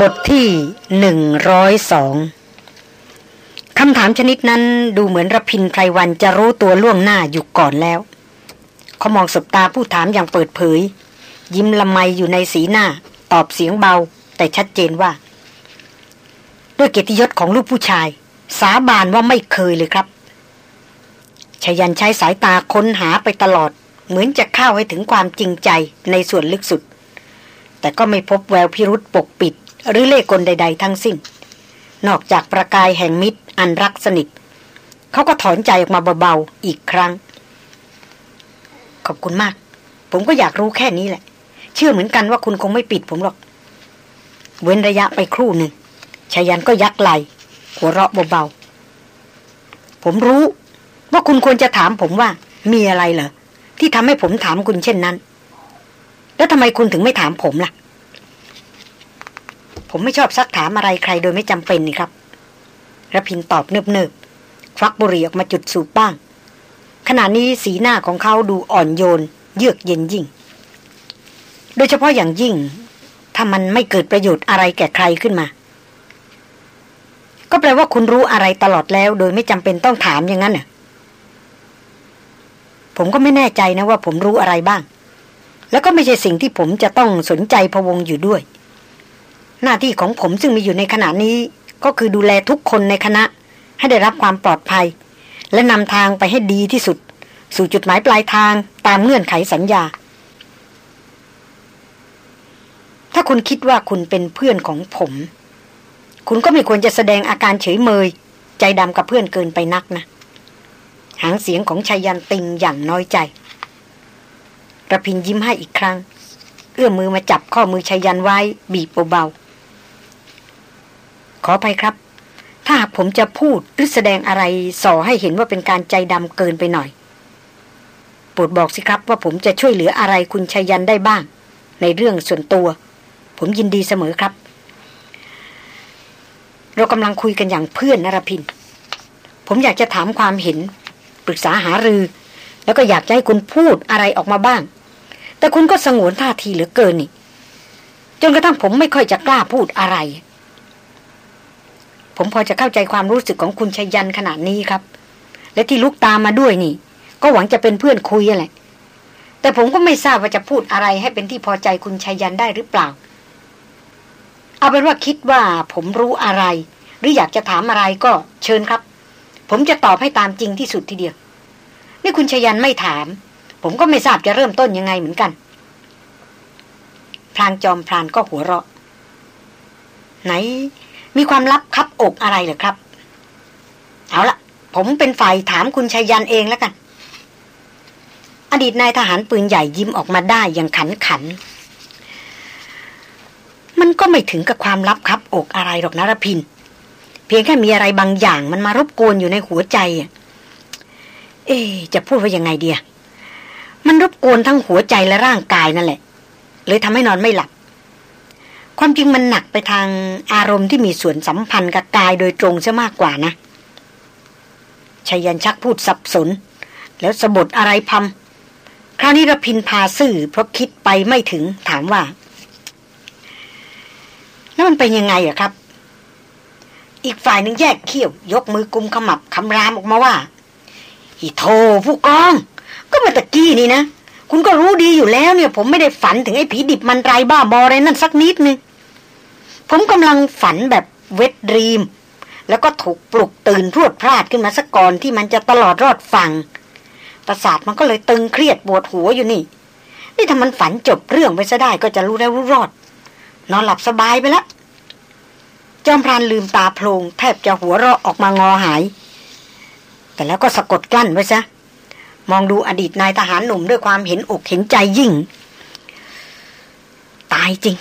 บทที่หนึ่งร้อยสองคำถามชนิดนั้นดูเหมือนรพินไพรวันจะรู้ตัวล่วงหน้าอยู่ก่อนแล้ว เขามองสบตาผู้ถามอย่างเปิดเผย ยิ้มละไมอยู่ในสีหน้า ตอบเสียงเบา แต่ชัดเจนว่า ด้วยเกียรติยศของลูกผู้ชาย สาบานว่าไม่เคยเลยครับชยันใช้สายตาค้นหาไปตลอด เหมือนจะเข้าให้ถึงความจริงใจในส่วนลึกสุดแต่ก็ไม่พบแววพิรุษปกปิด หรือเล่กลใด ๆ ทั้งสิ้น นอกจากประกายแห่งมิตรอันรักสนิทเขาก็ถอนใจออกมาเบาๆอีกครั้ง ขอบคุณมาก ผมก็อยากรู้แค่นี้แหละ เชื่อเหมือนกันว่าคุณคงไม่ปิดผมหรอก เว้นระยะไปครู่หนึ่งชายันก็ยักไหลหัวเราะเบาๆ ผมรู้ว่าคุณควรจะถามผมว่า มีอะไรเหรอที่ทำให้ผมถามคุณเช่นนั้น แล้วทำไมคุณถึงไม่ถามผมล่ะ ผมไม่ชอบซักถามอะไรใครโดยไม่จำเป็นนี่ครับระพินตอบเนิบๆควักบุหรี่ออกมาจุดสูบบ้าง ขณะนี้สีหน้าของเขาดูอ่อนโยน เยือกเย็นยิ่ง โดยเฉพาะอย่างยิ่ง ถ้ามันไม่เกิดประโยชน์อะไรแก่ใครขึ้นมา ก็แปลว่าคุณรู้อะไรตลอดแล้ว โดยไม่จำเป็นต้องถามอย่างนั้นน่ะผมก็ไม่แน่ใจนะว่าผมรู้อะไรบ้าง แล้วก็ไม่ใช่สิ่งที่ผมจะต้องสนใจพวงอยู่ด้วย หน้าที่ของผมซึ่งมีอยู่ในขณะนี้ ก็คือดูแลทุกคนในคณะ ให้ได้รับความปลอดภัย และนำทางไปให้ดีที่สุด สู่จุดหมายปลายทางตามเงื่อนไขสัญญา ถ้าคุณคิดว่าคุณเป็นเพื่อนของผม คุณก็ไม่ควรจะแสดงอาการเฉยเมย ใจดำกับเพื่อนเกินไปนักนะ หางเสียงของชายันติงอย่างน้อยใจระพินยิ้มให้อีกครั้ง เอื้อมมือมาจับข้อมือชายันไว้ บีบเบา ขอไปครับ ถ้าหากผมจะพูดหรือแสดงอะไรส่อให้เห็นว่าเป็นการใจดำเกินไปหน่อยโปรดบอกสิครับว่าผมจะช่วยเหลืออะไรคุณชัยยันได้บ้าง ในเรื่องส่วนตัว ผมยินดีเสมอครับ เรากำลังคุยกันอย่างเพื่อนนรพิน ผมอยากจะถามความเห็น ปรึกษาหารือ แล้วก็อยากจะให้คุณพูดอะไรออกมาบ้าง แต่คุณก็สงวนท่าทีเหลือเกินนี่จนกระทั่งผมไม่ค่อยจะกล้าพูดอะไร ผมพอจะเข้าใจความรู้สึกของคุณชยันขนาดนี้ครับ และที่ลุกตามมาด้วยนี่ ก็หวังจะเป็นเพื่อนคุยอะไรแต่ผมก็ไม่ทราบว่าจะพูดอะไรให้เป็นที่พอใจคุณชยันได้หรือเปล่า เอาเป็นว่าคิดว่าผมรู้อะไร หรืออยากจะถามอะไรก็เชิญครับ ผมจะตอบให้ตามจริงที่สุดทีเดียว นี่คุณชยันไม่ถาม ผมก็ไม่ทราบจะเริ่มต้นยังไงเหมือนกันพรางจอมพรานก็หัวเราะ ไหน มีความลับคับอกอะไรหรือครับ เอาละผมเป็นฝ่ายถามคุณชัยยันเองแล้วกัน อดีตนายทหารปืนใหญ่ยิ้มออกมาได้อย่างขันขัน มันก็ไม่ถึงกับความลับคับอกอะไรหรอกนะรพิน เพียงแค่มีอะไรบางอย่างมันมารบกวนอยู่ในหัวใจอะเอ๊จะพูดว่ายังไงเดียมันรบกวนทั้งหัวใจและร่างกายนั่นแหละ เลยทำให้นอนไม่หลับ ความจริงมันหนักไปทางอารมณ์ที่มีส่วนสัมพันธ์กับกายโดยตรงซะมากกว่านะชายันชักพูดสับสน แล้วสะบดอะไรพำคราวนี้ระพินพาซื่อเพราะคิดไปไม่ถึงถามว่า แล้วมันเป็นยังไงอะครับ อีกฝ่ายหนึ่งแยกเขี้ยว ยกมือกุมขมับคำรามออกมาว่าอีโทผู้กอง ก็มาตะกี้นี่นะ คุณก็รู้ดีอยู่แล้วเนี่ย ผมไม่ได้ฝันถึงไอ้ผีดิบมันไรบ้าบออะไรนั่นสักนิดนึง ผมกำลังฝันแบบเวทดรีม แล้วก็ถูกปลุกตื่นพรวดพลาดขึ้นมาสักก่อนที่มันจะตลอดรอดฟังประสาทมันก็เลยตึงเครียดปวดหัวอยู่นี่ นี่ถ้ามันฝันจบเรื่องไปซะได้ก็จะรู้แล้วรู้รอด นอนหลับสบายไปล้วจอมพรานลืมตาโพลงแทบจะหัวเราะออกมางอหาย แต่แล้วก็สะกดกลั้นไว้ซะมองดูอดีตนายทหารหนุ่มด้วยความเห็นอกเห็นใจยิ่ง ตายจริง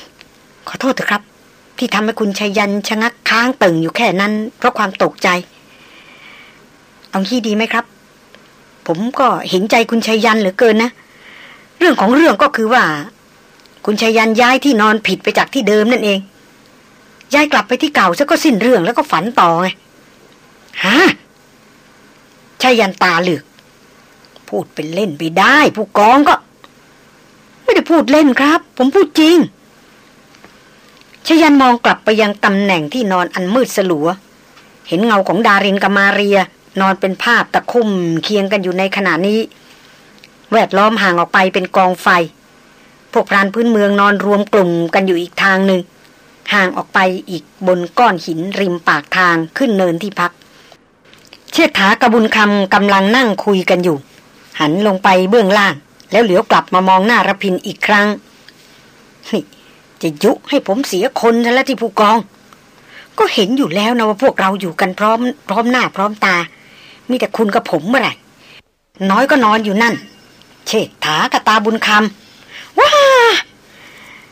ขอโทษเถอะครับ ที่ทำให้คุณชัยยันชะงักค้างตึงอยู่แค่นั้น เพราะความตกใจ เอาที่ดีไหมครับ ผมก็เห็นใจคุณชัยยันเหลือเกินนะ เรื่องของเรื่องก็คือว่า คุณชัยยันย้ายที่นอนผิดไปจากที่เดิมนั่นเอง ย้ายกลับไปที่เก่าซะก็สิ้นเรื่องแล้วก็ฝันต่อไงฮะชัยยันตาเหลือกพูดเป็นเล่นไปได้ ผู้กองก็ ไม่ได้พูดเล่นครับ ผมพูดจริง ชยันมองกลับไปยังตำแหน่งที่นอนอันมืดสลัว เห็นเงาของดารินกับมาเรีย นอนเป็นภาพตะคุ่มเคียงกันอยู่ในขณะนี้ แวดล้อมห่างออกไปเป็นกองไฟ พวกพรานพื้นเมืองนอนรวมกลุ่มกันอยู่อีกทางหนึ่ง ห่างออกไปอีกบนก้อนหินริมปากทางขึ้นเนินที่พัก เชิดถากระบุญคำกำลังนั่งคุยกันอยู่ หันลงไปเบื้องล่าง แล้วเหลียวกลับมามองหน้ารพินอีกครั้ง จะยุให้ผมเสียคนซะแล้วที่ผู้กอง ก็เห็นอยู่แล้วนะว่าพวกเราอยู่กันพร้อม พร้อมหน้าพร้อมตา มีแต่คุณกับผมเมื่อไหร่ น้อยก็นอนอยู่นั่น เชิดากระตาบุญคำว้า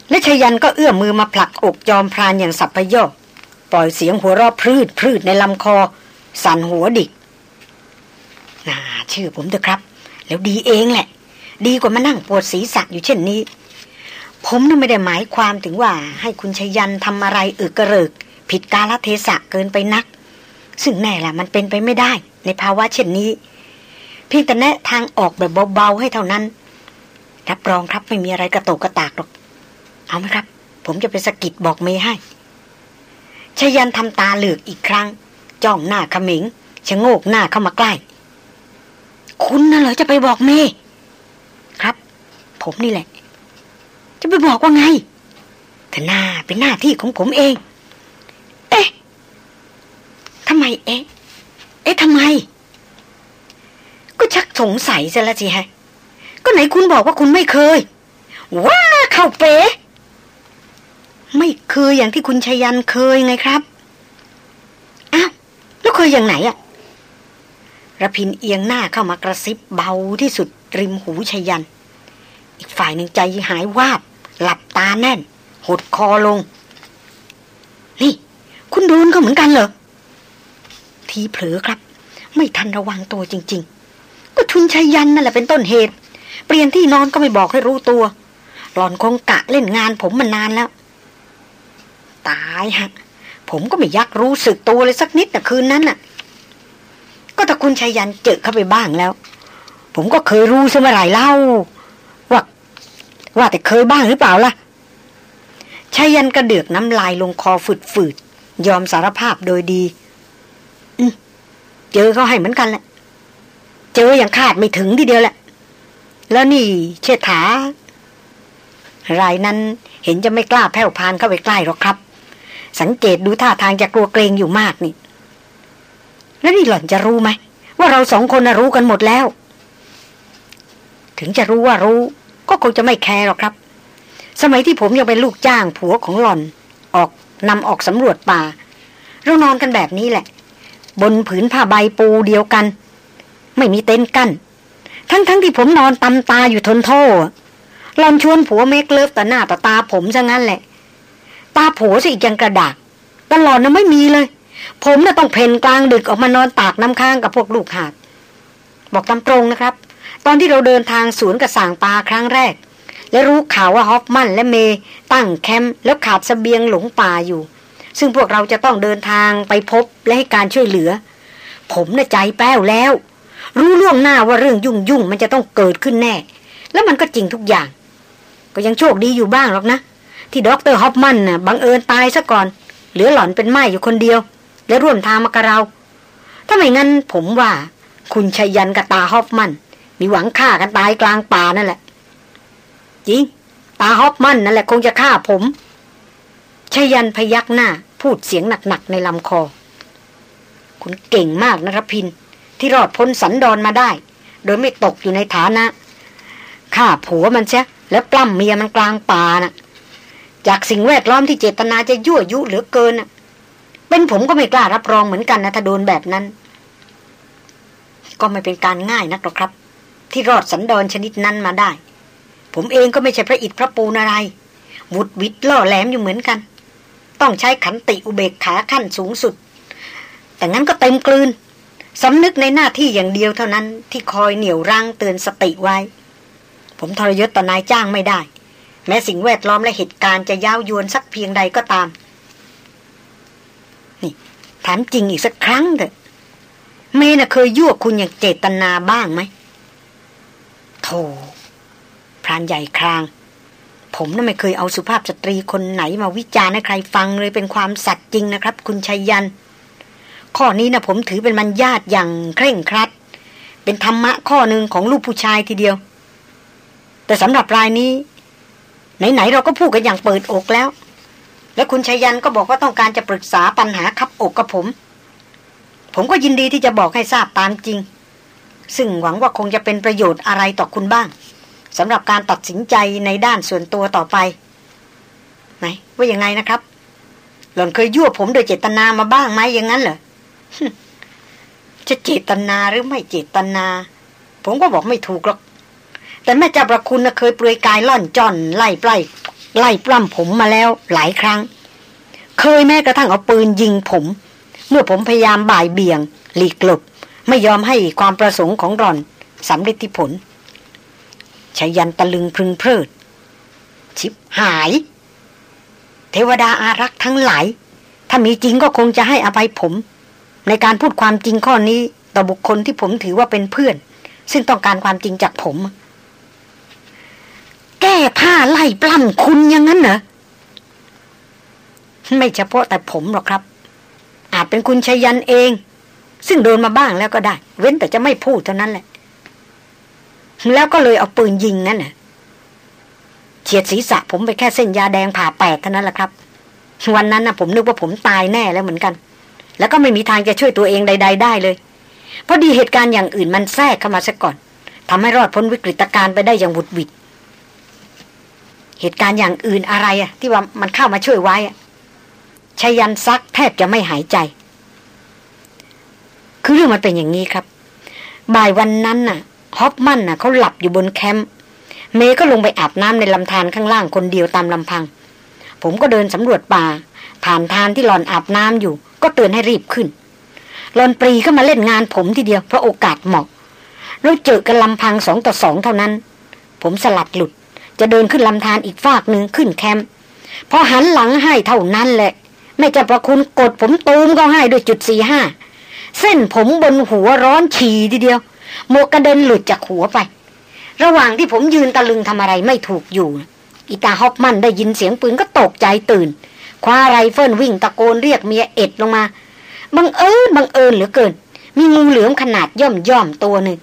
และชยันก็เอื้อมมือมาผลักอกจอมพรานอย่างสับพยอปล่อยเสียงหัวราะพรืดพืดในลำคอ สั่นหัวดิกน่าชื่อผมเถอะครับ แล้วดีเองแหละ ดีกว่ามานั่งปวดศีรษะอยู่เช่นนี้ ผมนี่ไม่ได้หมายความถึงว่า ให้คุณชยันทำอะไรอึกกระเริก ผิดกาลเทศะเกินไปนัก ซึ่งแน่ละมันเป็นไปไม่ได้ ในภาวะเช่นนี้ เพียงแต่แนะทางออกแบบเบาๆให้เท่านั้น รับรองครับไม่มีอะไรกระโตกกระตากหรอก เอาไหมครับ ผมจะไปสกิดบอกเมย์ให้ชยันทำตาเหลือกอีกครั้ง จ้องหน้าขมิงชะโงกหน้าเข้ามาใกล้ คุณน่ะเหรอจะไปบอกเมย์ครับ ผมนี่แหละ จะไปบอกว่าไงแต่หน้าเป็นหน้าที่ของผมเอง เอ๊ะทำไมเอ๊ะ เอ๊ะทำไม ก็ชักสงสัยซะล้วสิฮะ ก็ไหนคุณบอกว่าคุณไม่เคย ว้าเข้าเป๋ไม่เคยอย่างที่คุณชยันเคยไงครับอ้าวแล้วเคยอย่างไหนอะระพินเอียงหน้าเข้ามากระซิบเบาที่สุดริมหูชยัน อีกฝ่ายหนึ่งใจหายวาบ ตาแน่น หดคอลง นี่ คุณโดนก็เหมือนกันเหรอ ทีเผลอครับ ไม่ทันระวังตัวจริง ๆ ก็ทุนชัยยันนั่นแหละเป็นต้นเหตุ เปลี่ยนที่นอนก็ไม่บอกให้รู้ตัว หล่อนคงกะเล่นงานผมมานานแล้ว ตายฮะ ผมก็ไม่ยักรู้สึกตัวเลยสักนิดแต่คืนนั้นน่ะ ก็ถ้าคุณชัยยันเจอเข้าไปบ้างแล้ว ผมก็เคยรู้ใช่ไหมไรเล่าว่า ว่าแต่เคยบ้างหรือเปล่าล่ะ ชายันกระเดือกน้ำลายลงคอฝืดๆ ยอมสารภาพโดยดี อืมเจอเขาให้เหมือนกันแหละ เจออย่างคาดไม่ถึงทีเดียวแหละ แล้วนี่เชษฐารายนั้นเห็นจะไม่กล้าแผ่วพานเข้าไปใกล้หรอกครับ สังเกตดูท่าทางจะกลัวเกรงอยู่มากนี่ แล้วนี่หล่อนจะรู้ไหม ว่าเราสองคนรู้กันหมดแล้ว ถึงจะรู้ว่ารู้ ก็คงจะไม่แคร์หรอกครับ สมัยที่ผมยังเป็นลูกจ้างผัวของหล่อน ออกนำออกสำรวจป่า เรานอนกันแบบนี้แหละ บนผืนผ้าใบปูเดียวกัน ไม่มีเต็นท์กั้น ทั้งๆทที่ผมนอนตำตาอยู่ทนโทษหลอนชวนผัวเมกเลิฟต่อหน้าต่อตาผมซะงั้นแหละ ตาผัวสิอีกยังกระดาษตลอดน่ะไม่มีเลย ผมน่ะต้องเพนกลางดึกออกมานอนตากน้ำค้างกับพวกลูกหาดบอกตามตรงนะครับ ตอนที่เราเดินทางสวนกับสางปลาครั้งแรก และรู้ข่าวว่าฮอฟมันและเมตั้งแคมป์แล้วขาดสเสบียงหลงป่าอยู่ ซึ่งพวกเราจะต้องเดินทางไปพบและให้การช่วยเหลือ ผมน่ะใจแป้วแล้ว รู้ล่วงหน้าว่าเรื่องยุ่งยุ่งมันจะต้องเกิดขึ้นแน่ แล้วมันก็จริงทุกอย่าง ก็ยังโชคดีอยู่บ้างหรอกนะ ที่ด็อกเตอร์ฮอฟมันน่ะบังเอิญตายซะก่อน เหลือหล่อนเป็นม่ายอยู่คนเดียว และร่วมทางมากับเรา ถ้าไม่งั้นผมว่า คุณไชยยันต์กับตาฮอฟมันมีหวังฆ่ากันตายกลางป่านั่นแหละ จริง ตาฮอฟมันนั่นแหละคงจะฆ่าผมไชยยันต์พยักหน้า พูดเสียงหนักๆในลำคอ คุณเก่งมากนะรพินทร์ ที่รอดพ้นสันดอนมาได้ โดยไม่ตกอยู่ในฐานะฆ่าผัวมันเสียแล้วปล้ำเมียมันกลางป่าน่ะ จากสิ่งแวดล้อมที่เจตนาจะยั่วยุเหลือเกินน่ะ เป็นผมก็ไม่กล้ารับรองเหมือนกันนะถ้าโดนแบบนั้น ก็ไม่เป็นการง่ายนักหรอกครับ ที่รอดสันดอนชนิดนั้นมาได้ ผมเองก็ไม่ใช่พระอิฐพระปูนอะไรวุดวิดล่อแหลมอยู่เหมือนกัน ต้องใช้ขันติอุเบกขาขั้นสูงสุด แต่งั้นก็เต็มกลืนสำนึกในหน้าที่อย่างเดียวเท่านั้นที่คอยเหนี่ยวรั้งเตือนสติไว้ ผมทรยศต่อนายจ้างไม่ได้ แม้สิ่งแวดล้อมและเหตุการณ์จะย้าวยวนสักเพียงใดก็ตาม นี่ ถามจริงอีกสักครั้งเถอะเมน่ะเคยยั่วคุณอย่างเจตนาบ้างไหมโธ่ รานใหญ่คราง ผมน่ะไม่เคยเอาสุภาพสตรีคนไหนมาวิจารณ์ให้ใครฟังเลยเป็นความสัตย์จริงนะครับ คุณชัยยัน ข้อนี้นะผมถือเป็นมันญาติอย่างเคร่งครัด เป็นธรรมะข้อหนึ่งของลูกผู้ชายทีเดียว แต่สำหรับรายนี้ ไหนๆเราก็พูดกันอย่างเปิดอกแล้ว และคุณชัยยันก็บอกว่าต้องการจะปรึกษาปัญหาคับอกกับผม ผมก็ยินดีที่จะบอกให้ทราบตามจริงซึ่งหวังว่าคงจะเป็นประโยชน์อะไรต่อคุณบ้าง สำหรับการตัดสินใจในด้านส่วนตัวต่อไป ไหน ว่ายังไงนะครับ หล่อนเคยยั่วผมโดยเจตนามาบ้างไหมอย่างนั้นเหรอจะเจตนาหรือไม่เจตนา ผมก็บอกไม่ถูกหรอก แต่แม่จับประคุณเคยเปลือยกายล่อนจอน ไล่ปล้ไล่ปล้ำผมมาแล้วหลายครั้ง เคยแม้กระทั่งเอาปืนยิงผม เมื่อผมพยายามบ่ายเบี่ยง หลีกหลบ ไม่ยอมให้ความประสงค์ของรอนสำเร็จผล ชยันตะลึงพึงเพลิด ชิบหาย เทวดาอารักษ์ทั้งหลาย ถ้ามีจริงก็คงจะให้อภัยผม ในการพูดความจริงข้อนี้ต่อบุคคลที่ผมถือว่าเป็นเพื่อน ซึ่งต้องการความจริงจากผม แก้ผ้าไล่ปล้ำคุณอย่างนั้นเหรอไม่เฉพาะแต่ผมหรอกครับ อาจเป็นคุณชัยยันเอง ซึ่งโดนมาบ้างแล้วก็ได้ เว้นแต่จะไม่พูดเท่านั้นแหละ แล้วก็เลยเอาปืนยิงนั่นน่ะเฉียดศีรษะผมไปแค่เส้นยาแดงผ่าแปดเท่านั้นแหละครับวันนั้นนะผมนึกว่าผมตายแน่แล้วเหมือนกัน แล้วก็ไม่มีทางจะช่วยตัวเองใด ๆ ได้เลยเพราะดีเหตุการณ์อย่างอื่นมันแทรกเข้ามาซะก่อนทำให้รอดพ้นวิกฤตการณ์ไปได้อย่างบุดวิดเหตุการณ์อย่างอื่นอะไรอะที่ว่ามันเข้ามาช่วยไว้ชายันซักแทบจะไม่หายใจ คือเรื่องมันเป็นอย่างนี้ครับ บ่ายวันนั้นน่ะ ฮอปมันน่ะเขาหลับอยู่บนแคมป์เมย์ก็ลงไปอาบน้ำในลำธารข้างล่างคนเดียวตามลำพัง ผมก็เดินสำรวจป่า ผ่านทานที่หลอนอาบน้ำอยู่ ก็เตือนให้รีบขึ้นหลอนปรีก็มาเล่นงานผมทีเดียวเพราะโอกาสเหมาะเราเจอกันลำพังสองต่อสองเท่านั้น ผมสลัดหลุด จะเดินขึ้นลำธารอีกฟากหนึ่งขึ้นแคมป์พอหันหลังให้เท่านั้นแหละแม่จะประคุณกดผมตูมก็ให้ด้วยจุดสี่ห้าเส้นผมบนหัวร้อนฉี่ทีเดียว หมวกกระเด็นหลุดจากหัวไป ระหว่างที่ผมยืนตะลึงทำอะไรไม่ถูกอยู่อีตาฮอปมันได้ยินเสียงปืนก็ตกใจตื่น คว้าไรเฟิลวิ่งตะโกนเรียกเมียเอ็ดลงมา บังเอิญบังเอิญเหลือเกิน มีงูเหลือมขนาดย่อมย่อมตัวหนึ่ง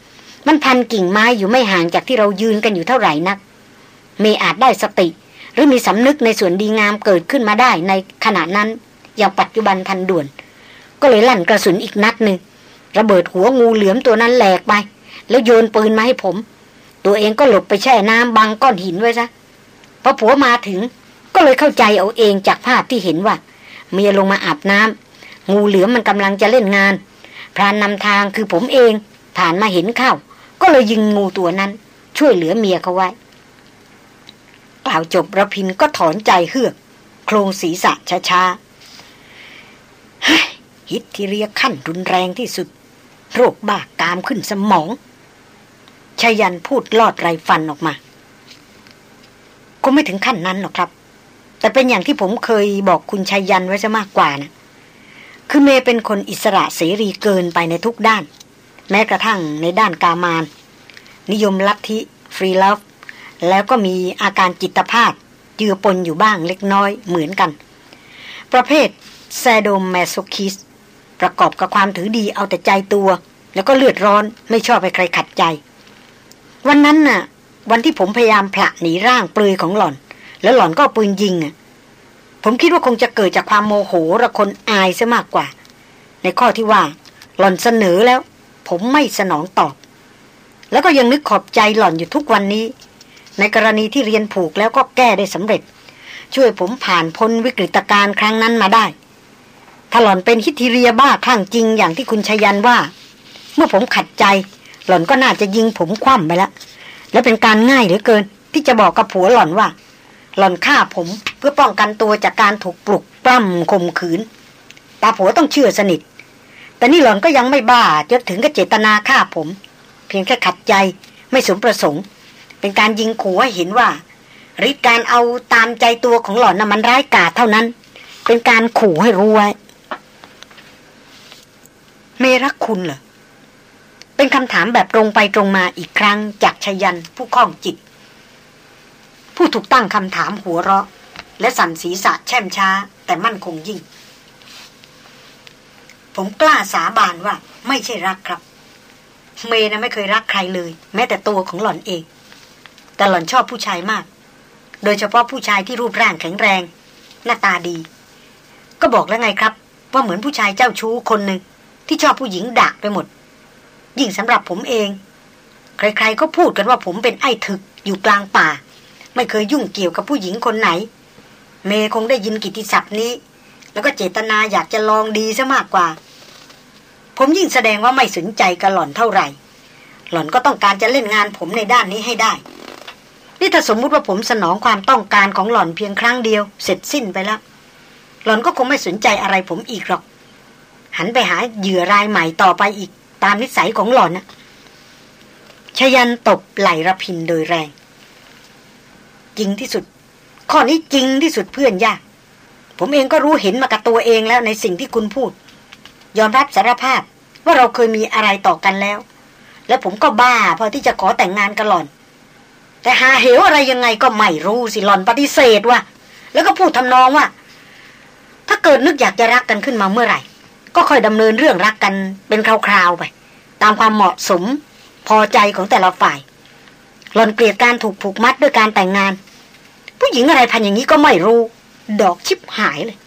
มันพันกิ่งไม้อยู่ไม่ห่างจากที่เรายืนกันอยู่เท่าไหร่นัก เมอาจได้สติ หรือมีสำนึกในส่วนดีงามเกิดขึ้นมาได้ในขณะนั้นอย่างปัจจุบันทันด่วน ก็เลยลั่นกระสุนอีกนัดหนึ่ง ระเบิดหัวงูเหลือมตัวนั้นแหลกไป แล้วโยนปืนมาให้ผม ตัวเองก็หลบไปแช่น้ำบังก้อนหินไว้ซะพอผัวมาถึงก็เลยเข้าใจเอาเองจากภาพที่เห็นว่าเมียลงมาอาบน้ำงูเหลือมมันกำลังจะเล่นงาน พรานนำทางคือผมเอง ผ่านมาเห็นเข้า ก็เลยยิงงูตัวนั้น ช่วยเหลือเมียเขาไว้กล่าวจบระพินก็ถอนใจเฮือก โครงศีรษะช้าๆฮิตที่เรียกขั้นรุนแรงที่สุด โรคบ้ากามขึ้นสมองชายันพูดลอดไรฟันออกมา ก็ไม่ถึงขั้นนั้นหรอกครับ แต่เป็นอย่างที่ผมเคยบอกคุณชายันไว้ซะมากกว่านะคือเมย์เป็นคนอิสระเสรีเกินไปในทุกด้าน แม้กระทั่งในด้านกามาน นิยมลัทธิ ฟรีลัฟแล้วก็มีอาการจิตภาพเจือปนอยู่บ้างเล็กน้อยเหมือนกัน ประเภทแซโดมแมโซคิส ประกอบกับความถือดีเอาแต่ใจตัว แล้วก็เลือดร้อนไม่ชอบให้ใครขัดใจ วันนั้นน่ะ วันที่ผมพยายามผละหนีร่างเปลือยของหล่อน แล้วหล่อนก็ปืนยิงอะผมคิดว่าคงจะเกิดจากความโมโหระคนอายซะมากกว่า ในข้อที่ว่า หล่อนเสนอแล้ว ผมไม่สนองตอบ แล้วก็ยังนึกขอบใจหล่อนอยู่ทุกวันนี้ ในกรณีที่เรียนผูกแล้วก็แก้ได้สำเร็จ ช่วยผมผ่านพ้นวิกฤตการณ์ครั้งนั้นมาได้ ถ้าหล่อนเป็นฮิตเรียบ้าคลั่งจริงอย่างที่คุณชยันว่า เมื่อผมขัดใจ หล่อนก็น่าจะยิงผมคว่ำไปแล้ว และเป็นการง่ายเหลือเกิน ที่จะบอกกับผัวหล่อนว่า หล่อนฆ่าผมเพื่อป้องกันตัวจากการถูกปลุกปล้ำข่มขืนตาผัวต้องเชื่อสนิท แต่นี่หล่อนก็ยังไม่บ้าจนถึงกับเจตนาฆ่าผม เพียงแค่ขัดใจไม่สมประสงค์ เป็นการยิงขู่ให้เห็นว่าฤทธิการเอาตามใจตัวของหล่อนน่ะมันร้ายกาจเท่านั้น เป็นการขู่ให้รู้ไว้ เมรักคุณเหรอ เป็นคำถามแบบตรงไปตรงมาอีกครั้งจากชยันผู้คล้องจิต ผู้ถูกตั้งคำถามหัวเราะ และสั่นศีรษะแช่มช้า แต่มั่นคงยิ่ง ผมกล้าสาบานว่า ไม่ใช่รักครับ เมย์นะไม่เคยรักใครเลย แม้แต่ตัวของหล่อนเอง แต่หล่อนชอบผู้ชายมาก โดยเฉพาะผู้ชายที่รูปร่างแข็งแรง หน้าตาดี ก็บอกแล้วไงครับ ว่าเหมือนผู้ชายเจ้าชู้คนหนึ่ง ที่ชอบผู้หญิงดักไปหมด ยิ่งสำหรับผมเอง ใครๆก็พูดกันว่าผมเป็นไอ้ถึกอยู่กลางป่า ไม่เคยยุ่งเกี่ยวกับผู้หญิงคนไหน เมย์คงได้ยินกิติศัพท์นี้ แล้วก็เจตนาอยากจะลองดีซะมากกว่า ผมยิ่งแสดงว่าไม่สนใจกับหล่อนเท่าไหร่ หล่อนก็ต้องการจะเล่นงานผมในด้านนี้ให้ได้นี่ถ้าสมมุติว่าผมสนองความต้องการของหล่อนเพียงครั้งเดียว เสร็จสิ้นไปแล้ว หล่อนก็คงไม่สนใจอะไรผมอีกหรอก หันไปหาเหยื่อรายใหม่ต่อไปอีกตามนิสัยของหล่อนนะชยันตบไหลระพินโดยแรง จริงที่สุด ข้อนี้จริงที่สุดเพื่อนยาก ผมเองก็รู้เห็นมากับตัวเองแล้วในสิ่งที่คุณพูด ยอมรับสารภาพว่าเราเคยมีอะไรต่อกันแล้ว และผมก็บ้าพอที่จะขอแต่งงานกับหล่อน แต่หาเหวอะไรยังไงก็ไม่รู้สิหล่อนปฏิเสธว่าแล้วก็พูดทำนองว่า ถ้าเกิดนึกอยากจะรักกันขึ้นมาเมื่อไหร่ ก็ค่อยดำเนินเรื่องรักกันเป็นคราวๆไป ตามความเหมาะสมพอใจของแต่ละฝ่าย หล่อนเกลียดการถูกผูกมัดด้วยการแต่งงาน ผู้หญิงอะไรพันอย่างนี้ก็ไม่รู้ ดอกชิบหายเลย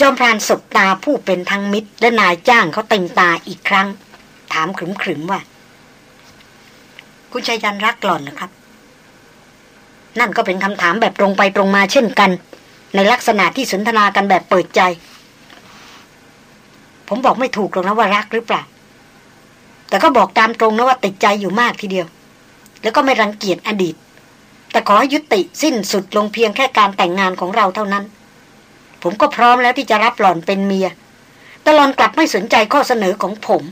จอมพรานสบตาผู้เป็นทั้งมิตร และนายจ้างเขาเต็มตาอีกครั้ง ถามขรึมๆว่า คุณชายันรักหล่อนนะครับ นั่นก็เป็นคำถามแบบตรงไปตรงมาเช่นกัน ในลักษณะที่สนทนากันแบบเปิดใจ ผมบอกไม่ถูกหรอกนะว่ารักหรือเปล่า แต่ก็บอกตามตรงนะว่าติดใจอยู่มากทีเดียว แล้วก็ไม่รังเกียจอดีต แต่ขอให้ยุติสิ้นสุดลงเพียงแค่การแต่งงานของเราเท่านั้น ผมก็พร้อมแล้วที่จะรับหล่อนเป็นเมีย แต่หล่อนกลับไม่สนใจข้อเสนอของผม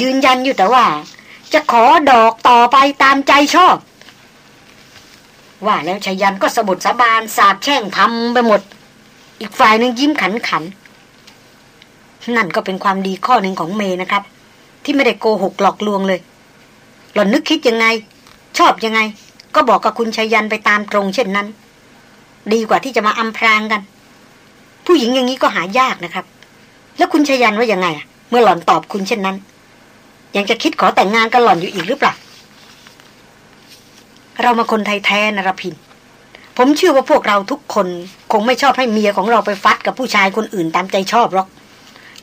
ยืนยันอยู่แต่ว่า จะขอดอกต่อไปตามใจชอบ ว่าแล้วชายันก็สะบดสาบานสาบแช่งทำไปหมด อีกฝ่ายหนึ่งยิ้มขันขัน นั่นก็เป็นความดีข้อหนึ่งของเมนะครับ ที่ไม่ได้โกหกหลอกลวงเลย หล่อนนึกคิดยังไง ชอบยังไง ก็บอกกับคุณชายันไปตามตรงเช่นนั้น ดีกว่าที่จะมาอำพรางกัน ผู้หญิงอย่างนี้ก็หายากนะครับ แล้วคุณชายันว่ายังไงเมื่อหล่อนตอบคุณเช่นนั้น ยังจะคิดขอแต่งงานกับหล่อนอยู่อีกหรือเปล่าเรามาคนไทยแท้นรพิน ผมเชื่อว่าพวกเราทุกคน คงไม่ชอบให้เมียของเราไปฟัดกับผู้ชายคนอื่นตามใจชอบหรอก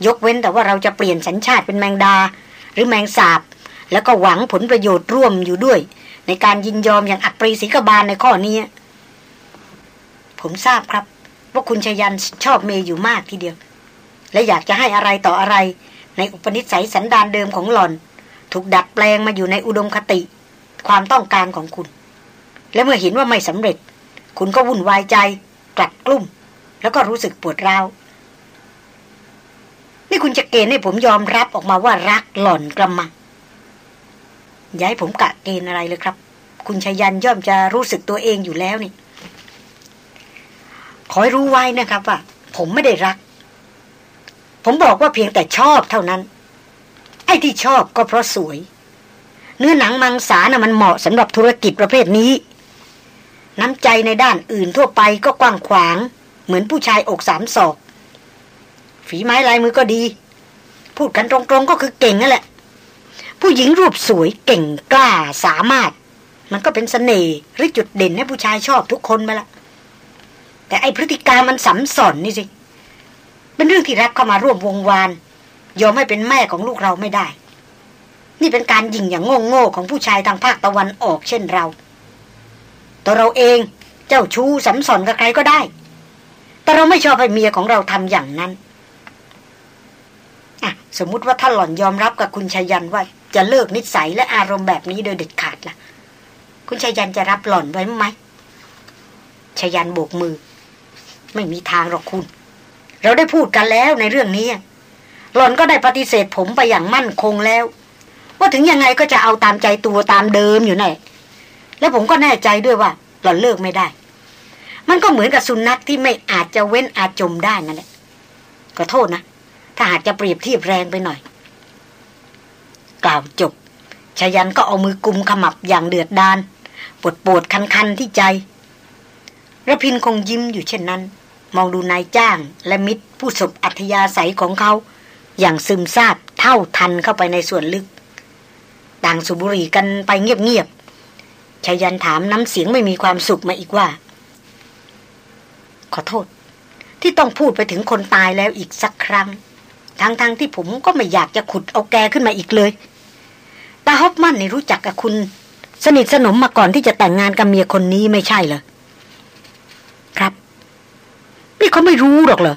ยกเว้นแต่ว่าเราจะเปลี่ยนสัญชาติเป็นแมงดา หรือแมงสาบ แล้วก็หวังผลประโยชน์ร่วมอยู่ด้วย ในการยินยอมอย่างอัปรีศิกบาลในข้อนี้ ผมทราบครับ ว่าคุณชยันชอบเมย์อยู่มากทีเดียว และอยากจะให้อะไรต่ออะไร ในอุปนิสัยสันดานเดิมของหล่อน ถูกดัดแปลงมาอยู่ในอุดมคติ ความต้องการของคุณ และเมื่อเห็นว่าไม่สำเร็จ คุณก็วุ่นวายใจกลัดกลุ้ม แล้วก็รู้สึกปวดร้าว นี่คุณจะเกณฑ์ให้ผมยอมรับออกมาว่ารักหล่อนกระมังย้ายผมกะเกณฑ์อะไรเลยครับ คุณชายันย่อมจะรู้สึกตัวเองอยู่แล้วนี่ ขอให้รู้ไว้นะครับว่า ผมไม่ได้รัก ผมบอกว่าเพียงแต่ชอบเท่านั้น ไอ้ที่ชอบก็เพราะสวย เนื้อหนังมังสานะ่ะมันเหมาะสำหรับธุรกิจประเภทนี้ น้ำใจในด้านอื่นทั่วไปก็กว้างขวาง เหมือนผู้ชายอกสามศอก ฝีไม้ลายมือก็ดี พูดกันตรงๆก็คือเก่งนั่นแหละ ผู้หญิงรูปสวยเก่งกล้าสามารถ มันก็เป็นสเสน่ห์หรือจุดเด่นให้ผู้ชายชอบทุกคนมาละแต่ไอพฤติการมันสัมสอนนี่สิเป็นเรื่องที่รับเข้ามาร่วมวงวาน ยอมให้เป็นแม่ของลูกเราไม่ได้ นี่เป็นการยิงอย่างโง่ๆของผู้ชายทางภาคตะวันออกเช่นเรา ตัวเราเองเจ้าชู้สัมสอนกับใครก็ได้ แต่เราไม่ชอบให้เมียของเราทำอย่างนั้น สมมุติว่าถ้าหล่อนยอมรับกับคุณชายันว่าจะเลิกนิสัยและอารมณ์แบบนี้โดยเด็ดขาดละ่ะ คุณชายันจะรับหล่อนไว้ไหมชายันโบกมือ ไม่มีทางหรอกคุณ เราได้พูดกันแล้วในเรื่องนี้ หล่อนก็ได้ปฏิเสธผมไปอย่างมั่นคงแล้ว ว่าถึงยังไงก็จะเอาตามใจตัวตามเดิมอยู่แน่แล้วผมก็แน่ใจด้วยว่า หล่อนเลิกไม่ได้ มันก็เหมือนกับสุนัขที่ไม่อาจจะเว้นอาจจมได้นั่นแหละก็โทษนะ ถ้าหากจะเปรียบเทียบแรงไปหน่อย กล่าวจบชายันก็เอามือกุมขมับอย่างเดือดดานปวดปวดคันคันที่ใจระพินคงยิ้มอยู่เช่นนั้น มองดูนายจ้างและมิตรผู้สบอัธยาศัยของเขา อย่างซึมซาบเท่าทันเข้าไปในส่วนลึก ต่างสุบุรีกันไปเงียบๆชายันถามน้ำเสียงไม่มีความสุขมาอีกว่า ขอโทษ ที่ต้องพูดไปถึงคนตายแล้วอีกสักครั้ง ทั้งๆทที่ผมก็ไม่อยากจะขุดเอาแกขึ้นมาอีกเลยตาฮอปมันนี่รู้จักกับคุณ สนิทสนมมาก่อนที่จะแต่งงานกับเมียคนนี้ไม่ใช่เหรอครับนี่เขาไม่รู้หรอกเหรอ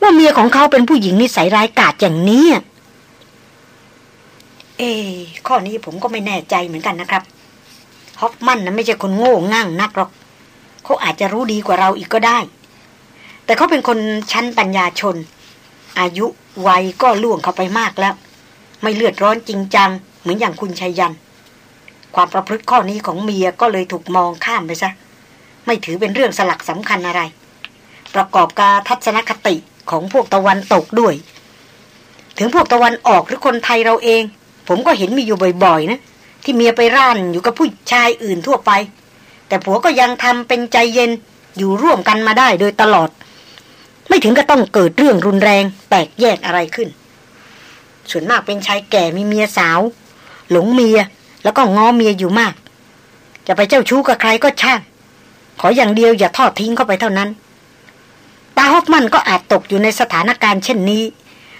ว่าเมียของเขาเป็นผู้หญิงนิสัยร้ายกาจอย่างนี้เอข้อนี้ผมก็ไม่แน่ใจเหมือนกันนะครับ ฮอปมันนะไม่ใช่คนโง่ง่างนักหรอก เขาอาจจะรู้ดีกว่าเราอีกก็ได้ แต่เขาเป็นคนชั้นปัญญาชน อายุ วัยก็ล่วงเข้าไปมากแล้ว ไม่เลือดร้อนจริงจัง เหมือนอย่างคุณชัยยัน ความประพฤติข้อนี้ของเมียก็เลยถูกมองข้ามไปซะ ไม่ถือเป็นเรื่องสลักสำคัญอะไร ประกอบกับทัศนคติของพวกตะวันตกด้วย ถึงพวกตะวันออกหรือคนไทยเราเอง ผมก็เห็นมีอยู่บ่อยๆนะที่เมียไปร่านอยู่กับผู้ชายอื่นทั่วไป แต่ผัวก็ยังทำเป็นใจเย็นอยู่ร่วมกันมาได้โดยตลอด ไม่ถึงก็ต้องเกิดเรื่องรุนแรงแตกแยกอะไรขึ้น ส่วนมากเป็นชายแก่มีเมียสาว หลงเมียแล้วก็ง้อเมียอยู่มาก จะไปเจ้าชู้กับใครก็ช่าง ขออย่างเดียวอย่าทอดทิ้งเข้าไปเท่านั้นตาฮอกมันก็อาจตกอยู่ในสถานการณ์เช่นนี้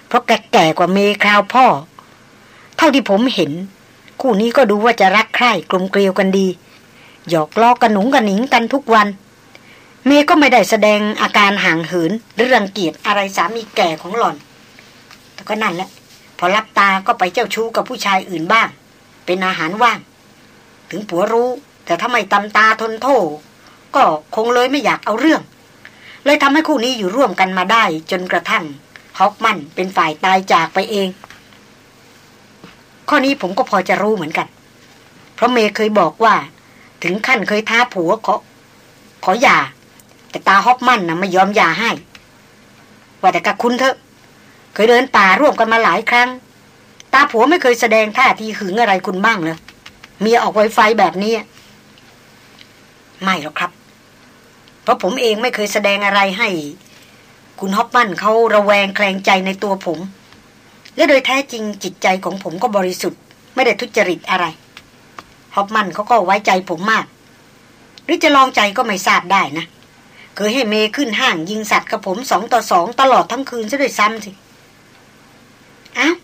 เพราะแกแก่กว่าเมคราวพ่อ เท่าที่ผมเห็น คู่นี้ก็ดูว่าจะรักใคร่กลมเกลียวกันดีหยอกล้อกันหนุงกันหนิงกันทุกวัน เมก็ไม่ได้แสดงอาการห่างเหินหรือรังเกียจอะไรสามีแก่ของหล่อน แต่ก็นั่นแหละ พอรับตาก็ไปเจ้าชู้กับผู้ชายอื่นบ้าง เป็นอาหารว่าง ถึงผัวรู้ แต่ถ้าไม่ตำตาทนโทษก็คงเลยไม่อยากเอาเรื่อง เลยทำให้คู่นี้อยู่ร่วมกันมาได้ จนกระทั่งฮอกมันเป็นฝ่ายตายจากไปเอง ข้อนี้ผมก็พอจะรู้เหมือนกัน เพราะเมย์เคยบอกว่า ถึงขั้นเคยท้าผัวขอขอหย่า แต่ตาฮอกมันนะไม่ยอมยาให้ ว่าแต่กับคุณเถอะ เคยเดินป่าร่วมกันมาหลายครั้ง ตาผัวไม่เคยแสดงท่าทีหึงอะไรคุณบ้างเลยเมียออกไวไฟแบบนี้ ไม่หรอกครับ เพราะผมเองไม่เคยแสดงอะไรให้ คุณฮอปมันเขาระแวงแคลงใจในตัวผม และโดยแท้จริงจิตใจของผมก็บริสุทธิ์ ไม่ได้ทุจริตอะไรฮอปมันเขาก็ไว้ใจผมมาก หรือจะลองใจก็ไม่ทราบได้นะ เคยให้เมย์ขึ้นห้างยิงสัตว์กับผมสองต่อสองตลอดทั้งคืนซะด้วยซ้ำสิอ้าว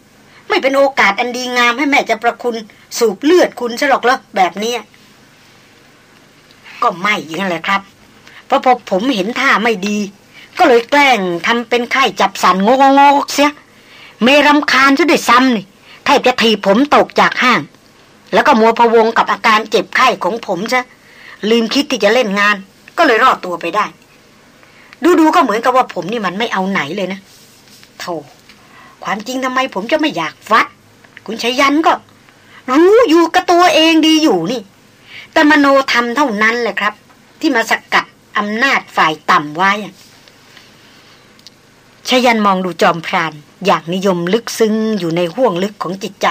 ไม่เป็นโอกาสอันดีงามให้แม่จะประคุณสูบเลือดคุณซะหรอกเหรอแบบนี้ ก็ไม่ย่างนั้นแหละครับ เพราะพอผมเห็นท่าไม่ดี ก็เลยแกล้งทำเป็นไข้จับสันงงงกเสีย เมรำคาญซะด้วยซ้ำนี่แทบจะถีผมตกจากห้าง แล้วก็มัวพวงกับอาการเจ็บไข้ของผมซะลืมคิดที่จะเล่นงาน ก็เลยรอดตัวไปได้ ดูๆก็เหมือนกับว่าผมนี่มันไม่เอาไหนเลยนะโธ่ความจริงทำไมผมจะไม่อยากฟัด คุณชัยยันก็รู้อยู่กับตัวเองดีอยู่นี่ แต่มโนทำเท่านั้นแหละครับ ที่มาสกัดอำนาจฝ่ายต่ำไว้ชยันมองดูจอมพราน อย่างนิยมลึกซึ้งอยู่ในห้วงลึกของจิตใจ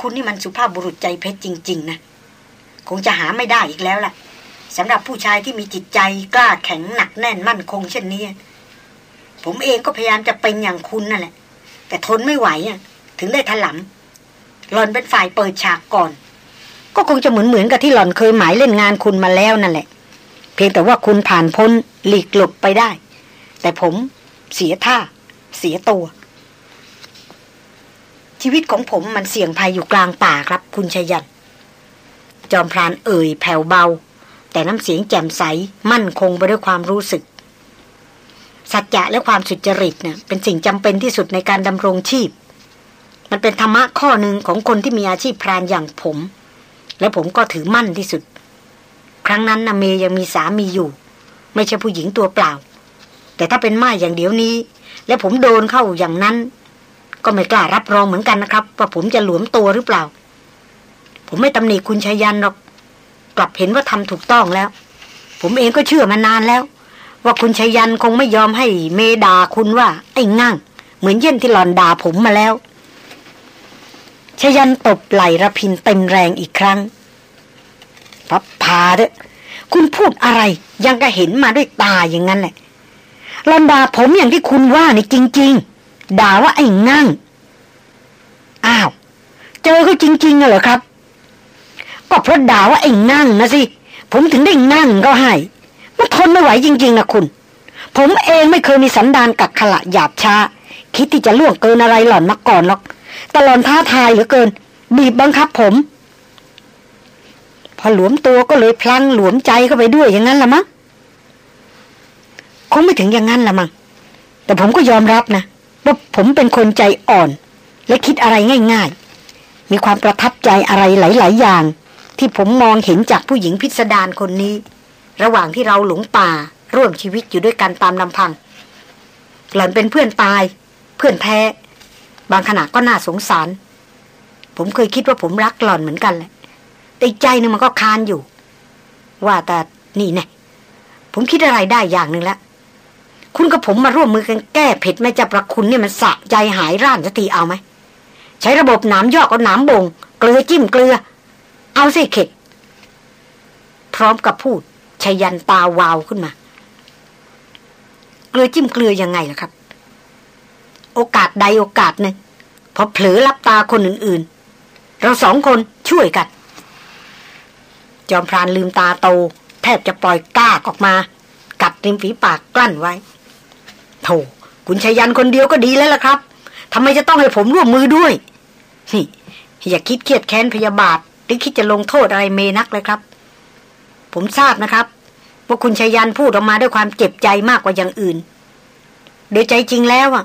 คุณนี่มันสุภาพบุรุษใจเพชรจริง ๆ นะ คงจะหาไม่ได้อีกแล้วล่ะ สำหรับผู้ชายที่มีจิตใจกล้าแข็งหนักแน่นมั่นคงเช่นนี้ผมเองก็พยายามจะเป็นอย่างคุณนั่นแหละ แต่ทนไม่ไหวอะ ถึงได้ถลำหลอนเป็นฝ่ายเปิดฉากก่อน ก็คงจะเหมือนเหมือนกับที่หลอนเคยหมายเล่นงานคุณมาแล้วนั่นแหละ เพียงแต่ว่าคุณผ่านพ้นหลีกหลบไปได้ แต่ผมเสียท่า เสียตัว ชีวิตของผมมันเสี่ยงภัยอยู่กลางป่าครับ คุณชยันจอมพรานเอ่ยแผ่วเบา แต่น้ำเสียงแจ่มใสมั่นคงไปด้วยความรู้สึก สัจจะและความสุจริตเนะ่ยเป็นสิ่งจำเป็นที่สุดในการดำรงชีพ มันเป็นธรรมะข้อหนึ่งของคนที่มีอาชีพพรานอย่างผม และผมก็ถือมั่นที่สุด ครั้งนั้นนาเมยังมีสามีอยู่ ไม่ใช่ผู้หญิงตัวเปล่า แต่ถ้าเป็นม่ายอย่างเดี๋ยวนี้ และผมโดนเข้าอย่างนั้น ก็ไม่กล้ารับรองเหมือนกันนะครับ ว่าผมจะหลวมตัวหรือเปล่า ผมไม่ตำหนิคุณชายันหรอก กลับเห็นว่าทำถูกต้องแล้ว ผมเองก็เชื่อมานานแล้ว ว่าคุณชายันคงไม่ยอมให้เมดาคุณว่า ไอ้ง่าง เหมือนเย็นที่หลอนด่าผมมาแล้วชยันตบไหลระพินเต็มแรงอีกครั้งพับพาเด้อคุณพูดอะไร ยังก็เห็นมาด้วยตาอย่างนั้นแหละลอนด่าผมอย่างที่คุณว่านี่จริง ๆ ด่าว่าไอ้งั่ง อ้าว เจอเขาจริงๆเหรอครับ ก็เพราะด่าว่าไอ้งั่งนะสิ ผมถึงได้งั่งก็ให้มันทนไม่ไหวจริง ๆนะคุณ ผมเองไม่เคยมีสันดานกักขละหยาบช้า คิดที่จะล่วงเกินอะไรหล่อนมาก่อนหรอกตลอดท้าทายเหลือเกิน บีบบังคับผม พอหลวมตัวก็เลยพลังหลวมใจเข้าไปด้วยอย่างนั้นละมั้งคงไม่ถึงอย่างนั้นละมั้งแต่ผมก็ยอมรับนะว่าผมเป็นคนใจอ่อน และคิดอะไรง่าย ๆ มีความประทับใจอะไรหลาย ๆ อย่าง ที่ผมมองเห็นจากผู้หญิงพิสดารคนนี้ ระหว่างที่เราหลงป่า ร่วมชีวิตอยู่ด้วยกันตามลำพัง หล่อนเป็นเพื่อนตาย เพื่อนแท้ บางขณะก็น่าสงสาร ผมเคยคิดว่าผมรักหล่อนเหมือนกันแหละแต่ใจนึงมันก็คานอยู่ ว่าแต่นี่แน่ผมคิดอะไรได้อย่างหนึ่งแล้วคุณกับผมมาร่วมมือกันแก้เผ็ดแม่จะประคุณเนี่ยมันสะใจหายร่านสติเอาไหมใช้ระบบหนามยอกเอาหนามบ่งเกลือจิ้มเกลือ เอาสิเข็ด พร้อมกับพูดชยันตาวาวขึ้นมา เกลือจิ้มเกลือยังไงล่ะครับ โอกาสใดโอกาสหนึ่งพอเผลอรับตาคนอื่นๆ เราสองคนช่วยกัน จอมพรานลืมตาโต แทบจะปล่อยก้ากออกมา กัดริมฝีปากกลั้นไว้โธ่คุณชายันคนเดียวก็ดีแล้วล่ะครับทำไมจะต้องให้ผมร่วมมือด้วยนี่อย่าคิดเครียดแค้นพยาบาท หรือคิดจะลงโทษอะไรเมนักเลยครับ ผมทราบนะครับว่าคุณชายันพูดออกมาด้วยความเจ็บใจมากกว่าอย่างอื่น โดยใจจริงแล้วอะ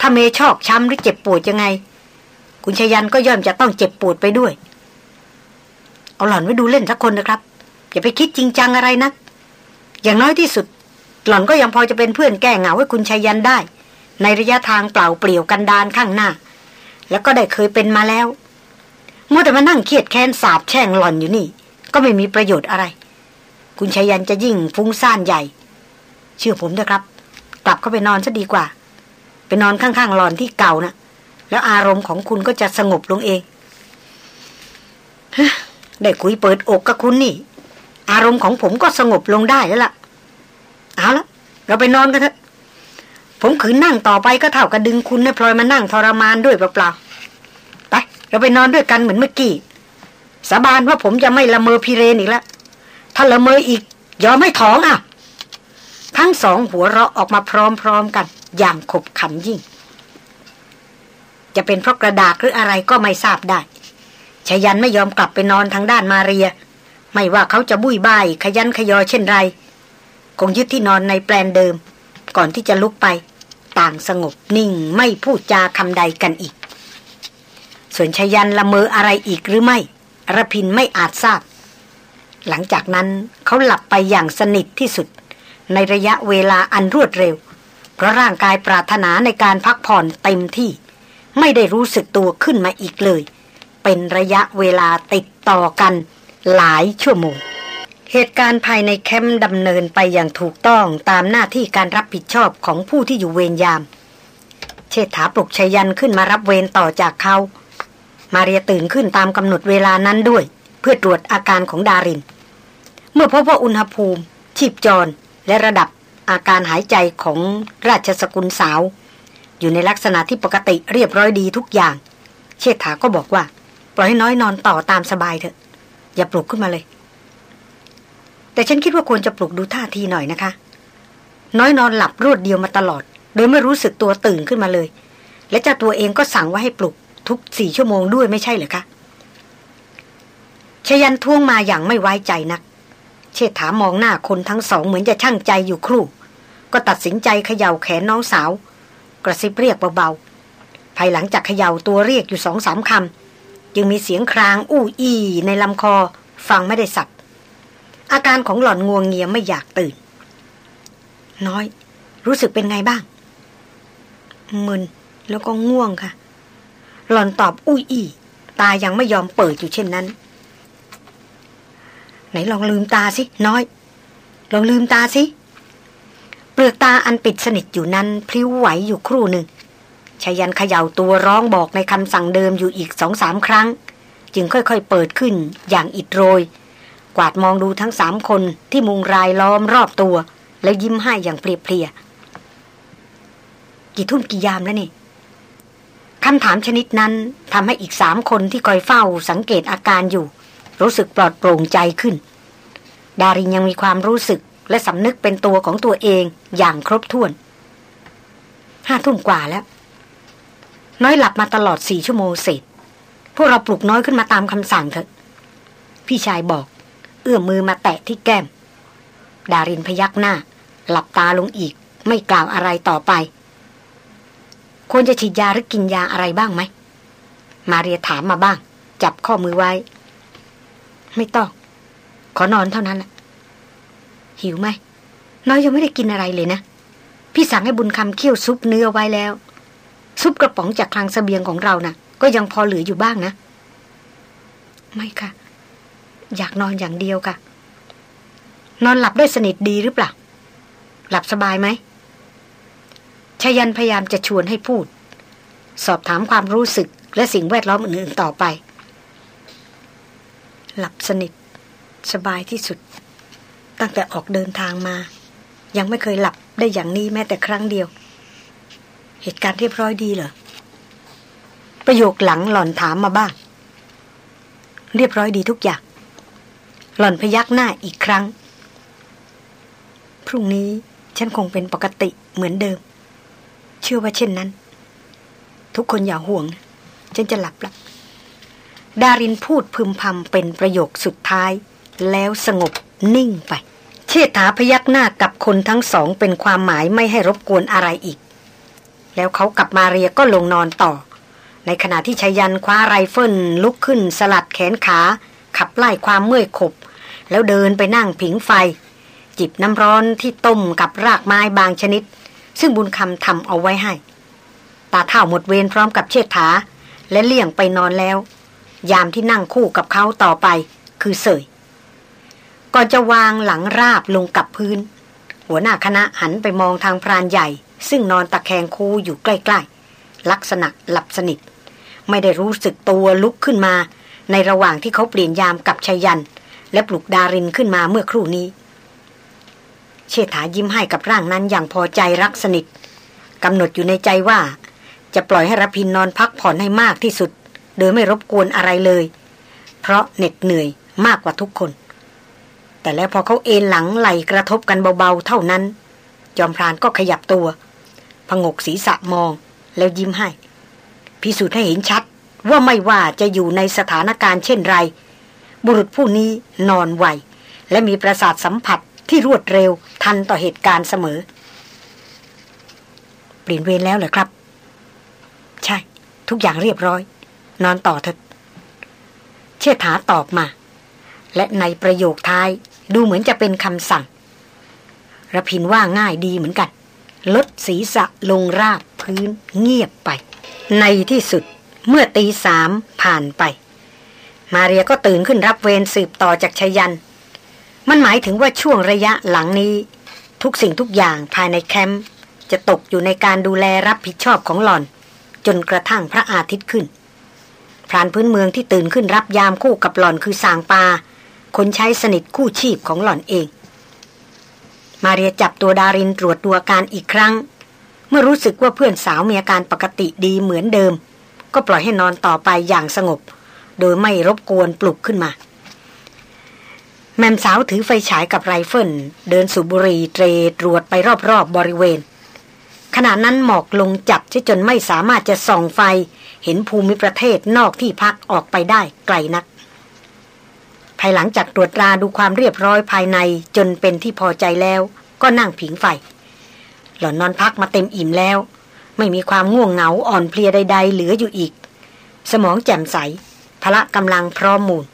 ถ้าเมชอกช้ำหรือเจ็บปวดยังไง คุณชายันก็ย่อมจะต้องเจ็บปวดไปด้วย เอาหล่อนไว้ดูเล่นสักคนนะครับ อย่าไปคิดจริงจังอะไรนะอย่างน้อยที่สุด หล่อนก็ยังพอจะเป็นเพื่อนแก้เหงาให้คุณชายันได้ ในระยะทางเปล่าเปลี่ยวกันดานข้างหน้า แล้วก็ได้เคยเป็นมาแล้ว มัวแต่มานั่งเครียดแค้นสาบแช่งหล่อนอยู่นี่ ก็ไม่มีประโยชน์อะไร คุณชายันจะยิ่งฟุ้งซ่านใหญ่ เชื่อผมเถอะครับ กลับเข้าไปนอนซะดีกว่า ไปนอนข้างๆหลอนที่เก่านะแล้วอารมณ์ของคุณก็จะสงบลงเองได้คุยเปิดอกกับคุณนี่ อารมณ์ของผมก็สงบลงได้แล้วล่ะ เอาละเราไปนอนกันเถอะ ผมขืนนั่งต่อไปก็เท่ากับดึงคุณให้พลอยมานั่งทรมานด้วยเปล่าๆ เราไปนอนด้วยกันเหมือนเมื่อกี้สาบานว่าผมจะไม่ละเมอพิเรนอีกแล้วถ้าละเมออีกยอมไม่ท้องอะ ทั้งสองหัวเราะออกมาพร้อมๆกัน อย่างขบขันยิ่ง จะเป็นเพราะกระดาษหรืออะไรก็ไม่ทราบได้ชยันไม่ยอมกลับไปนอนทางด้านมาเรีย ไม่ว่าเขาจะบุยบายขยันขยอเช่นไร คงยึดที่นอนในแปลนเดิม ก่อนที่จะลุกไป ต่างสงบนิ่งไม่พูดจาคำใดกันอีก ส่วนชยันละเมออะไรอีกหรือไม่ระพินไม่อาจทราบ หลังจากนั้นเขาหลับไปอย่างสนิทที่สุด ในระยะเวลาอันรวดเร็ว เพราะร่างกายปรารถนาในการพักผ่อนเต็มที่ ไม่ได้รู้สึกตัวขึ้นมาอีกเลย เป็นระยะเวลาติดต่อกันหลายชั่วโมง เหตุการณ์ภายในแคมป์ดำเนินไปอย่างถูกต้องตามหน้าที่การรับผิดชอบของผู้ที่อยู่เวรยาม เชษฐาปลุกชยันขึ้นมารับเวรต่อจากเขา มาเรียตื่นขึ้นตามกำหนดเวลานั้นด้วย เพื่อตรวจอาการของดาริน เมื่อพบว่าอุณหภูมิ ชีพจร และระดับอาการหายใจของราชสกุลสาว อยู่ในลักษณะที่ปกติเรียบร้อยดีทุกอย่าง เชษฐาก็บอกว่า ปล่อยให้น้อยนอนต่อตามสบายเถอะ อย่าปลุกขึ้นมาเลย แต่ฉันคิดว่าควรจะปลุกดูท่าทีหน่อยนะคะ น้อยนอนหลับรวดเดียวมาตลอด โดยไม่รู้สึกตัวตื่นขึ้นมาเลย และเจ้าตัวเองก็สั่งว่าให้ปลุก ทุกสี่ชั่วโมงด้วยไม่ใช่เหรอคะชยันท่วงมาอย่างไม่ไว้ใจนัก เชษฐามองหน้าคนทั้งสองเหมือนจะช่างใจอยู่ครู่ ก็ตัดสินใจเขย่าแขนน้องสาว กระซิบเรียกเบาๆภายหลังจากเขย่าตัวเรียกอยู่สองสามคำจึงมีเสียงครางอู้อีในลำคอ ฟังไม่ได้สับอาการของหล่อนงวงเงียไม่อยากตื่น น้อย รู้สึกเป็นไงบ้างมึนแล้วก็ง่วงค่ะ หล่อนตอบอุ้ยอีตายังไม่ยอมเปิดอยู่เช่นนั้น ไหนลองลืมตาสิ น้อย ลองลืมตาสิ เปลือกตาอันปิดสนิทอยู่นั้นพลิ้วไหวอยู่ครู่หนึ่งชายันเขย่าตัวร้องบอกในคำสั่งเดิมอยู่อีกสองสามครั้ง จึงค่อยๆเปิดขึ้นอย่างอิดโรย กวาดมองดูทั้งสามคนที่มุงรายล้อมรอบตัว แล้วยิ้มให้อย่างเพลียๆกี่ทุ่มกี่ยามแล้วนี่ คำถามชนิดนั้นทำให้อีกสามคนที่คอยเฝ้าสังเกตอาการอยู่ รู้สึกปลอดโปร่งใจขึ้น ดารินยังมีความรู้สึกและสำนึกเป็นตัวของตัวเองอย่างครบถ้วนห้าทุ่มกว่าแล้ว น้อยหลับมาตลอดสี่ชั่วโมงเสร็จ พวกเราปลุกน้อยขึ้นมาตามคำสั่งเถอะ พี่ชายบอก เอื้อมมือมาแตะที่แก้ม ดารินพยักหน้า หลับตาลงอีก ไม่กล่าวอะไรต่อไป ควรจะฉีดยาหรือกินยาอะไรบ้างไหม มาเรียถามมาบ้าง จับข้อมือไว้ ไม่ต้อง ขอนอนเท่านั้นแหละหิวไหม น้อยยังไม่ได้กินอะไรเลยนะ พี่สั่งให้บุญคำเคี่ยวซุปเนื้อไว้แล้ว ซุปกระป๋องจากคลังสเสบียงของเรานะ่ะ ก็ยังพอเหลืออยู่บ้างนะ ไม่ค่ะ อยากนอนอย่างเดียวค่ะ นอนหลับได้สนิทดีหรือเปล่า หลับสบายไหม ชยันพยายามจะชวนให้พูด สอบถามความรู้สึกและสิ่งแวดล้อมอื่นๆต่อไป หลับสนิท สบายที่สุด ตั้งแต่ออกเดินทางมา ยังไม่เคยหลับได้อย่างนี้แม้แต่ครั้งเดียว เหตุการณ์เรียบร้อยดีเหรอ ประโยคหลังหล่อนถามมาบ้าง เรียบร้อยดีทุกอย่าง หล่อนพยักหน้าอีกครั้ง พรุ่งนี้ฉันคงเป็นปกติเหมือนเดิม เชื่อว่าเช่นนั้น ทุกคนอย่าห่วง ฉันจะหลับละดารินพูดพึมพำเป็นประโยคสุดท้าย แล้วสงบนิ่งไป เชษฐาพยักหน้ากับคนทั้งสองเป็นความหมายไม่ให้รบกวนอะไรอีก แล้วเขากับมาเรียก็ลงนอนต่อ ในขณะที่ชายันคว้าไรเฟิลลุกขึ้นสลัดแขนขา ขับไล่ความเมื่อยขบ แล้วเดินไปนั่งผิงไฟ จิบน้ำร้อนที่ต้มกับรากไม้บางชนิด ซึ่งบุญคำทำเอาไว้ให้ ตาเท่าหมดเวรพร้อมกับเชษฐา และเลี่ยงไปนอนแล้ว ยามที่นั่งคู่กับเขาต่อไป คือเสยก่อนจะวางหลังราบลงกับพื้น หัวหน้าคณะหันไปมองทางพรานใหญ่ ซึ่งนอนตะแคงคูอยู่ใกล้ๆ ลักษณะหลับสนิท ไม่ได้รู้สึกตัวลุกขึ้นมา ในระหว่างที่เขาเปลี่ยนยามกับชายัน และปลุกดารินขึ้นมาเมื่อครู่นี้ เชษฐายิ้มให้กับร่างนั้นอย่างพอใจรักสนิทกำหนดอยู่ในใจว่า จะปล่อยให้รพินนอนพักผ่อนให้มากที่สุด โดยไม่รบกวนอะไรเลย เพราะเหน็ดเหนื่อยมากกว่าทุกคน แต่แล้วพอเขาเอนหลังไหลกระทบกันเบาๆเท่านั้น จอมพรานก็ขยับตัวพงกศีรษะมองแล้วยิ้มให้ พิสูจน์ให้เห็นชัดว่าไม่ว่าจะอยู่ในสถานการณ์เช่นไร บุรุษผู้นี้นอนไหว และมีประสาทสัมผัส ที่รวดเร็วทันต่อเหตุการณ์เสมอ เปลี่ยนเวรแล้วเหรอครับ ใช่ ทุกอย่างเรียบร้อย นอนต่อเถอะเชิดถาตอบมา และในประโยคท้ายดูเหมือนจะเป็นคำสั่งระพินว่าง่ายดีเหมือนกัน ลดศีรษะลงราบพื้นเงียบไป ในที่สุดเมื่อตีสามผ่านไป มาเรียก็ตื่นขึ้นรับเวรสืบต่อจากชยัน มันหมายถึงว่าช่วงระยะหลังนี้ ทุกสิ่งทุกอย่างภายในแคมป์จะตกอยู่ในการดูแลรับผิดชอบของหล่อน จนกระทั่งพระอาทิตย์ขึ้นพรานพื้นเมืองที่ตื่นขึ้นรับยามคู่กับหล่อนคือสางปา คนใช้สนิทคู่ชีพของหล่อนเอง มาเรียจับตัวดารินตรวจดูอาการอีกครั้ง เมื่อรู้สึกว่าเพื่อนสาวมีอาการปกติดีเหมือนเดิม ก็ปล่อยให้นอนต่อไปอย่างสงบ โดยไม่รบกวนปลุกขึ้นมา แม่สาวถือไฟฉายกับไรเฟิลเดินสูบบุหรี่เตร่ตรวจไปรอบๆบริเวณ ขณะนั้นหมอกลงจัดจนไม่สามารถจะส่องไฟ เห็นภูมิประเทศนอกที่พักออกไปได้ไกลนัก ภายหลังจากตรวจตราดูความเรียบร้อยภายในจนเป็นที่พอใจแล้ว ก็นั่งผิงไฟ หล่อนนอนพักมาเต็มอิ่มแล้ว ไม่มีความง่วงเหงาอ่อนเพลียใด ๆ เหลืออยู่อีก สมองแจ่มใสพละกำลังพร้อมมูล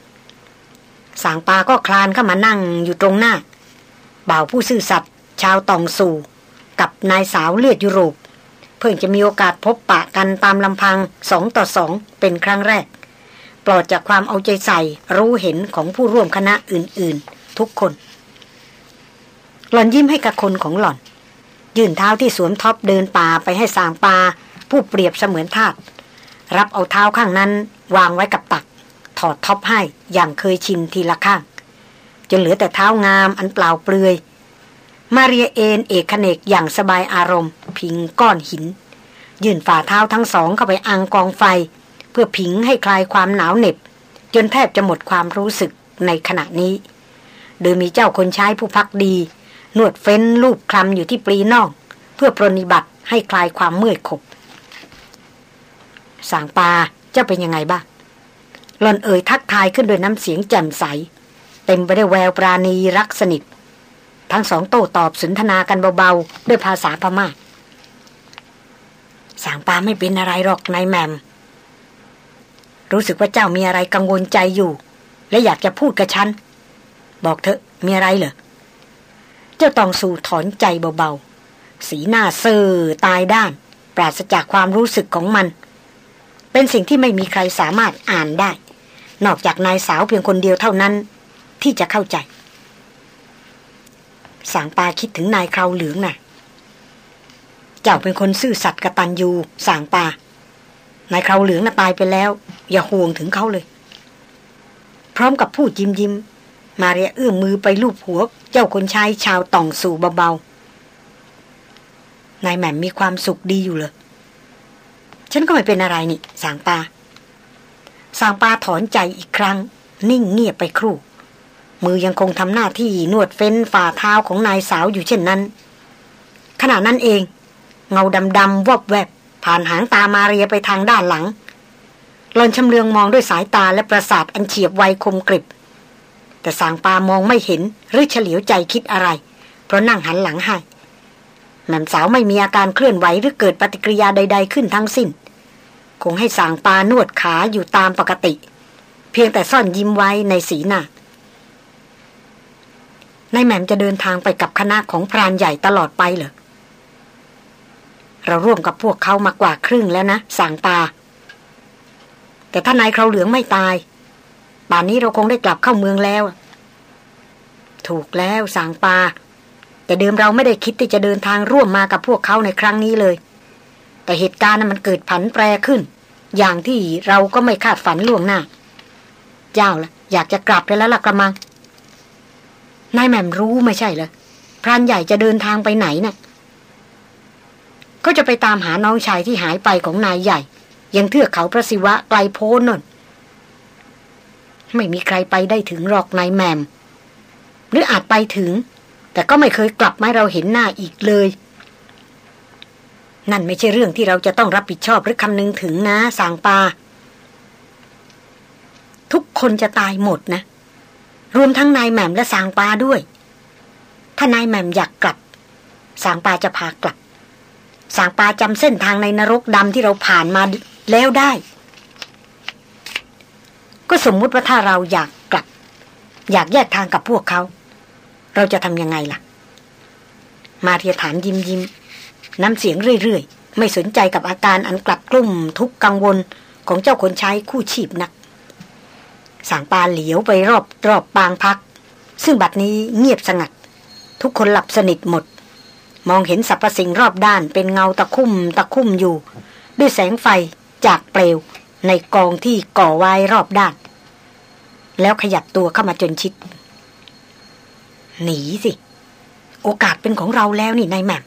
สางปาก็คลานเข้ามานั่งอยู่ตรงหน้า บ่าวผู้ซื่อสัตย์ชาวตองสู่ กับนายสาวเลือดยุโรป เพิ่งจะมีโอกาสพบปะกันตามลำพังสองต่อสองเป็นครั้งแรก ปลอดจากความเอาใจใส่รู้เห็นของผู้ร่วมคณะอื่นๆ ทุกคน หล่อนยิ้มให้กับคนของหล่อน ยื่นเท้าที่สวมท็อปเดินป่าไปให้สางปาผู้เปรียบเสมือนทาสรับเอาเท้าข้างนั้นวางไว้กับตัก ถอดท็อปให้อย่างเคยชินทีละข้าง จนเหลือแต่เท้างามอันเปล่าเปลือย มาเรียเอนเอกเขนกอย่างสบายอารมณ์ พิงก้อนหิน ยื่นฝ่าเท้าทั้งสองเข้าไปอังกองไฟ เพื่อผิงให้คลายความหนาวเหน็บ จนแทบจะหมดความรู้สึกในขณะนี้ โดยมีเจ้าคนใช้ผู้พักดีนวดเฟ้นลูบคลำอยู่ที่ปรีนอก เพื่อปรนิบัติให้คลายความเมื่อยขบ สางปาเจ้าเป็นยังไงบ้าง หลอนเอ่ยทักทายขึ้นโดยน้ำเสียงแจ่มใส เต็มไปด้วยแววปราณีรักสนิท ทั้งสองโต้ตอบสนทนากันเบาๆ ด้วยภาษาพมา่าสางปาไม่เป็นอะไรหรอกนายแมม รู้สึกว่าเจ้ามีอะไรกังวลใจอยู่ และอยากจะพูดกับฉัน บอกเถอะมีอะไรเหรอ เจ้าตองสู่ถอนใจเบาๆ สีหน้าเซ่อตายด้าน ปราศจากความรู้สึกของมัน เป็นสิ่งที่ไม่มีใครสามารถอ่านได้ นอกจากนายสาวเพียงคนเดียวเท่านั้น ที่จะเข้าใจ สางปาคิดถึงนายคราวเหลืองน่ะ เจ้าเป็นคนซื่อสัตย์กตัญญูสางปานายคราวเหลืองน่ะตายไปแล้ว อย่าห่วงถึงเขาเลย พร้อมกับพูดยิ้มยิ้มมาเรียเอื้อมมือไปลูบหัว เจ้าคนชายชาวต่องสู่เบาๆนายแหม่มมีความสุขดีอยู่เลยฉันก็ไม่เป็นอะไรนี่ สางปา สางปาถอนใจอีกครั้ง นิ่งเงียบไปครู่ มือยังคงทำหน้าที่นวดเฟ้นฝ่าเท้าของนายสาวอยู่เช่นนั้น ขณะนั้นเอง เงาดำๆวบแวบ ผ่านหางตามาเรียไปทางด้านหลังหลอนชำเลืองมองด้วยสายตาและประสาทอันเฉียบไวคมกริบ แต่สางปามองไม่เห็นหรือเฉลียวใจคิดอะไร เพราะนั่งหันหลังให้แม่สาวไม่มีอาการเคลื่อนไหวหรือเกิดปฏิกิริยาใด ๆ ขึ้นทั้งสิ้น คงให้สางปานวดขาอยู่ตามปกติ เพียงแต่ซ่อนยิ้มไว้ในสีหน้านายแหม่มจะเดินทางไปกับคณะของพรานใหญ่ตลอดไปเหรอ เราร่วมกับพวกเขามากว่าครึ่งแล้วนะสางปา แต่ถ้านายเขาเหลืองไม่ตายป่านนี้เราคงได้กลับเข้าเมืองแล้ว ถูกแล้วสางปา แต่เดิมเราไม่ได้คิดที่จะเดินทางร่วมมากับพวกเขาในครั้งนี้เลย แต่เหตุการณ์นั้นมันเกิดผันแปรขึ้น อย่างที่เราก็ไม่คาดฝันล่วงหน้า เจ้าละอยากจะกลับไปแล้วล่ะกระมัง นายแหม่มรู้ไม่ใช่เหรอพรานใหญ่จะเดินทางไปไหนนะ่ะ ก็จะไปตามหาน้องชายที่หายไปของนายใหญ่ ยังเทือกเขาพระศิวะไกลโพ้นนนไม่มีใครไปได้ถึงหรอกนายแมม หรืออาจไปถึง แต่ก็ไม่เคยกลับมาเราเห็นหน้าอีกเลย นั่นไม่ใช่เรื่องที่เราจะต้องรับผิดชอบหรือคำนึงถึงนะสางปา ทุกคนจะตายหมดนะ รวมทั้งนายแหม่มและสางปาด้วย ถ้านายแหม่มอยากกลับ สางปาจะพากลับ สางปาจำเส้นทางในนรกดำที่เราผ่านมาแล้วได้ ก็สมมุติว่าถ้าเราอยากกลับ อยากแยกทางกับพวกเขา เราจะทำยังไงล่ะ มาเรียถามยิ้มยิ้ม น้ำเสียงเรื่อยๆ ไม่สนใจกับอาการอันกลัดกลุ่มทุกกังวลของเจ้าคนใช้คู่ชีพนัก สางปาเหลียวไปรอบรอบปางพัก ซึ่งบัดนี้เงียบสงัด ทุกคนหลับสนิทหมด มองเห็นสรรพสิ่งรอบด้านเป็นเงาตะคุ่มตะคุ่มอยู่ ด้วยแสงไฟจากเปลว ในกองที่ก่อไว้รอบด้าน แล้วขยับตัวเข้ามาจนชิด หนีสิ โอกาสเป็นของเราแล้วนี่นายแม่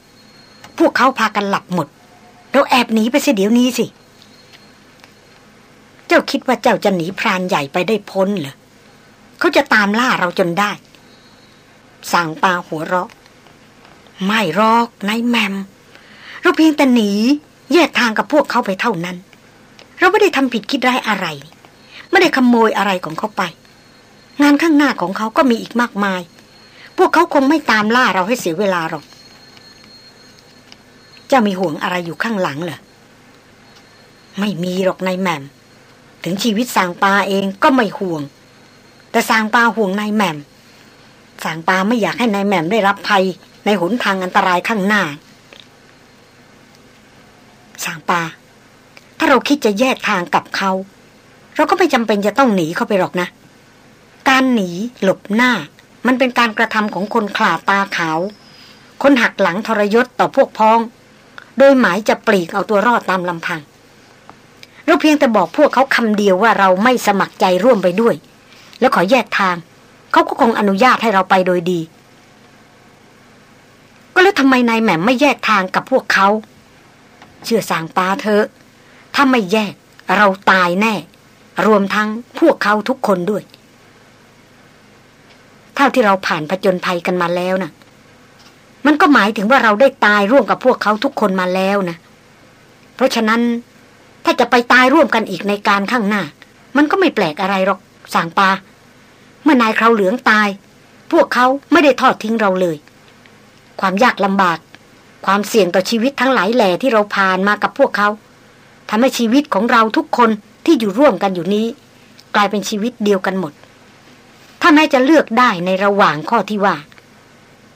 พวกเขาพากันหลับหมด เราแอบหนีไปเสียเดี๋ยวนี้สิ เจ้าคิดว่าเจ้าจะหนีพรานใหญ่ไปได้พ้นเหรอเขาจะตามล่าเราจนได้ สั่งปาหัวเราะ ไม่รอกนายแมม เราเพียงแต่หนี แยกทางกับพวกเขาไปเท่านั้น เราไม่ได้ทำผิดคิดร้ายอะไร ไม่ได้ขโมยอะไรของเขาไป งานข้างหน้าของเขาก็มีอีกมากมาย พวกเขาคงไม่ตามล่าเราให้เสียเวลาหรอก เจ้ามีห่วงอะไรอยู่ข้างหลังเหรอ ไม่มีหรอกนายแหม่ม ถึงชีวิตสางปาเองก็ไม่ห่วง แต่สางปาห่วงนายแหม่มสางปาไม่อยากให้นายแหม่มได้รับภัย ในหนทางอันตรายข้างหน้า สางปา ถ้าเราคิดจะแยกทางกับเขา เราก็ไม่จำเป็นจะต้องหนีเข้าไปหรอกนะ การหนีหลบหน้า มันเป็นการกระทำของคนขลาตาขาว คนหักหลังทรยศต่อพวกพ้อง โดยหมายจะปลีกเอาตัวรอดตามลำพังเราเพียงแต่บอกพวกเขาคำเดียวว่าเราไม่สมัครใจร่วมไปด้วย แล้วขอแยกทาง เขาก็คงอนุญาตให้เราไปโดยดี ก็แล้วทำไมนายแหม่มไม่แยกทางกับพวกเขา เชื่อสางปาเธอถ้าไม่แยกเราตายแน่ รวมทั้งพวกเขาทุกคนด้วย เท่าที่เราผ่านผจญภัยกันมาแล้วนะ่ะ มันก็หมายถึงว่าเราได้ตายร่วมกับพวกเขาทุกคนมาแล้วนะ เพราะฉะนั้นถ้าจะไปตายร่วมกันอีกในการข้างหน้า มันก็ไม่แปลกอะไรหรอกสางปา เมื่อนายคราวเหลืองตาย พวกเขาไม่ได้ทอดทิ้งเราเลย ความยากลำบาก ความเสี่ยงต่อชีวิตทั้งหลายแหล่ที่เราผ่านมากับพวกเขาทำให้ชีวิตของเราทุกคนที่อยู่ร่วมกันอยู่นี้ กลายเป็นชีวิตเดียวกันหมด ถ้าแม้จะเลือกได้ในระหว่างข้อที่ว่า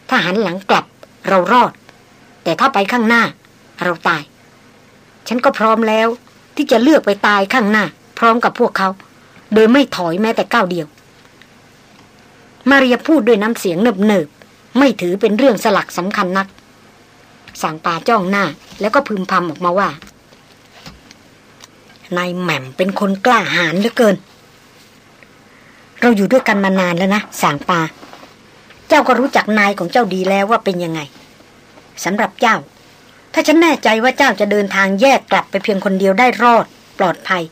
ถ้าหันหลังกลับ เรารอด แต่ถ้าไปข้างหน้า เราตาย ฉันก็พร้อมแล้ว ที่จะเลือกไปตายข้างหน้า พร้อมกับพวกเขา โดยไม่ถอยแม้แต่ก้าวเดียว มาเรียพูดด้วยน้ำเสียงเนิบๆไม่ถือเป็นเรื่องสลักสำคัญนัก สั่งปาจ้องหน้า แล้วก็พึมพำออกมาว่านายแหม่มเป็นคนกล้าหาญเหลือเกิน เราอยู่ด้วยกันมานานแล้วนะสางปา เจ้าก็รู้จักนายของเจ้าดีแล้วว่าเป็นยังไงสำหรับเจ้า ถ้าฉันแน่ใจว่าเจ้าจะเดินทางแยกกลับไปเพียงคนเดียวได้รอด ปลอดภัย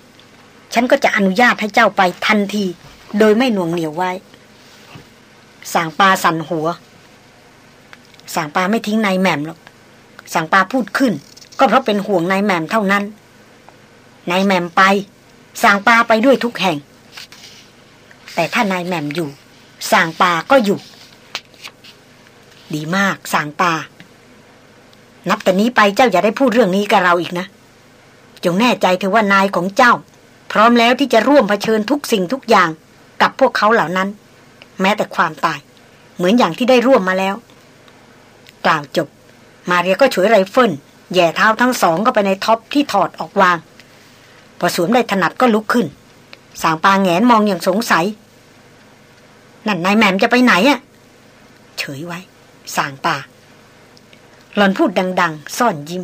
ฉันก็จะอนุญาตให้เจ้าไปทันที โดยไม่หน่วงเหนียวไว้สางปาสั่นหัวสางปาไม่ทิ้งนายแหม่มหรอกสางปาพูดขึ้น ก็เพราะเป็นห่วงนายแหม่มเท่านั้นนายแหม่มไปสางปาไปด้วยทุกแห่ง แต่ถ้านายแหม่มอยู่สางปาก็อยู่ ดีมากสางปา นับแต่นี้ไปเจ้าอย่าได้พูดเรื่องนี้กับเราอีกนะ จงแน่ใจเถอะว่านายของเจ้า พร้อมแล้วที่จะร่วมเผชิญทุกสิ่งทุกอย่างกับพวกเขาเหล่านั้น แม้แต่ความตาย เหมือนอย่างที่ได้ร่วมมาแล้ว กล่าวจบ มาเรียก็ฉวยไรเฟิลแหย่เท้าทั้งสองเข้าไปในท็อปที่ถอดออกวาง พอสวมได้ถนัดก็ลุกขึ้น สางปาแงนมองอย่างสงสัย นั่นนายแหม่มจะไปไหนอะเฉยไว้ สางปาหลอนพูดดัง ๆ ซ่อนยิ้ม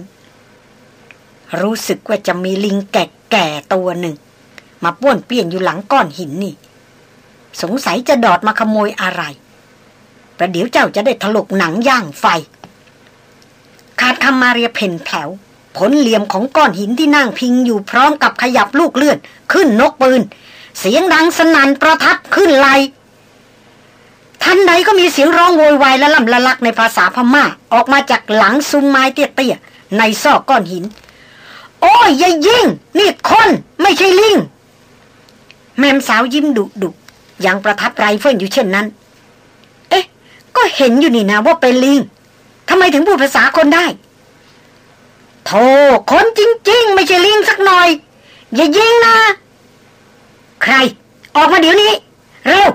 รู้สึกว่าจะมีลิงแก่ๆตัวหนึ่ง มาป้วนเปี้ยนอยู่หลังก้อนหินนี่ สงสัยจะดอดมาขโมยอะไรประเดี๋ยวเจ้าจะได้ถลกหนังย่างไฟ ขาดคำมาเรียเผ่นแผล็วพ้นเหลี่ยมของก้อนหินที่นั่งพิงอยู่พร้อมกับขยับลูกเลื่อน ขึ้นนกปืน เสียงดังสนั่นประทับขึ้นไหล ทันใดก็มีเสียงร้องโวยวายและล่ำละลักในภาษาพม่า ออกมาจากหลังซุ้มไม้เตี้ยๆในซอกก้อนหิน โอ้ยอย่ายิงนี่คนไม่ใช่ลิง แหม่มสาวยิ้มดุดุยังประทับไรเฟิลอยู่เช่นนั้น เอ๊ะ ก็เห็นอยู่นี่นะว่าเป็นลิงทำไมถึงพูดภาษาคนได้โธ่คนจริง ๆ ไม่ใช่ลิงสักหน่อย อย่ายิงนะ ใคร ออกมาเดี๋ยวนี้ เร็ว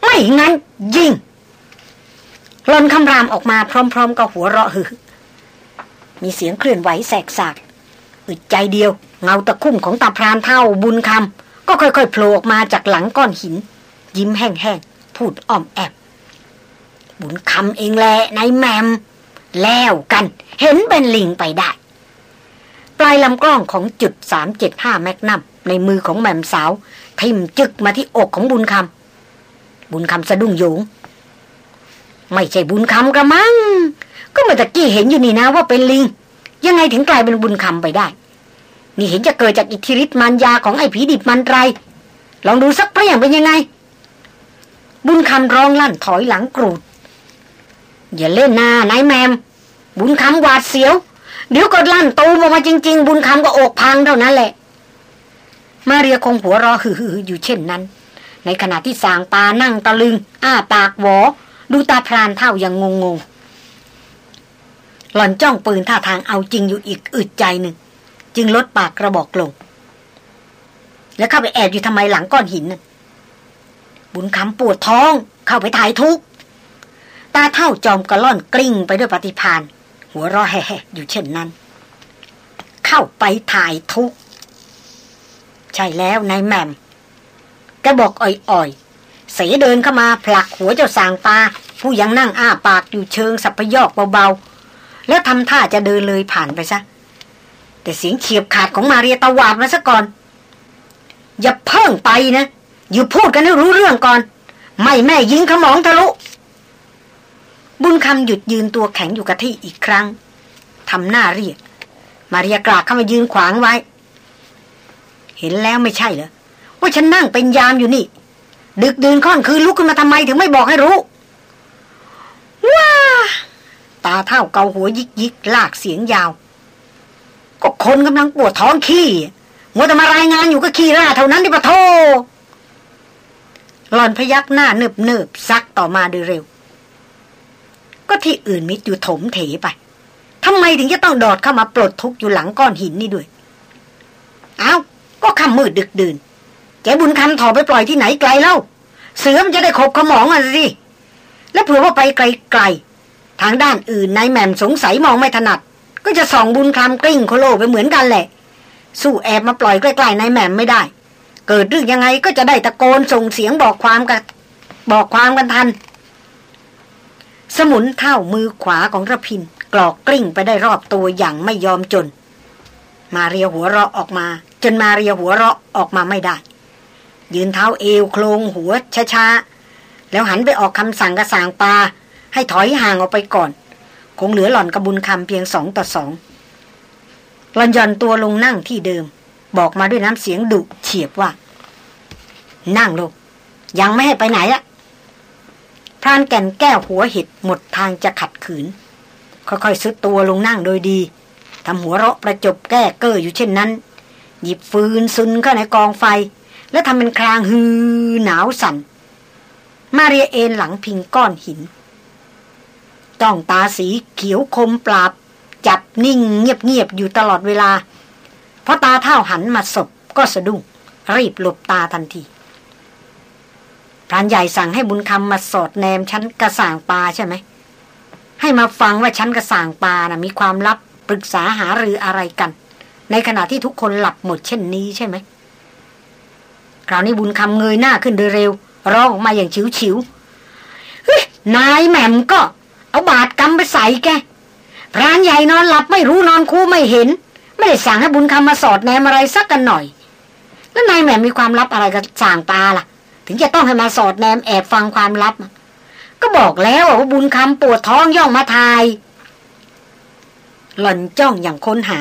ไม่งั้น ยิ่งหลอนคำรามออกมาพร้อม ๆกับหัวเราะฮือมีเสียงเคลื่อนไหวแสกสากอึดใจเดียว เงาตะคุ่มของตาพรานเท่าบุญคำก็ค่อยๆโผล่ออกมาจากหลังก้อนหิน ยิ้มแห้งๆพูดอ้อมแอบบุญคำเองแหละนายแมม แล้วกัน เห็นเป็นลิงไปได้ ปลายลำกล้องของจุดสามเจ็ดห้าแมกนัมในมือของแมมสาว ทิ่มจึกมาที่อกของบุญคำ บุญคำสะดุ้งโยง ไม่ใช่บุญคำกระมัง ก็เมื่อตะกี้เห็นอยู่นี่นะว่าเป็นลิง ยังไงถึงกลายเป็นบุญคำไปได้ นี่เห็นจะเกิดจากอิทธิฤทธิ์มันยาของไอ้ผีดิบมันไรลองดูสักเปรี้ยงเป็นยังไง บุญคำร้องลั่นถอยหลังกรูด อย่าเล่นหน้านายแมม บุญคำหวาดเสียว เดี๋ยวก็ลั่นตูมออกมาจริง ๆ บุญคำก็อกพังเท่านั้นแหละ มาเรียคงหัวรอหือๆอยู่เช่นนั้น ในขณะที่สางปานั่งตะลึง อ้าปากหวอ ดูตาพรานเท่ายังงงงหล่อนจ้องปืนท่าทางเอาจริงอยู่อีกอึดใจหนึ่ง จึงลดปากกระบอกลง แล้วเข้าไปแอบอยู่ทำไมหลังก้อนหินน่ะบุญคำปวดท้อง เข้าไปถ่ายทุกตาเท่าจอมกระล่อนกลิ้งไปด้วยปฏิพานหัวรอแห่อยู่เช่นนั้น เข้าไปถ่ายทุกใช่แล้วนายแมม กบอกอ่อยๆ เสเดินเข้ามาผลักหัวเจ้าสางปาผู้ยังนั่งอ้าปากอยู่เชิงสัพยอกเบาๆ แล้วทำท่าจะเดินเลยผ่านไปซะ แต่เสียงเฉียบขาดของมาเรียตวาดมาซะก่อน อย่าเพิ่งไปนะ อยู่พูดกันให้รู้เรื่องก่อน ไม่แม่ยิงขมองทะลุ บุญคำหยุดยืนตัวแข็งอยู่กับที่อีกครั้งทำหน้าเรียก มาเรียกรากเข้ามายืนขวางไว้ เห็นแล้วไม่ใช่เหรอ ว่าฉันนั่งเป็นยามอยู่นี่ ดึกดื่นค่อนคืนลุกขึ้นมาทำไมถึงไม่บอกให้รู้ว้าตาเท่าเกาหัวยิกยิกลากเสียงยาว ก็คนกำลังปวดท้องขี้มัวแต่มารายงานอยู่ก็ขี้ร่าเท่านั้นดิปะโทหลอนพยักหน้าเนิบเนิบซักต่อมาโดยเร็ว ก็ที่อื่นมิดอยู่ถมเถไปทำไมถึงจะต้องดอดเข้ามาปลดทุกอยู่หลังก้อนหินนี่ด้วย เอา้า ก็คำมืดดึกดื่น แกบุญคำถอไปปล่อยที่ไหนไกลเล่า เสือมันจะได้ขบขมองอะสิ แล้วเผื่อว่าไปไกลๆ ทางด้านอื่นนายแหม่มสงสัยมองไม่ถนัด ก็จะส่องบุญคำกลิ้งโคโลไปเหมือนกันแหละ สู้แอบมาปล่อยใกล้ๆนายแหม่มไม่ได้ เกิดเรื่องยังไงก็จะได้ตะโกนส่งเสียงบอกความกันบอกความกันทัน สมุนเท่ามือขวาของระพินกรอกกลิ้งไปได้รอบตัวอย่างไม่ยอมจน มาเรียหัวเราะออกมา จนมาเรียหัวเราะออกมาไม่ได้ ยืนเท้าเอวโครงหัวช้าๆ แล้วหันไปออกคำสั่งกระสางปลาให้ถอยห่างออกไปก่อน คงเหลือหล่อนกระบุญคำเพียงสองต่อสองหล่อนย่อนตัวลงนั่งที่เดิม บอกมาด้วยน้ำเสียงดุเฉียบว่า นั่งลง ยังไม่ให้ไปไหนอะพรานแก่นแก้วหัวห็ดหมดทางจะขัดขืน ค่อยๆซุดตัวลงนั่งโดยดีทำหัวเราะประจบแก้เก้ออยู่เช่นนั้น หยิบฟืนซุนเข้าในกองไฟ แล้วทำเป็นคลางฮือหนาวสัน่น มาเรียเอนหลังพิงก้อนหินจ้องตาสีเขียวคมปราบ จับนิ่งเงียบๆอยู่ตลอดเวลา เพราะตาเท่าหันมาศพก็สะดุ้งรีบหลบตาทันทีพรานใหญ่สั่งให้บุญคำมาสอดแนมชั้นกระสางปลาใช่ไหม ให้มาฟังว่าฉันกระสางปลานะ่ะมีความลับปรึกษาหารืออะไรกัน ในขณะที่ทุกคนหลับหมดเช่นนี้ใช่ไหม คราวนี้บุญคำเงยหน้าขึ้นโดยเร็วร้องออกมาอย่างฉิวฉิวเฮ้ยนายแหม่มก็ เอาบาดกำไปใส่แกพรานใหญ่นอนหลับไม่รู้นอนคู่ไม่เห็น ไม่ได้สั่งให้บุญคำมาสอดแนมอะไรสักกันหน่อย แล้วนายแหม่มมีความลับอะไรกับสางปาล่ะ ถึงจะต้องให้มาสอดแนมแอบฟังความลับ ก็บอกแล้วว่าบุญคำปวดท้องย่องมาทาย หล่อนจ้องอย่างค้นหา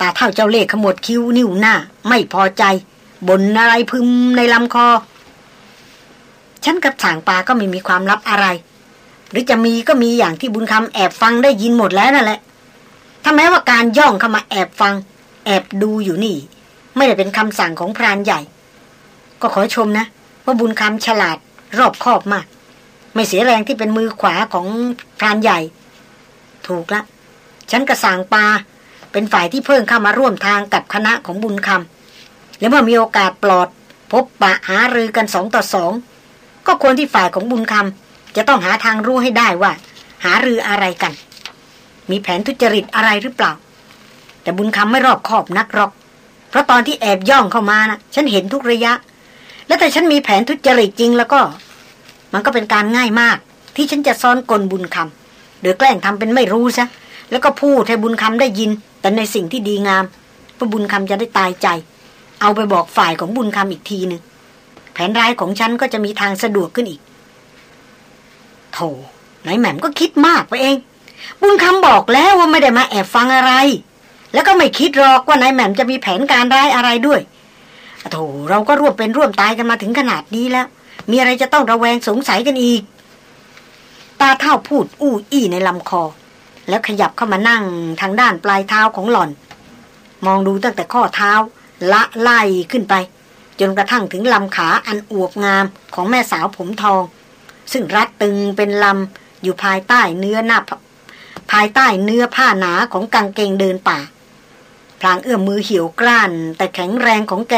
ตาเท่าเจ้าเล่ขมวดคิ้วนิ้วหน้า ไม่พอใจ บนอะไรพึมในลำคอ ฉันกับฉางปาก็ไม่มีความลับอะไร หรือจะมีก็มีอย่างที่บุญคำแอบฟังได้ยินหมดแล้วนั่นแหละถ้าแม้ว่าการย่องเข้ามาแอบฟัง แอบดูอยู่นี่ ไม่ได้เป็นคำสั่งของพรานใหญ่ ก็ขอชมนะ ว่าบุญคำฉลาดรอบคอบมาก ไม่เสียแรงที่เป็นมือขวาของพรานใหญ่ ถูกละ ฉันกระสางปาเป็นฝ่ายที่เพิ่งเข้ามาร่วมทางกับคณะของบุญคำ แล้วเมื่อมีโอกาสปลอด พบปะหารือกันสองต่อสองก็ควรที่ฝ่ายของบุญคำจะต้องหาทางรู้ให้ได้ว่า หารืออะไรกัน มีแผนทุจริตอะไรหรือเปล่า แต่บุญคำไม่รอบคอบนักหรอก เพราะตอนที่แอบย่องเข้ามานะฉันเห็นทุกระยะ และแต่ฉันมีแผนทุจริตจริงแล้วก็ มันก็เป็นการง่ายมาก ที่ฉันจะซ้อนกลบุญคำหรือแกล้งทำเป็นไม่รู้ซะแล้วก็พูดให้บุญคำได้ยิน แต่ในสิ่งที่ดีงามเพื่อบุญคำจะได้ตายใจ เอาไปบอกฝ่ายของบุญคำอีกทีหนึ่งแผนร้ายของฉันก็จะมีทางสะดวกขึ้นอีกโธ่นายแหม่มก็คิดมากไปเอง บุญคำบอกแล้วว่าไม่ได้มาแอบฟังอะไร แล้วก็ไม่คิดหรอกว่านายแหม่มจะมีแผนการร้ายอะไรด้วยโธ่เราก็ร่วมเป็นร่วมตายกันมาถึงขนาดนี้แล้ว มีอะไรจะต้องระแวงสงสัยกันอีก ตาเท่าพูดอู้อี้ในลำคอ แล้วขยับเข้ามานั่งทางด้านปลายเท้าของหล่อน มองดูตั้งแต่ข้อเท้า ละไล่ขึ้นไป จนกระทั่งถึงลำขาอันอวบงามของแม่สาวผมทอง ซึ่งรัดตึงเป็นลำอยู่ภายใต้เนื้อหน้าภายใต้เนื้อผ้าหนาของกางเกงเดินป่าพลางเอื้อมมือเหี่ยวกร้าน แต่แข็งแรงของแก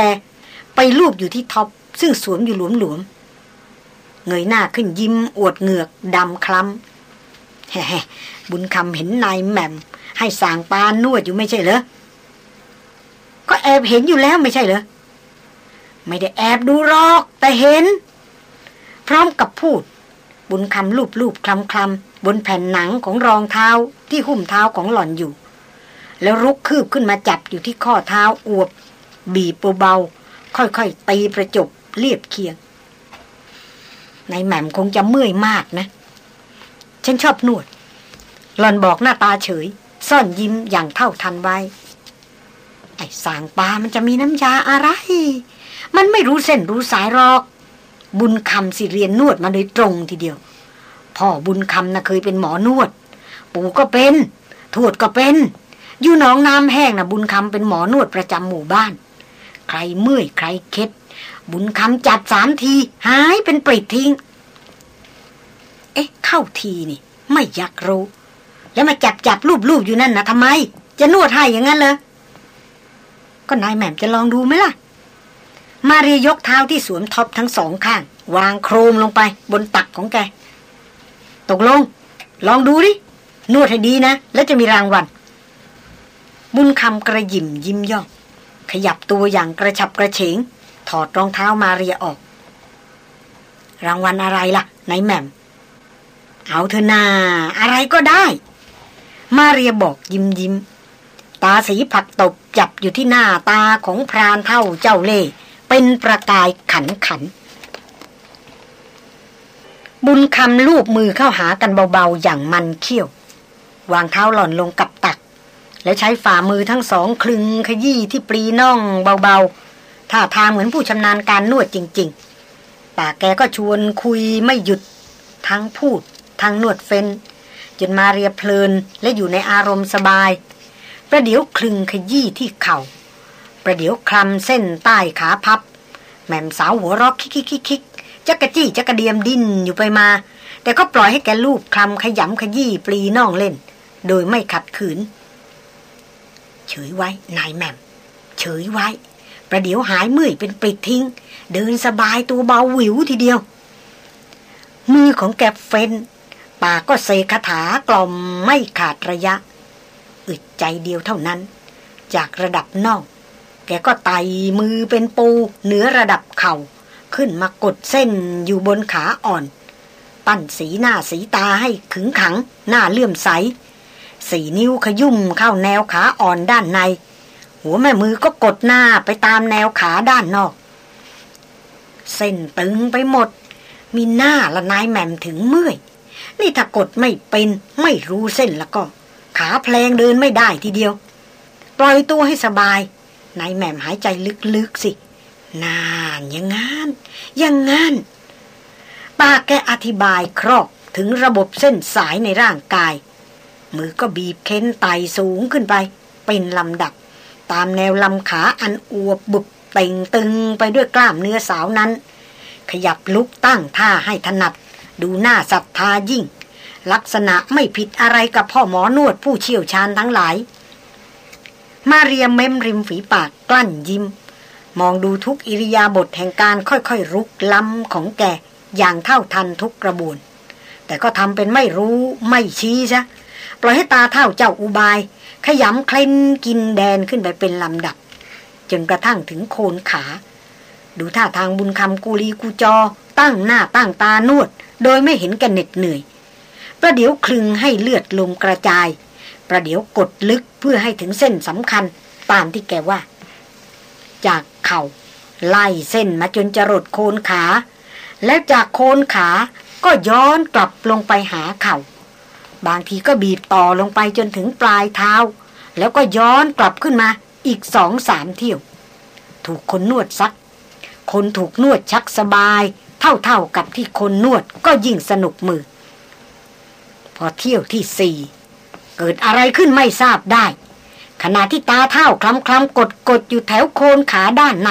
ไปลูบอยู่ที่ท็อป ซึ่งสวมอยู่หลวมเงยหน้าขึ้นยิ้มอวดเหงือกดำคล้ำแฮ่บุญคำเห็นนายแหม่ม ให้สางปานนวดอยู่ไม่ใช่เหรอ ก็แอบเห็นอยู่แล้วไม่ใช่เหรอ ไม่ได้แอบดูหรอก แต่เห็น พร้อมกับพูด บุญคำลูบลูบคลำคลำบนแผ่นหนังของรองเท้าที่หุ้มเท้าของหล่อนอยู่ แล้วรุกคืบขึ้นมาจับอยู่ที่ข้อเท้าอวบ บีบเบาๆค่อยๆตีประจบเรียบเคียงนายแหม่มคงจะเมื่อยมากนะ ฉันชอบนวด หล่อนบอกหน้าตาเฉย ซ่อนยิ้มอย่างเท่าทันไว้ ไอ้สางปลามันจะมีน้ำยาอะไร มันไม่รู้เส้นรู้สายหรอก บุญคำสิเรียนนวดมาโดยตรงทีเดียว พ่อบุญคำนะ่ะเคยเป็นหมอนวด ปู่ก็เป็นทวดก็เป็น อยู่หนองน้ำแห้งนะบุญคำเป็นหมอนวดประจำหมู่บ้าน ใครเมื่อยใครเค็ดบุญคำจัดสามทีหายเป็นปริดทิ้ง เอ๊ะ เข้าทีนี่ ไม่อยากรู้ แล้วมาจับจับรูปรูปอยู่นั่นนะทำไม จะนวดให้อย่างนั้นเหรอ ก็นายแหม่มจะลองดูไหมล่ะ มาเรียยกเท้าที่สวมท็อปทั้งสองข้าง วางโครมลงไปบนตักของแก ตกลง ลองดูดิ นวดให้ดีนะ แล้วจะมีรางวัลบุญคำกระยิมยิ้มย่องขยับตัวอย่างกระฉับกระเฉง ถอดรองเท้ามาเรียออก รางวัลอะไรล่ะนายแหม่ม เอาเถอะนาอะไรก็ได้ มาเรียบอกยิ้มยิ้ม ตาสีผักตบจับอยู่ที่หน้าตาของพรานเท่าเจ้าเล่ เป็นประกายขันขัน บุญคำลูบมือเข้าหากันเบาๆอย่างมันเขี้ยว วางเท้าหล่อนลงกับตัก แล้วใช้ฝ่ามือทั้งสองคลึงขยี้ที่ปรีน่องเบาๆท่าทางเหมือนผู้ชำนาญการนวดจริง ๆปาแกก็ชวนคุยไม่หยุดทั้งพูด ทั้งนวดเฟ้นจนมาเรียเพลินและอยู่ในอารมณ์สบาย ประเดี๋ยวคลึงขยี้ที่เขา่าประเดี๋ยวคลำเส้นใต้ขาพับ แม่มสาวหัวรอกคิกคิกคิกจักกะจี้จักกะเดียมดิ้นอยู่ไปมา แต่ก็ปล่อยให้แกลูบคลำขยำขยี้ปลีน่องเล่น โดยไม่ขัดขืน เฉยไว้นายแม่ม เฉยไว้ ประเดี๋ยวหายเมื่อยเป็นปิดทิ้ง เดินสบายตัวเบาหวิวทีเดียว มือของแกเฟ้นปากก็เสกคาถากล่อมไม่ขาดระยะ อึดใจเดียวเท่านั้น จากระดับนอก แกก็ไต่มือเป็นปู เหนือระดับเขา่า ขึ้นมากดเส้นอยู่บนขาอ่อน ปั้นสีหน้าสีตาให้ขึงขัง หน้าเลื่อมใส สีนิ้วขยุ่มเข้าแนวขาอ่อนด้านใน หัวแม่มือก็กดหน้าไปตามแนวขาด้านนอก เส้นตึงไปหมด มีหน้าละนายแหม่มถึงเมื่อยนี่ถ้ากดไม่เป็นไม่รู้เส้นแล้วก็ ขาแพลงเดินไม่ได้ทีเดียว ปล่อยตัวให้สบายนายแหม่มหายใจลึกๆสิ นานอย่างงั้นอย่างงั้นป้าแกอธิบายครอกถึงระบบเส้นสายในร่างกาย มือก็บีบเค้นไตสูงขึ้นไป เป็นลำดับ ตามแนวลำขาอันอวบบุบเต่งตึงไปด้วยกล้ามเนื้อสาวนั้น ขยับลุกตั้งท่าให้ถนัด ดูหน้าศรัทธายิ่ง ลักษณะไม่ผิดอะไรกับพ่อหมอนวดผู้เชี่ยวชาญทั้งหลาย มาเรียมเม้มริมฝีปากกลั้นยิ้ม มองดูทุกอิริยาบถแห่งการค่อยๆรุกล้ำของแกอย่างเท่าทันทุกกระบวน แต่ก็ทำเป็นไม่รู้ไม่ชี้ซะปล่อยให้ตาเท่าเจ้าอุบาย ขยำเคล้นกินแดนขึ้นไปเป็นลำดับ จนกระทั่งถึงโคนขา ดูท่าทางบุญคำกูลีกูจอ ตั้งหน้าตั้งตานวด โดยไม่เห็นแกเหน็ดเหนื่อย ประเดี๋ยวคลึงให้เลือดลมกระจาย ประเดี๋ยวกดลึกเพื่อให้ถึงเส้นสำคัญ ตามที่แกว่า จากเขา่าไล่เส้นมาจนจรดโคนขา แล้วจากโคนขาก็ย้อนกลับลงไปหาเขา่า บางทีก็บีบต่อลงไปจนถึงปลายเท้า แล้วก็ย้อนกลับขึ้นมาอีกสองสามเที่ยว ถูกคนนวดซัก คนถูกนวดชักสบาย เท่าๆกับที่คนนวดก็ยิ่งสนุกมือ พอเที่ยวที่สี่เกิดอะไรขึ้นไม่ทราบได้ ขณะที่ตาเท่าคลำคลำกดกดอยู่แถวโคนขาด้านใน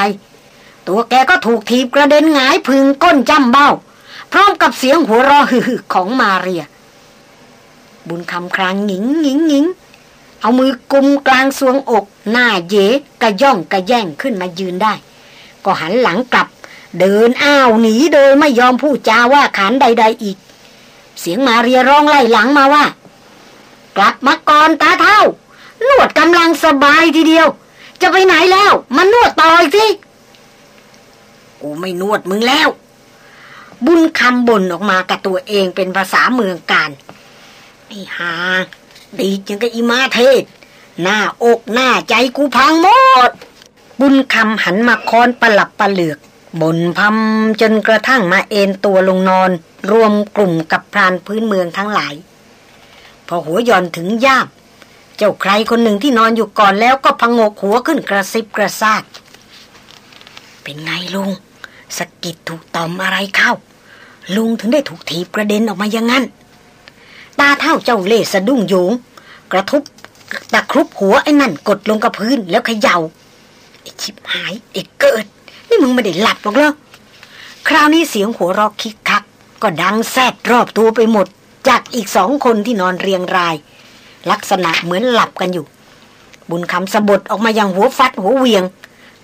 ตัวแกก็ถูกทีบกระเด็นหงายพึงก้นจ้ำเบ้า พร้อมกับเสียงหัวเราะฮือของมาเรีย บุญคำครางหงิงหงิงหงิงเอามือกุมกลางสวงอก หน้าเยกระย่องกระแย่งขึ้นมายืนได้ ก็หันหลังกลับ เดินอ้าวหนีโดยไม่ยอมพูดจาว่าขานใด ๆอีก เสียงมาเรียร้องไล่หลังมาว่า กลับมาก่อนตาเท่านวดกำลังสบายทีเดียว จะไปไหนแล้วมันนวดต่อยสิกูไม่นวดมึงแล้ว บุญคำบ่นออกมากับตัวเองเป็นภาษาเมืองการไอ้หาดีจังกับอีมาเทศ หน้าอกหน้าใจกูพังหมด บุญคำหันมาค้อนประหลับประเหลือก บนพำจนกระทั่งมาเอนตัวลงนอน รวมกลุ่มกับพรานพื้นเมืองทั้งหลาย พอหัวย่อนถึงย่ามเจ้าใครคนหนึ่งที่นอนอยู่ก่อนแล้วก็พงกหัวขึ้นกระซิบกระซาดเป็นไงลุงสกิดถูกตอมอะไรเข้า ลุงถึงได้ถูกถีบกระเด็นออกมาอย่างนั้น ตาเท่าเจ้าเล่สะดุ้งโยง กระทุบตะครุบหัวไอ้นั่นกดลงกับพื้นแล้วเขยา่าไอ้ชิบหายไอ้เกิด นี่มึงไม่ได้หลับหรอกเหรอคราวนี้เสียงหัวรอกคิกคัก ก็ดังแซดรอบตัวไปหมด จากอีกสองคนที่นอนเรียงราย ลักษณะเหมือนหลับกันอยู่ บุญคำสะบดออกมาอย่างหัวฟัดหัวเวียง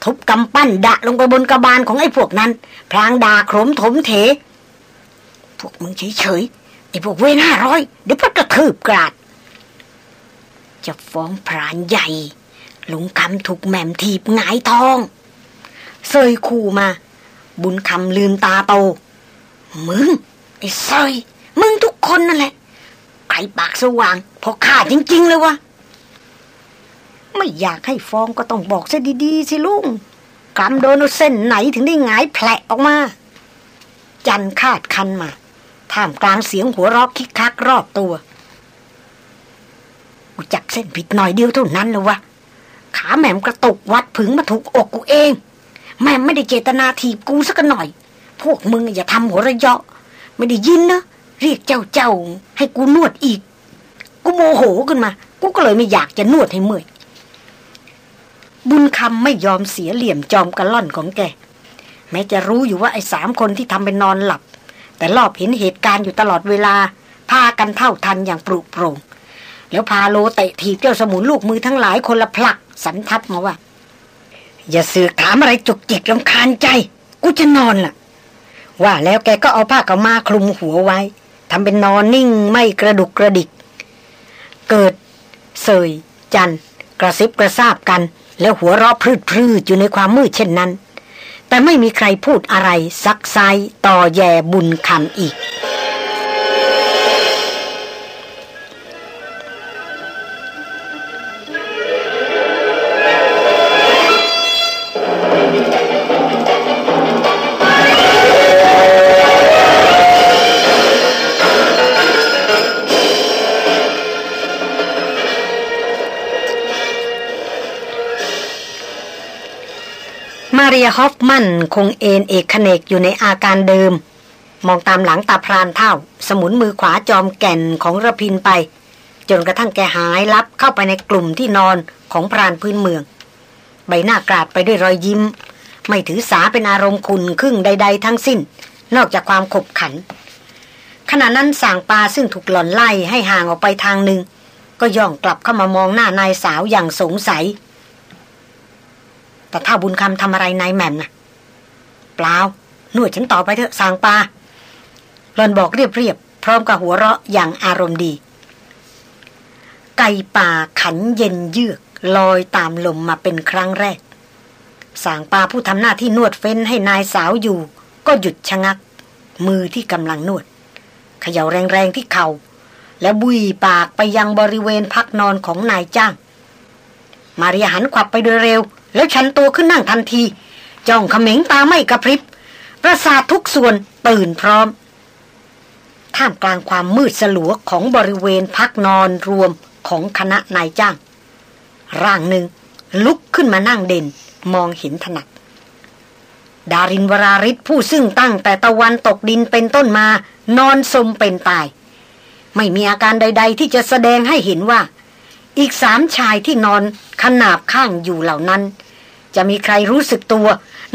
ทุบกำปั้นดะลงไปบนกระบาลของไอ้พวกนั้น พลางด่าโครมถมเถ พวกมึงเฉยๆไอ้พวกเว้นห้าร้อยเดี๋ยวพัดกระทืบกราด จะฟ้องพรานใหญ่ลุงคำถูกแหม่มทีบหงายทอง เซยคู่มา บุญคำลืมตาโตมึงไอ้เซยมึงทุกคนนั่นแหละใครปากสว่าง พอข่าจริง ๆ เลยวะไม่อยากให้ฟ้องก็ต้องบอกซะดีๆ สิลุงกำโดนเส้นไหนถึงได้หงายแผลออกมา จันคาดคันมา ท่ามกลางเสียงหัวเราะคิกคักรอบตัวกูจับเส้นผิดหน่อยเดียวเท่านั้นเลยวะขาแหม่มกระตุกวัดผึงมาถูกอกกูเอง แม่ไม่ได้เจตนาถีบกูสักหน่อย พวกมึงอย่าทำหัวระยะ ไม่ได้ยินนะ เรียกเจ้าเจ้าให้กูนวดอีก กูโมโหขึ้นมา กูก็เลยไม่อยากจะนวดให้เมื่อย บุญคำไม่ยอมเสียเหลี่ยมจอมกระล่อนของแก แม้จะรู้อยู่ว่าไอ้สามคนที่ทำเป็นนอนหลับ แต่รอบเห็นเหตุการณ์อยู่ตลอดเวลา พากันเท่าทันอย่างปรุโปรงแล้วพาโลเตะถีบเจ้าสมุนลูกมือทั้งหลายคนละผลักสันทัดมาว่า อย่าสือถามอะไรจุกจิกลำคาญใจ กูจะนอนล่ะ ว่าแล้วแกก็เอาผ้าเกามาคลุมหัวไว้ทำเป็นนอนนิ่งไม่กระดุกกระดิก เกิด เสย จัน กระซิบกระซาบกัน แล้วหัวเราะพรืดพรืดอยู่ในความมืดเช่นนั้น แต่ไม่มีใครพูดอะไรซักไซต่อแย่บุญคำอีก ยฮอฟมันคงเอนเอกขเนกอยู่ในอาการเดิม มองตามหลังตาพรานเท่า สมุนมือขวาจอมแก่นของระพินไป จนกระทั่งแกหายลับเข้าไปในกลุ่มที่นอนของพรานพื้นเมือง ใบหน้ากราดไปด้วยรอยยิ้ม ไม่ถือสาเป็นอารมณ์คุณครึ่งใด ๆ ทั้งสิ้น นอกจากความขบขัน ขณะนั้นสางปลาซึ่งถูกหล่อนไล่ให้ห่างออกไปทางหนึ่งก็ย่องกลับเข้ามามองหน้านายสาวอย่างสงสัย แต่ถ้าบุญคำทำอะไรนายแหม่มนะเปล่านวดฉันต่อไปเถอะสางปลาหลอนบอกเรียบๆพร้อมกับหัวเราะอย่างอารมณ์ดี ไก่ป่าขันเย็นเยือกลอยตามลมมาเป็นครั้งแรก สางปลาผู้ทำหน้าที่นวดเฟ้นให้นายสาวอยู่ ก็หยุดชะงัก มือที่กำลังนวดเขย่าแรงๆที่เขา่าแล้วบุยปากไปยังบริเวณพักนอนของนายจ้าง มาเรียหันขวับไปโดยเร็ว แล้วชันตัวขึ้นนั่งทันที จ้องเขม็งตาไม่กระพริบ ประสาททุกส่วนตื่นพร้อม ท่ามกลางความมืดสลัวของบริเวณพักนอนรวมของคณะนายจ้าง ร่างหนึ่งลุกขึ้นมานั่งเด่น มองเห็นถนัดดารินวราริศผู้ซึ่งตั้งแต่ตะวันตกดินเป็นต้นมา นอนสมเป็นตาย ไม่มีอาการใด ๆ ที่จะแสดงให้เห็นว่า อีกสามชายที่นอนขนาบข้างอยู่เหล่านั้น จะมีใครรู้สึกตัว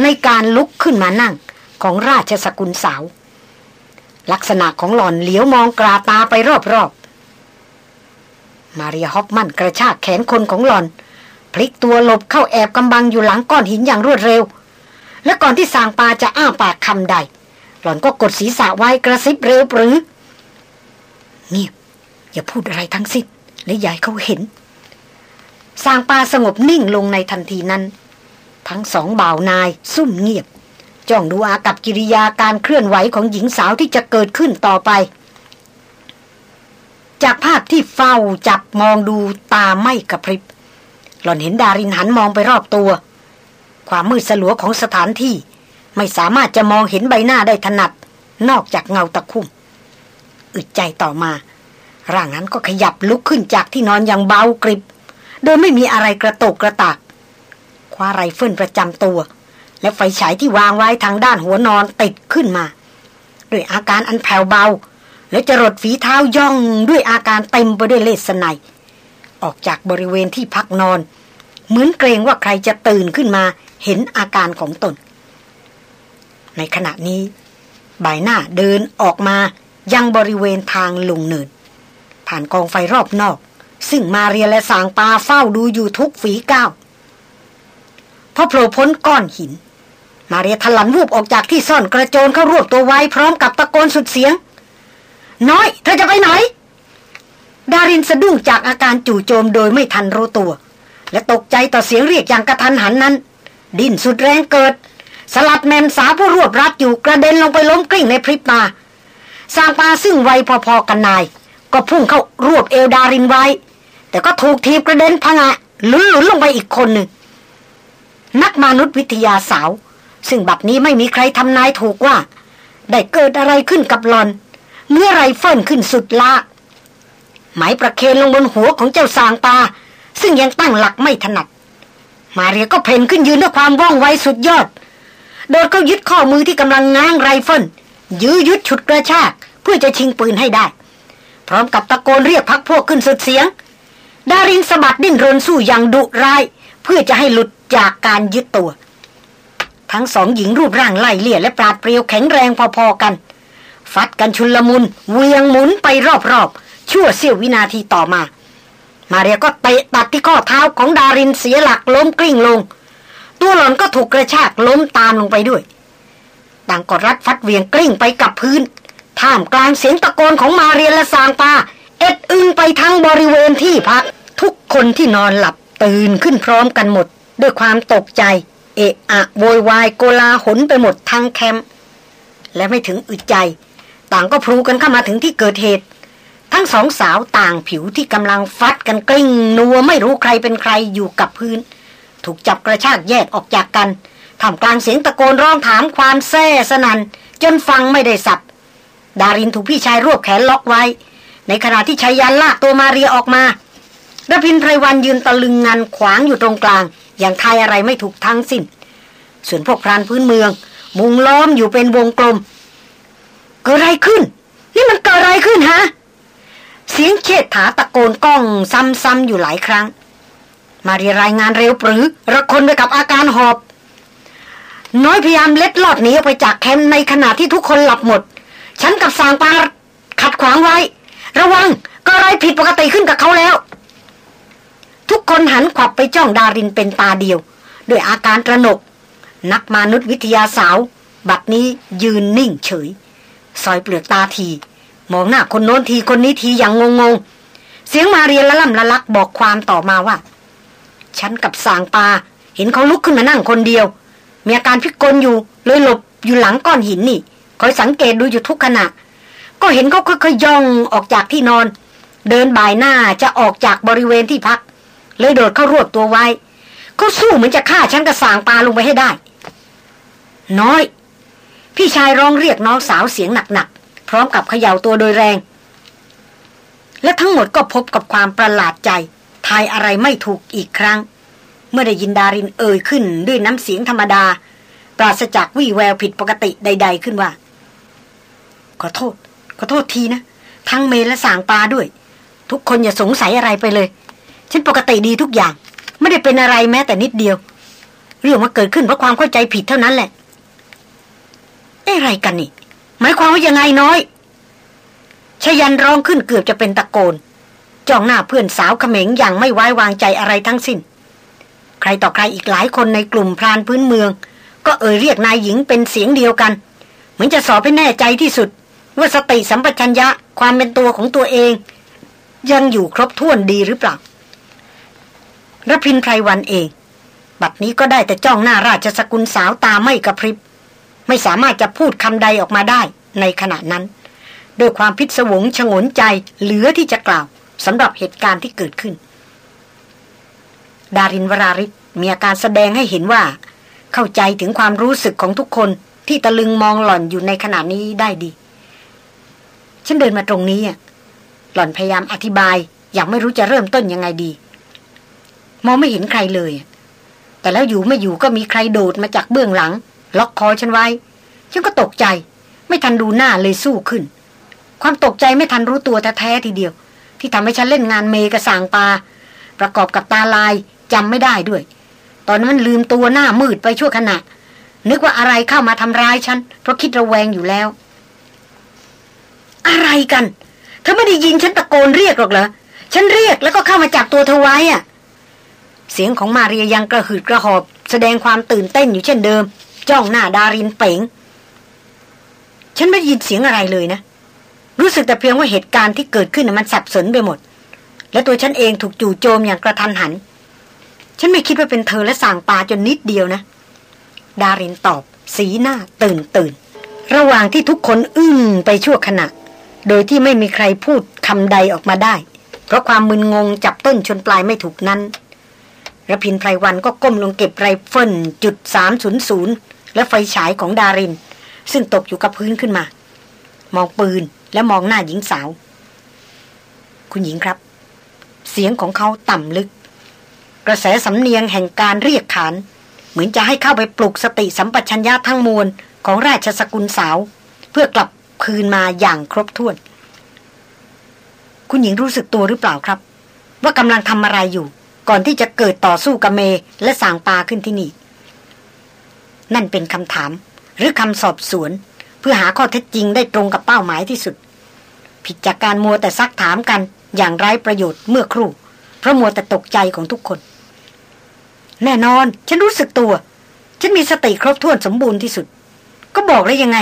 ในการลุกขึ้นมานั่งของราชสกุลสาว ลักษณะของหล่อนเหลียวมองกราตาไปรอบๆ มาเรียฮอปมันกระชากแขนคนของหล่อน พลิกตัวหลบเข้าแอบกำบังอยู่หลังก้อนหินอย่างรวดเร็ว และก่อนที่สางปาจะอ้าปากคำใด หล่อนก็กดศีรษะไว้กระซิบเร็วปรือ เงียบอย่าพูดอะไรทั้งสิ้นและยาให้เขาเห็นสางปาสงบนิ่งลงในทันทีนั้น ทั้งสองบ่าวนายซุ่มเงียบ จ้องดูอากับกิริยาการเคลื่อนไหวของหญิงสาวที่จะเกิดขึ้นต่อไปจจากภาพที่เฝ้าจับมองดูตาไม่กระพริบ หล่อนเห็นดารินหันมองไปรอบตัว ความมืดสลัวของสถานที่ ไม่สามารถจะมองเห็นใบหน้าได้ถนัด นอกจากเงาตะคุ่มอึดใจต่อมา ร่างนั้นก็ขยับลุกขึ้นจากที่นอนอย่างเบากริบ โดยไม่มีอะไรกระตกกระตาก คว้าไรเฟิลประจำตัว และไฟฉายที่วางไว้ทางด้านหัวนอนติดขึ้นมา ด้วยอาการอันแผ่วเบา และจรดฝีเท้าย่องด้วยอาการเต็มไปด้วยเลสไนออกจากบริเวณที่พักนอน เหมือนเกรงว่าใครจะตื่นขึ้นมาเห็นอาการของตน ในขณะนี้ใบหน้าเดินออกมายังบริเวณทางลงเนิน ผ่านกองไฟรอบนอก ซึ่งมาเรียและสางปาเฝ้าดูอยู่ทุกฝีก้าว พอโผล่พ้นก้อนหิน มาเรียทลันวูบออกจากที่ซ่อนกระโจนเข้ารวบตัวไว้พร้อมกับตะโกนสุดเสียง น้อย เธอจะไปไหน ดารินสะดุ้งจากอาการจู่โจมโดยไม่ทันรู้ตัว และตกใจต่อเสียงเรียกอย่างกระทันหันนั้น ดิ้นสุดแรงเกิด สลัดแมมสาผู้รวบรัดอยู่กระเด็นลงไปล้มกลิ้งในพริบตาสางปาซึ่งไวพอๆกันนาย ก็พุ่งเข้ารวบเอลดารินไว้ แต่ก็ถูกทีบกระเด็นพังะลื่นลงไปอีกคนหนึ่ง นักมนุษยวิทยาสาว ซึ่งบัดนี้ไม่มีใครทำนายถูกว่า ได้เกิดอะไรขึ้นกับหล่อน เมื่อไรเฟิลขึ้นสุดล้าหมายประเคนลงบนหัวของเจ้าสางปาซึ่งยังตั้งหลักไม่ถนัด มาเรียก็เผ่นขึ้นยืนด้วยความว่องไวสุดยอด โดดเข้ายึดข้อมือที่กำลังง้างไรเฟิลยื้อยุดฉุดกระชาก เพื่อจะชิงปืนให้ได้ พร้อมกับตะโกนเรียกพักพวกขึ้นสุดเสียง ดารินสะบัดดิ้นรนสู้อย่างดุร้าย เพื่อจะให้หลุด จากการยึดตัว ทั้งสองหญิงรูปร่างไล่เลี่ยและปราดเปรียวแข็งแรงพอๆกัน ฟัดกันชุนลมุนเวียงหมุนไปรอบๆ ชั่วเสี้ยววินาทีต่อมา มาเรียก็เตะตัดที่ข้อเท้าของดารินเสียหลักล้มกลิ้งลง ตัวหล่อนก็ถูกกระชากล้มตามลงไปด้วย ต่างก็รัดฟัดเวียงกลิ้งไปกับพื้นท่ามกลางเสียงตะโกนของมาเรียและสางปาเอ็ดอึงไปทั้งบริเวณที่พัก ทุกคนที่นอนหลับตื่นขึ้นพร้อมกันหมด ด้วยความตกใจ เอะอะโวยวายโกลาหนไปหมดทั้งแคมป์และไม่ถึงอึดใจ ต่างก็พลูกันเข้ามาถึงที่เกิดเหตุ ทั้งสองสาวต่างผิวที่กำลังฟัดกันกลิ้งนัวไม่รู้ใครเป็นใครอยู่กับพื้น ถูกจับกระชากแยกออกจากกันท่ามกลางเสียงตะโกนร้องถามความแซ่สนันจนฟังไม่ได้สับดารินถูกพี่ชายรวบแขนล็อกไว้ ในขณะที่ชายยันลากตัวมาเรียออกมาระพินไพรวันยืนตะลึงงันขวางอยู่ตรงกลาง อย่างทายอะไรไม่ถูกทั้งสิ้น ส่วนพวกพรานพื้นเมือง มุงล้อมอยู่เป็นวงกลม เกิดอะไรขึ้น นี่มันเกิดอะไรขึ้นฮะ เสียงเชิดถาตะโกนก้องซ้ำๆอยู่หลายครั้ง มาเรียรายงานเร็วปรือ ระคนไปกับอาการหอบ น้อยพยายามเล็ดลอดหนีออกไปจากแคมป์ในขณะที่ทุกคนหลับหมด ฉันกับสางปาขัดขวางไว้ ระวังก็อะไรผิดปกติขึ้นกับเขาแล้ว ทุกคนหันขวับไปจ้องดารินเป็นตาเดียว ด้วยอาการตระหนก นักมนุษยวิทยาสาว บัดนี้ยืนนิ่งเฉย ซอยเปลือกตาที มองหน้าคนโน้นทีคนนี้ทีอย่างงงๆเสียงมาเรียละล่ำละลักบอกความต่อมาว่า ฉันกับสางปา เห็นเขาลุกขึ้นมานั่งคนเดียว มีอาการพิกลอยู่เลยหลบอยู่หลังก้อนหินนี่ คอยสังเกตดูอยู่ทุกขณะ ก็เห็นเขาค่อยๆย่องออกจากที่นอน เดินบ่ายหน้าจะออกจากบริเวณที่พัก เลยโดดเข้ารวบตัวไว้ก็สู้เหมือนจะฆ่าฉันกระสางปลาลงไปให้ได้ น้อย พี่ชายร้องเรียกน้องสาวเสียงหนักๆ พร้อมกับเขย่าตัวโดยแรง และทั้งหมดก็พบกับความประหลาดใจ ทายอะไรไม่ถูกอีกครั้ง เมื่อได้ยินดารินเอ่ยขึ้นด้วยน้ำเสียงธรรมดา ปราศจากวี่แววผิดปกติใด ๆ ขึ้นว่า ขอโทษ ขอโทษทีนะ ทั้งเมและสางปลาด้วย ทุกคนอย่าสงสัยอะไรไปเลย ฉันปกติดีทุกอย่าง ไม่ได้เป็นอะไรแม้แต่นิดเดียว เรื่องมาเกิดขึ้นเพราะความเข้าใจผิดเท่านั้นแหละอะไรกันนี่ หมายความว่ายังไงน้อยชยันร้องขึ้นเกือบจะเป็นตะโกนจ้องหน้าเพื่อนสาวเขมงอย่างไม่ไว้วางใจอะไรทั้งสิ้น ใครต่อใครอีกหลายคนในกลุ่มพรานพื้นเมือง ก็เอ่ยเรียกนายหญิงเป็นเสียงเดียวกัน เหมือนจะสอบให้แน่ใจที่สุด ว่าสติสัมปชัญญะความเป็นตัวของตัวเอง ยังอยู่ครบถ้วนดีหรือเปล่า รพินไพรวันเอง บัดนี้ก็ได้แต่จ้องหน้าราชสกุลสาวตาไม่กระพริบ ไม่สามารถจะพูดคำใดออกมาได้ในขณะนั้น ด้วยความพิศวงชงนใจเหลือที่จะกล่าวสำหรับเหตุการณ์ที่เกิดขึ้น ดารินวราริศมีอาการแสดงให้เห็นว่า เข้าใจถึงความรู้สึกของทุกคนที่ตะลึงมองหล่อนอยู่ในขณะนี้ได้ดี ฉันเดินมาตรงนี้อะหล่อนพยายามอธิบายอย่างไม่รู้จะเริ่มต้นยังไงดี มองไม่เห็นใครเลย แต่แล้วอยู่ไม่อยู่ก็มีใครโดดมาจากเบื้องหลัง ล็อกคอฉันไว้ ฉันก็ตกใจ ไม่ทันดูหน้าเลยสู้ขึ้น ความตกใจไม่ทันรู้ตัวแท้ๆทีเดียว ที่ทำให้ฉันเล่นงานเมกระสางปลาประกอบกับตาลายจำไม่ได้ด้วย ตอนนั้นมันลืมตัวหน้ามืดไปชั่วขณะ นึกว่าอะไรเข้ามาทำร้ายฉันเพราะคิดระแวงอยู่แล้ว อะไรกันเธอไม่ได้ยินฉันตะโกนเรียกหรอกเหรอฉันเรียกแล้วก็เข้ามาจับตัวเธอไว้อะ เสียงของมาเรียยังกระหืดกระหอบ แสดงความตื่นเต้นอยู่เช่นเดิม จ้องหน้าดารินเป๋ง ฉันไม่ได้ยินเสียงอะไรเลยนะ รู้สึกแต่เพียงว่าเหตุการณ์ที่เกิดขึ้นมันสับสนไปหมด และตัวฉันเองถูกจู่โจมอย่างกระทันหัน ฉันไม่คิดว่าเป็นเธอและสางปาจนนิดเดียวนะ ดารินตอบ สีหน้าตื่นตื่น ระหว่างที่ทุกคนอึ้งไปชั่วขณะ โดยที่ไม่มีใครพูดคำใดออกมาได้ เพราะความมึนงงจับต้นชนปลายไม่ถูกนั้น ระพินไพรวันก็ก้มลงเก็บไรเฟิลจุดสามศูนย์ศูนย์และไฟฉายของดาริน ซึ่งตกอยู่กับพื้นขึ้นมา มองปืนและมองหน้าหญิงสาว คุณหญิงครับ เสียงของเขาต่ำลึก กระแสสำเนียงแห่งการเรียกขาน เหมือนจะให้เข้าไปปลุกสติสัมปชัญญะทั้งมวลของราชสกุลสาว เพื่อกลับคืนมาอย่างครบถ้วน คุณหญิงรู้สึกตัวหรือเปล่าครับ ว่ากำลังทำอะไรอยู่ ก่อนที่จะเกิดต่อสู้กับเมและสางปาขึ้นที่นี่ นั่นเป็นคำถาม หรือคำสอบสวน เพื่อหาข้อเท็จจริงได้ตรงกับเป้าหมายที่สุด ผิดจากการมัวแต่ซักถามกันอย่างไร้ประโยชน์เมื่อครู่ เพราะมัวแต่ตกใจของทุกคน แน่นอน ฉันรู้สึกตัว ฉันมีสติครบถ้วนสมบูรณ์ที่สุด ก็บอกแล้วยังไง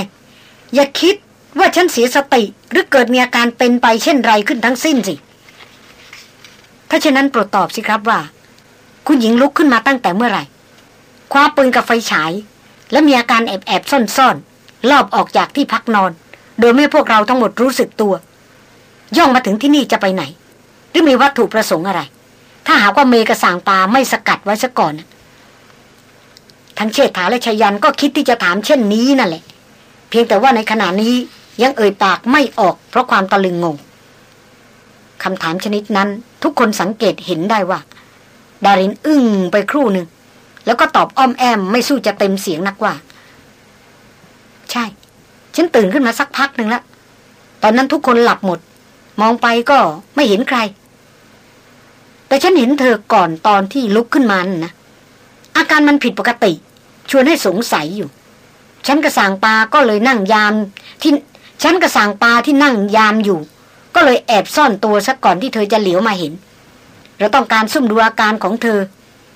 อย่าคิดว่าฉันเสียสติหรือเกิดมีอาการเป็นไปเช่นไรขึ้นทั้งสิ้นสิ ถ้าเช่นนั้นโปรดตอบสิครับว่า คุณหญิงลุกขึ้นมาตั้งแต่เมื่อไหร่คว้าปืนกับไฟฉาย และมีอาการแอบแอบซ่อนซ่อนลอบออกจากที่พักนอน โดยไม่พวกเราทั้งหมดรู้สึกตัว ย่องมาถึงที่นี่จะไปไหน หรือมีวัตถุประสงค์อะไร ถ้าหากว่าเมกระสางปาไม่สกัดไว้ซะก่อนทั้งเชษฐาและชยันก็คิดที่จะถามเช่นนี้นั่นแหละ เพียงแต่ว่าในขณะนี้ยังเอ่ยปากไม่ออกเพราะความตะลึงงง คำถามชนิดนั้น ทุกคนสังเกตเห็นได้ว่า ดารินอึ้งไปครู่หนึ่ง แล้วก็ตอบอ้อมแอมไม่สู้จะเต็มเสียงนักว่า ใช่ ฉันตื่นขึ้นมาสักพักหนึ่งแล้ว ตอนนั้นทุกคนหลับหมด มองไปก็ไม่เห็นใคร แต่ฉันเห็นเธอก่อนตอนที่ลุกขึ้นมานะอาการมันผิดปกติ ชวนให้สงสัยอยู่ ฉันกระสางปลาก็เลยนั่งยามที่ฉันกระสางปลาที่นั่งยามอยู่ ก็เลยแอบซ่อนตัวสักก่อนที่เธอจะเหลียวมาเห็น เราต้องการซุ่มดูอาการของเธอ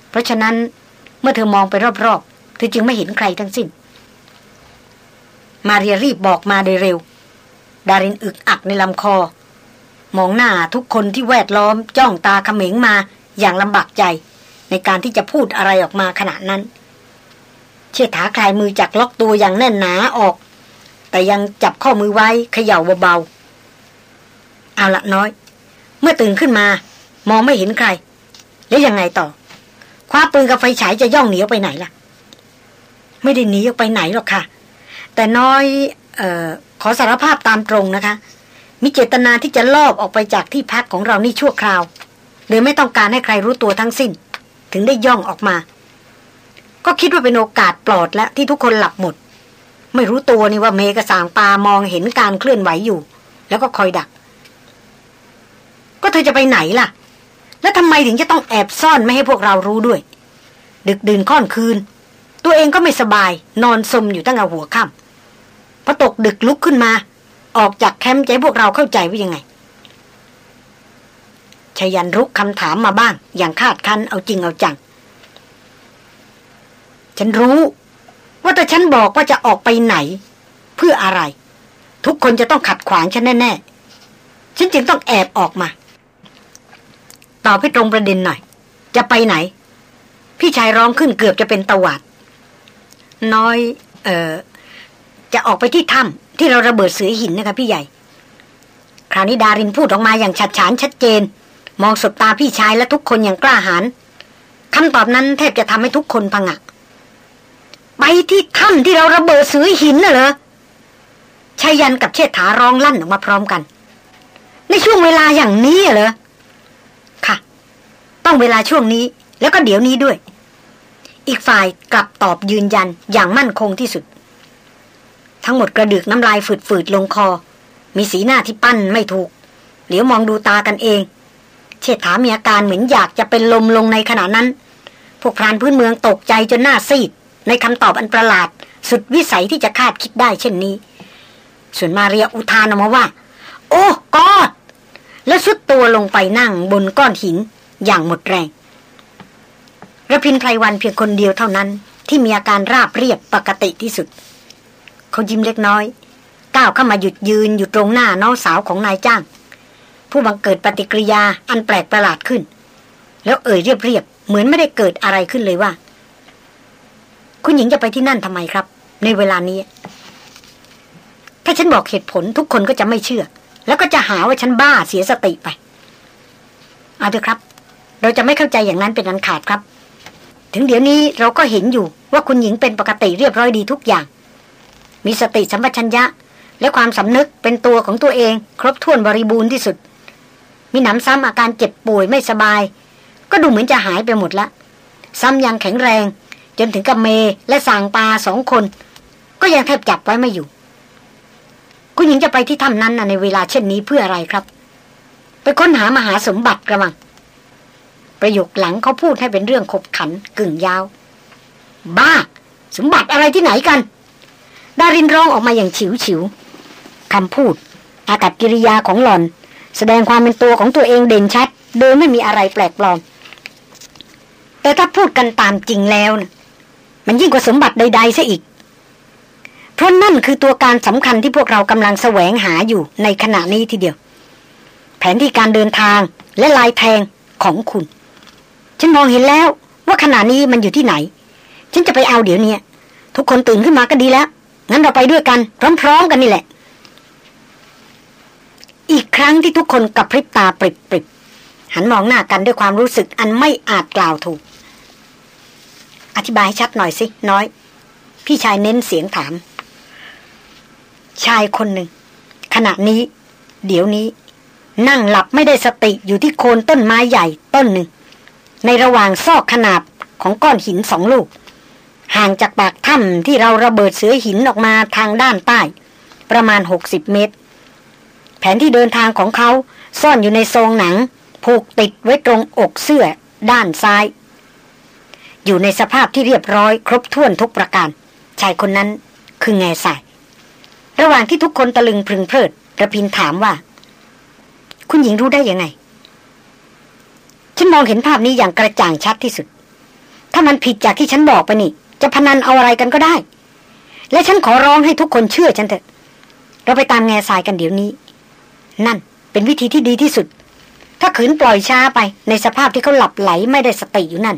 เพราะฉะนั้นเมื่อเธอมองไปรอบๆ เธอจึงไม่เห็นใครทั้งสิ้น มาเรียรีบบอกมาโดยเร็ว ดารินอึกอักในลำคอ มองหน้าทุกคนที่แวดล้อมจ้องตาเขม็งมาอย่างลำบากใจ ในการที่จะพูดอะไรออกมาขณะนั้น เชิดถาคลายมือจากล็อกตัวอย่างแน่นหนาออก แต่ยังจับข้อมือไว้เขย่าเบาๆ เอาละน้อย เมื่อตื่นขึ้นมา มองไม่เห็นใคร แล้วยังไงต่อ คว้าปืนกับไฟฉายจะย่องหนีออกไปไหนล่ะ ไม่ได้หนีออกไปไหนหรอกค่ะ แต่น้อยเอ่อขอสารภาพตามตรงนะคะ มีเจตนาที่จะลอบออกไปจากที่พักของเรานี่ชั่วคราว โดยไม่ต้องการให้ใครรู้ตัวทั้งสิ้น ถึงได้ย่องออกมา ก็คิดว่าเป็นโอกาสปลอดและที่ทุกคนหลับหมด ไม่รู้ตัวนี่ว่าเมกระสางปามองเห็นการเคลื่อนไหวอยู่ แล้วก็คอยดัก ก็เธอจะไปไหนล่ะ แล้วทำไมถึงจะต้องแอบซ่อนไม่ให้พวกเรารู้ด้วย ดึกดื่นค่อนคืน ตัวเองก็ไม่สบาย นอนสมอยู่ตั้งแต่หัวค่ำพอตกดึกลุกขึ้นมา ออกจากแคมป์ใจพวกเราเข้าใจว่ายังไงชยันรุกคำถามมาบ้าง อย่างคาดคันเอาจริงเอาจัง ฉันรู้ ว่าแต่ฉันบอกว่าจะออกไปไหน เพื่ออะไร ทุกคนจะต้องขัดขวางฉันแน่ ๆ ฉันจึงต้องแอบออกมา ตอบให้ตรงประเด็นหน่อย จะไปไหน พี่ชายร้องขึ้นเกือบจะเป็นตวาด น้อย เอ่อ จะออกไปที่ถ้ำที่เราระเบิดเสือหินนะคะพี่ใหญ่ คราวนี้ดารินพูดออกมาอย่างชัดฉานชัดเจน มองสบตาพี่ชายและทุกคนอย่างกล้าหาญคำตอบนั้นแทบจะทำให้ทุกคนพังะไปที่ถ้ำที่เราระเบิดสือหินน่ะเหรอชายันกับเชษฐาร้องลั่นออกมาพร้อมกัน ในช่วงเวลาอย่างนี้เหรอ ต้องเวลาช่วงนี้ แล้วก็เดี๋ยวนี้ด้วย อีกฝ่ายกลับตอบยืนยันอย่างมั่นคงที่สุด ทั้งหมดกระดึกน้ำลายฝืดๆลงคอ มีสีหน้าที่ปั้นไม่ถูก เหลียวมองดูตากันเอง เชษฐามีอาการเหมือนอยากจะเป็นลมลงในขณะนั้น พวกพรานพื้นเมืองตกใจจนหน้าซีด ในคำตอบอันประหลาด สุดวิสัยที่จะคาดคิดได้เช่นนี้ ส่วนมาเรียอุทานออกมาว่า โอ้กอดแล้วสุดตัวลงไปนั่งบนก้อนหิน อย่างหมดแรงระพินไพรวันเพียงคนเดียวเท่านั้น ที่มีอาการราบเรียบปกติที่สุด เขายิ้มเล็กน้อย ก้าวเข้ามาหยุดยืนอยู่ตรงหน้าน้องสาวของนายจ้าง ผู้บังเกิดปฏิกิริยาอันแปลกประหลาดขึ้น แล้วเอ่ยเรียบๆเหมือนไม่ได้เกิดอะไรขึ้นเลยว่า คุณหญิงจะไปที่นั่นทำไมครับ ในเวลานี้ ถ้าฉันบอกเหตุผลทุกคนก็จะไม่เชื่อ แล้วก็จะหาว่าฉันบ้าเสียสติไป เอาเถอะครับ เราจะไม่เข้าใจอย่างนั้นเป็นอันขาดครับ ถึงเดี๋ยวนี้เราก็เห็นอยู่ว่าคุณหญิงเป็นปกติเรียบร้อยดีทุกอย่าง มีสติสัมปชัญญะ และความสำนึกเป็นตัวของตัวเอง ครบถ้วนบริบูรณ์ที่สุด มีหนำซ้ำอาการเจ็บป่วยไม่สบาย ก็ดูเหมือนจะหายไปหมดละซ้ำยังแข็งแรง จนถึงกับเมและสางปาสองคน ก็ยังแทบจับไว้ไม่อยู่ คุณหญิงจะไปที่ถ้ำนั้นในเวลาเช่นนี้เพื่ออะไรครับ ไปค้นหามหาสมบัติกระมัง ประโยคหลังเขาพูดให้เป็นเรื่องขบขันกึ่งยาว บ้า สมบัติอะไรที่ไหนกัน ดารินร้องออกมาอย่างฉิวฉิวคำพูด อากัศกิริยาของหล่อน แสดงความเป็นตัวของตัวเองเด่นชัด โดยไม่มีอะไรแปลกปลอม แต่ถ้าพูดกันตามจริงแล้วนะมันยิ่งกว่าสมบัติใดๆซะอีก เพราะนั่นคือตัวการสำคัญที่พวกเรากำลังแสวงหาอยู่ในขณะนี้ทีเดียว แผนที่การเดินทางและลายแทงของคุณ ฉันมองเห็นแล้ว ว่าขณะนี้มันอยู่ที่ไหน ฉันจะไปเอาเดี๋ยวนี้ทุกคนตื่นขึ้นมาก็ดีแล้ว งั้นเราไปด้วยกัน พร้อมๆกันนี่แหละ อีกครั้งที่ทุกคนกับพริบตาปริบๆหันมองหน้ากันด้วยความรู้สึกอันไม่อาจกล่าวถูก อธิบายชัดหน่อยสิน้อย พี่ชายเน้นเสียงถาม ชายคนหนึ่ง ขณะนี้ เดี๋ยวนี้ นั่งหลับไม่ได้สติอยู่ที่โคนต้นไม้ใหญ่ต้นหนึ่ง ในระหว่างซอกขนาบของก้อนหินสองลูก ห่างจากปากถ้ำที่เราระเบิดเสือหินออกมาทางด้านใต้ ประมาณหกสิบเมตร แผนที่เดินทางของเขาซ่อนอยู่ในซองหนัง ผูกติดไว้ตรงอกเสื้อด้านซ้าย อยู่ในสภาพที่เรียบร้อยครบถ้วนทุกประการ ชายคนนั้นคือแง่ใสระหว่างที่ทุกคนตะลึงพึงเพลิดระพินถามว่า คุณหญิงรู้ได้ยังไง ฉันมองเห็นภาพนี้อย่างกระจ่างชัดที่สุด ถ้ามันผิดจากที่ฉันบอกไปนี่ จะพนันเอาอะไรกันก็ได้ และฉันขอร้องให้ทุกคนเชื่อฉันเถอะ เราไปตามแง่ทรายกันเดี๋ยวนี้ นั่นเป็นวิธีที่ดีที่สุด ถ้าขืนปล่อยช้าไปในสภาพที่เขาหลับไหลไม่ได้สติอยู่นั่น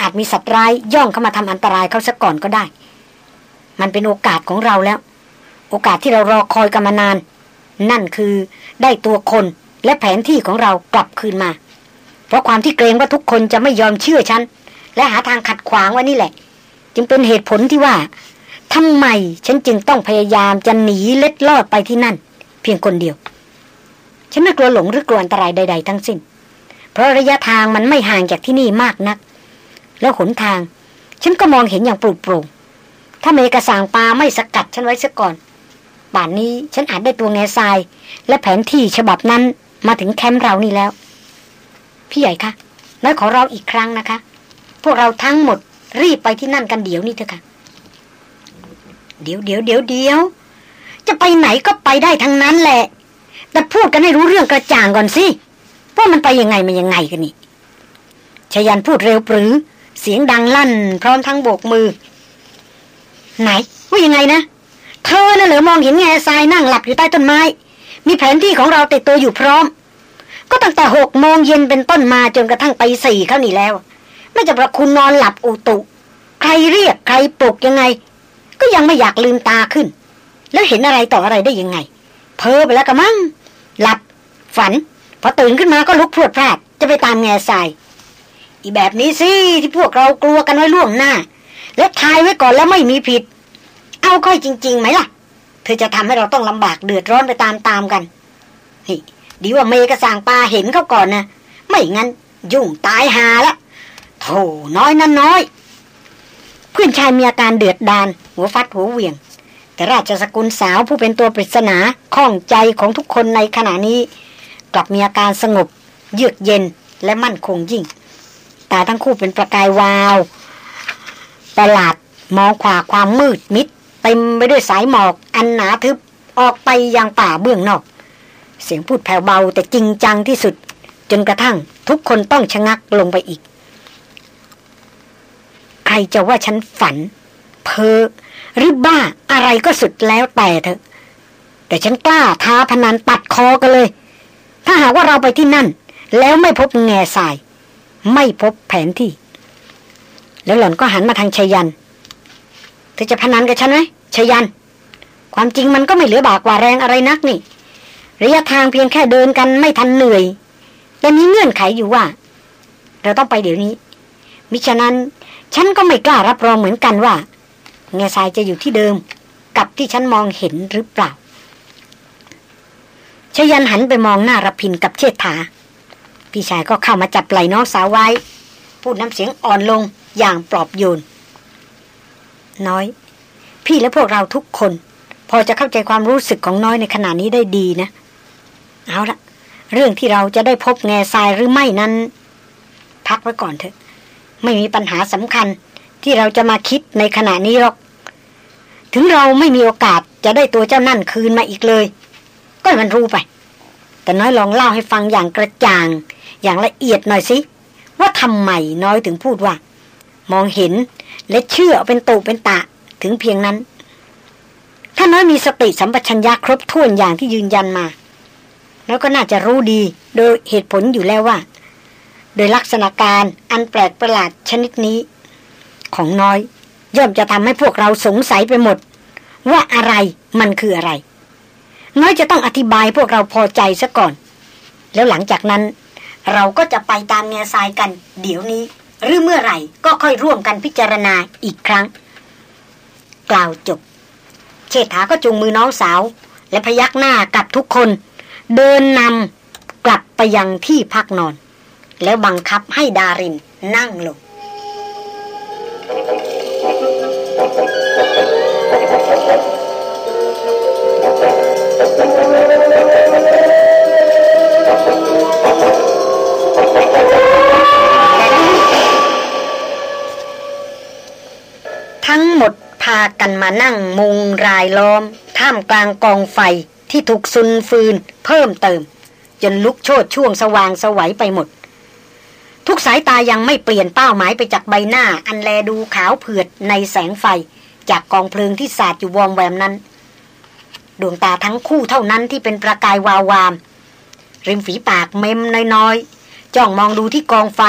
อาจมีสัตว์ร้ายย่องเข้ามาทำอันตรายเขาซะก่อนก็ได้ มันเป็นโอกาสของเราแล้ว โอกาสที่เรารอคอยกันมานาน นั่นคือได้ตัวคนและแผนที่ของเรากลับคืนมา เพราะความที่เกรงว่าทุกคนจะไม่ยอมเชื่อฉัน และหาทางขัดขวางไว้นี่แหละ จึงเป็นเหตุผลที่ว่าทำไมฉันจึงต้องพยายามจะหนีเล็ดลอดไปที่นั่น เพียงคนเดียว ฉันไม่กลัวหลงหรือกลัวอันตรายใด ๆ ทั้งสิ้น เพราะระยะทางมันไม่ห่างจากที่นี่มากนัก แล้วหนทาง ฉันก็มองเห็นอย่างปลุกปลุ่ถ้าเมกระสางปลาไม่สกัดฉันไว้ซะก่อนป่านนี้ฉันอาจได้ตัวแง่ทราย และแผนที่ฉบับนั้นมาถึงแคมป์เรานี่แล้ว พี่ใหญ่คะน้อยขอร้องอีกครั้งนะคะ พวกเราทั้งหมดรีบไปที่นั่นกันเดี๋ยวนี้เถอะค่ะ เดี๋ยวเดี๋ยวเดี๋ยวเดี๋ยวจะไปไหนก็ไปได้ทั้งนั้นแหละ แต่พูดกันให้รู้เรื่องกระจ่างก่อนสิว่ามันไปยังไงมันยังไงกันนี่ชยันพูดเร็วปรือ เสียงดังลั่น พร้อมทั้งโบกมือ ไหนว่ายังไงนะ เธอน่ะเหลือมองเห็นแง่ทรายนั่งหลับอยู่ใต้ต้นไม้ มีแผนที่ของเราติดตัวอยู่พร้อม ก็ตั้งแต่หกโมงเย็นเป็นต้นมาจนกระทั่งไปสี่เข้านี่แล้ว ไม่จะประคุณนอนหลับอุตุ ใครเรียกใครปลุกยังไง ก็ยังไม่อยากลืมตาขึ้น แล้วเห็นอะไรต่ออะไรได้ยังไง เพ้อไปแล้วกะมั้งหลับ ฝัน พอตื่นขึ้นมาก็ลุกพรวดพลาดจะไปตามแง่ทราย อีแบบนี้สิที่พวกเรากลัวกันไว้ล่วงหน้า แล้วทายไว้ก่อนแล้วไม่มีผิด เอาค่อยจริงๆไหมล่ะ เธอจะทำให้เราต้องลำบากเดือดร้อนไปตามๆกันนี่ ดีว่าเมกระสางปลาเห็นเขาก่อนนะ ไม่งั้นยุ่งตายหาละโธ่น้อยนั่นน้อย เพื่อนชายมีอาการเดือดดาน หัวฟัดหัวเวียง แต่ราชสกุลสาวผู้เป็นตัวปริศนาข้องใจของทุกคนในขณะนี้ กลับมีอาการสงบ เยือกเย็นและมั่นคงยิ่ง ตาทั้งคู่เป็นประกายวาวประหลาดมองขวาความมืดมิดเต็มไปด้วยสายหมอกอันหนาทึบออกไปยังป่าเบื้องนอก เสียงพูดแผ่วเบาแต่จริงจังที่สุด จนกระทั่งทุกคนต้องชะงักลงไปอีก ใครจะว่าฉันฝัน เพ้อหรือบ้าอะไรก็สุดแล้วแต่เถอะ แต่ฉันกล้าท้าพนันตัดคอกันเลย ถ้าหากว่าเราไปที่นั่น แล้วไม่พบแง่ทราย ไม่พบแผนที่ แล้วหล่อนก็หันมาทางชายันเธอจะพนันกับฉันไหมชายัน ความจริงมันก็ไม่เหลือบากว่าแรงอะไรนักนี่ ระยะทางเพียงแค่เดินกันไม่ทันเหนื่อยแต่มีเงื่อนไขอยู่ว่า เราต้องไปเดี๋ยวนี้ มิฉะนั้น ฉันก็ไม่กล้ารับรองเหมือนกันว่าแง่ทรายจะอยู่ที่เดิม กับที่ฉันมองเห็นหรือเปล่าชยันหันไปมองหน้ารพินกับเชษฐา พี่ชายก็เข้ามาจับไหล่น้องสาวไว้ พูดน้ำเสียงอ่อนลงอย่างปลอบโยน น้อย พี่และพวกเราทุกคน พอจะเข้าใจความรู้สึกของน้อยในขณะนี้ได้ดีนะ เอาละเรื่องที่เราจะได้พบแง่ทรายหรือไม่นั้น พักไว้ก่อนเถอะ ไม่มีปัญหาสำคัญที่เราจะมาคิดในขณะนี้หรอก ถึงเราไม่มีโอกาสจะได้ตัวเจ้านั่นคืนมาอีกเลย ก็มันรู้ไป แต่น้อยลองเล่าให้ฟังอย่างกระจ่าง อย่างละเอียดหน่อยสิ ว่าทำไมน้อยถึงพูดว่า มองเห็นและเชื่อเป็นตูเป็นตะถึงเพียงนั้น ถ้าน้อยมีสติสัมปชัญญะครบถ้วนอย่างที่ยืนยันมา แล้วก็น่าจะรู้ดีโดยเหตุผลอยู่แล้วว่า โดยลักษณะการอันแปลกประหลาดชนิดนี้ ของน้อย ย่อมจะทำให้พวกเราสงสัยไปหมด ว่าอะไรมันคืออะไร น้อยจะต้องอธิบายพวกเราพอใจซะก่อน แล้วหลังจากนั้น เราก็จะไปตามแนวทรายกัน เดี๋ยวนี้ หรือเมื่อไหร่ก็ค่อยร่วมกันพิจารณาอีกครั้ง กล่าวจบเชษฐาก็จุงมือน้องสาว และพยักหน้ากับทุกคน เดินนำกลับไปยังที่พักนอน แล้วบังคับให้ดารินนั่งลง ทั้งหมดพากันมานั่งมุงรายล้อม ท่ามกลางกองไฟ ที่ถูกซุนฟืน เพิ่มเติม จนลุกโชดช่วงสว่างสวัยไปหมด ทุกสายตายังไม่เปลี่ยนเป้าหมายไปจากใบหน้า อันแลดูขาวเผือดในแสงไฟ จากกองเพลิงที่สาดอยู่วอมแวมนั้น ดวงตาทั้งคู่เท่านั้นที่เป็นประกายวาววาม ริมฝีปากเมมน้อยๆจ้องมองดูที่กองไฟ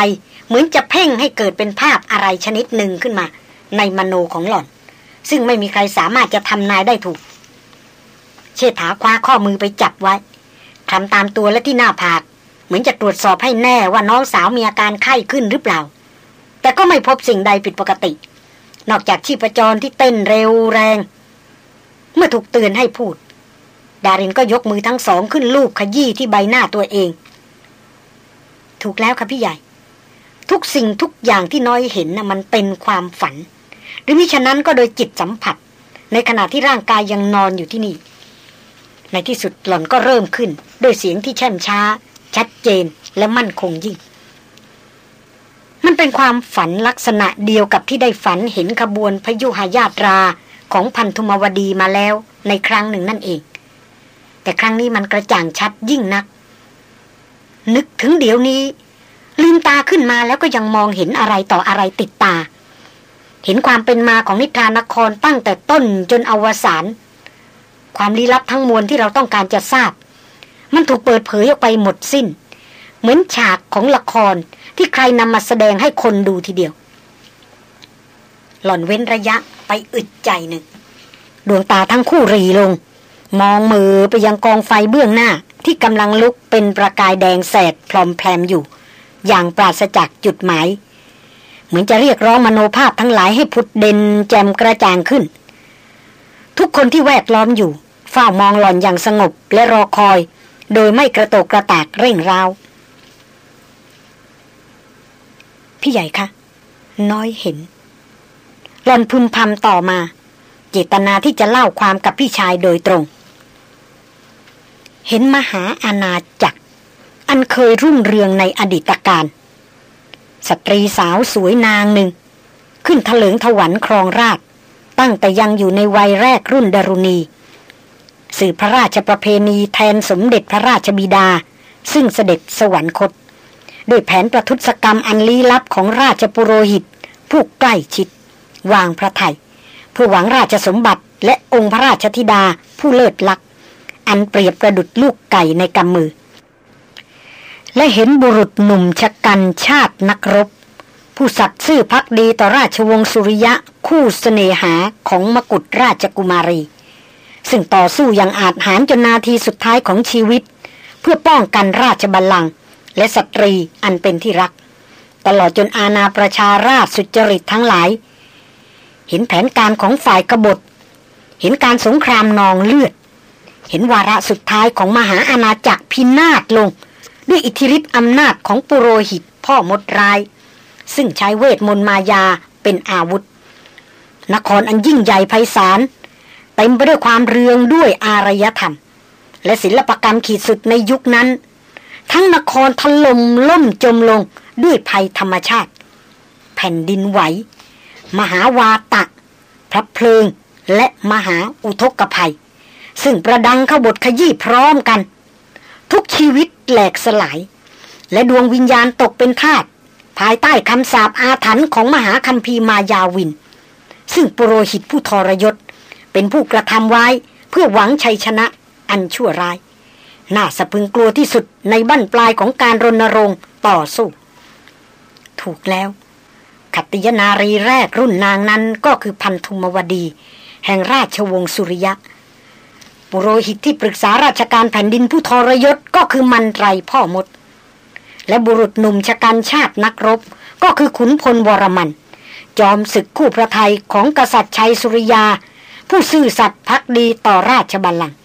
เหมือนจะเพ่งให้เกิดเป็นภาพอะไรชนิดหนึ่งขึ้นมา ในมโนของหล่อน ซึ่งไม่มีใครสามารถจะทำนายได้ถูก ชษฐาคว้าข้อมือไปจับไว้ทำตามตัวและที่หน้าผาก เหมือนจะตรวจสอบให้แน่ว่าน้องสาวมีอาการไข้ขึ้นหรือเปล่า แต่ก็ไม่พบสิ่งใดผิดปกติ นอกจากชีพจรที่เต้นเร็วแรง เมื่อถูกเตือนให้พูด ดารินก็ยกมือทั้งสองขึ้นลูบขยี้ที่ใบหน้าตัวเอง ถูกแล้วค่ะพี่ใหญ่ ทุกสิ่งทุกอย่างที่น้อยเห็นนะ่ะมันเป็นความฝัน หรือมิฉะนั้นก็โดยจิตสัมผัส ในขณะที่ร่างกายยังนอนอยู่ที่นี่ ในที่สุดหล่อนก็เริ่มขึ้น ด้วยเสียงที่แช่มช้า ชัดเจนและมั่นคงยิ่ง มันเป็นความฝันลักษณะเดียวกับที่ได้ฝันเห็นขบวนพยุหายาตราของพันธุมวดีมาแล้วในครั้งหนึ่งนั่นเอง แต่ครั้งนี้มันกระจ่างชัดยิ่งนัก นึกถึงเดี๋ยวนี้ ลืมตาขึ้นมาแล้วก็ยังมองเห็นอะไรต่ออะไรติดตา เห็นความเป็นมาของนิทานนครตั้งแต่ต้นจนอวสาน ความลี้ลับทั้งมวลที่เราต้องการจะทราบ มันถูกเปิดเผยออกไปหมดสิ้น เหมือนฉากของละครที่ใครนำมาแสดงให้คนดูทีเดียว หล่อนเว้นระยะไปอึดใจหนึ่ง ดวงตาทั้งคู่รีลง มองมือไปยังกองไฟเบื้องหน้าที่กำลังลุกเป็นประกายแดงแสดพลอมแพลมอยู่ อย่างปราศจากจุดหมาย เหมือนจะเรียกร้องมโนภาพทั้งหลายให้พุดเด่นแจ่มกระจ่างขึ้น ทุกคนที่แวดล้อมอยู่เฝ้ามองหล่อนอย่างสงบและรอคอย โดยไม่กระโตกกระตากเร่งร้าว พี่ใหญ่คะน้อยเห็น หลอนพึมพำต่อมา เจตนาที่จะเล่าความกับพี่ชายโดยตรง เห็นมหาอาณาจักร อันเคยรุ่งเรืองในอดีตการสตรีสาวสวยนางหนึ่ง ขึ้นถลิงถวันครองราช ตั้งแต่ยังอยู่ในวัยแรกรุ่นดารุณี สืบพระราชประเพณีแทนสมเด็จพระราชบิดา ซึ่งเสด็จสวรรคตด้วยแผนประทุษกรรมอันลี้ลับของราชปุโรหิต ผู้ใกล้ชิด วางพระไทยเพื่อหวังราชสมบัติและองค์พระราชธิดาผู้เลิศลักษณ์อันเปรียบประดุดลูกไก่ในกำมือ และเห็นบุรุษหนุ่มชะกันชาตินักรบ ผู้สัตย์ซื่อพักดีต่อราชวงศ์สุริยะคู่สเสน่หาของมกุฎราชกุมารี ซึ่งต่อสู้อย่างอาจหารจนนาทีสุดท้ายของชีวิต เพื่อป้องกันราชบัลลังก์และสตรีอันเป็นที่รัก ตลอดจนอาณาประชาราชสุจริตทั้งหลาย เห็นแผนการของฝ่ายกบฏ เห็นการสงครามนองเลือด เห็นวาระสุดท้ายของมหาอาณาจักรพินาศลง ด้วยอิทธิฤทธิอำนาจของปุโรหิตพ่อมดราย ซึ่งใช้เวทมนต์มายาเป็นอาวุธ นครอันยิ่งใหญ่ไพศาลเต็มไปด้วยความเรืองด้วยอารยธรรม และศิลปกรรมขีดสุดในยุคนั้น ทั้งนครถล่มล่มจมลงด้วยภัยธรรมชาติ แผ่นดินไหว มหาวาตะ พระเพลิง และมหาอุทกภัย ซึ่งประดังขบทขยี้พร้อมกัน ทุกชีวิตแหลกสลาย และดวงวิญญาณตกเป็นทาส ภายใต้คำสาปอาถรรพ์ของมหาคัมภีมายาวิน ซึ่งปุโรหิตผู้ทรยศ เป็นผู้กระทำไว้เพื่อหวังชัยชนะอันชั่วร้าย น่าสะพึงกลัวที่สุดในบั้นปลายของการรณรงค์ต่อสู้ ถูกแล้วขัตยนารีแรกรุ่นนางนั้นก็คือพันธุมวดี แห่งราชวงศ์สุริยะ ปุโรหิตที่ปรึกษาราชการแผ่นดินผู้ทรยศก็คือมันไรพ่อมด และบุรุษหนุ่มชะกันชาตินักรบ ก็คือขุนพลวรมัน จอมศึกคู่พระไทยของกษัตริย์ชัยสุริยา ผู้ซื่อสัตย์พักดีต่อราชบัลลังก์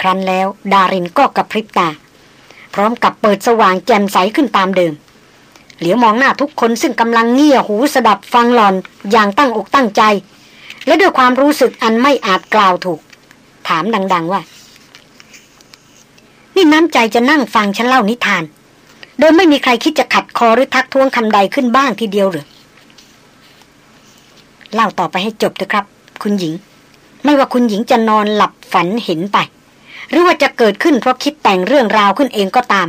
ครั้นแล้วดารินก็กระพริบตา พร้อมกับเปิดสว่างแจ่มใสขึ้นตามเดิม เหลียวมองหน้าทุกคนซึ่งกำลังเงี่ยหูสดับฟังหลอนอย่างตั้งอกตั้งใจ และด้วยความรู้สึกอันไม่อาจกล่าวถูก ถามดัง ๆว่า นี่น้ำใจจะนั่งฟังฉันเล่านิทาน โดยไม่มีใครคิดจะขัดคอหรือทักท้วงคำใดขึ้นบ้างทีเดียวหรือเล่าต่อไปให้จบเถอะครับ คุณหญิง ไม่ว่าคุณหญิงจะนอนหลับฝันเห็นไป หรือว่าจะเกิดขึ้นเพราะคิดแต่งเรื่องราวขึ้นเองก็ตาม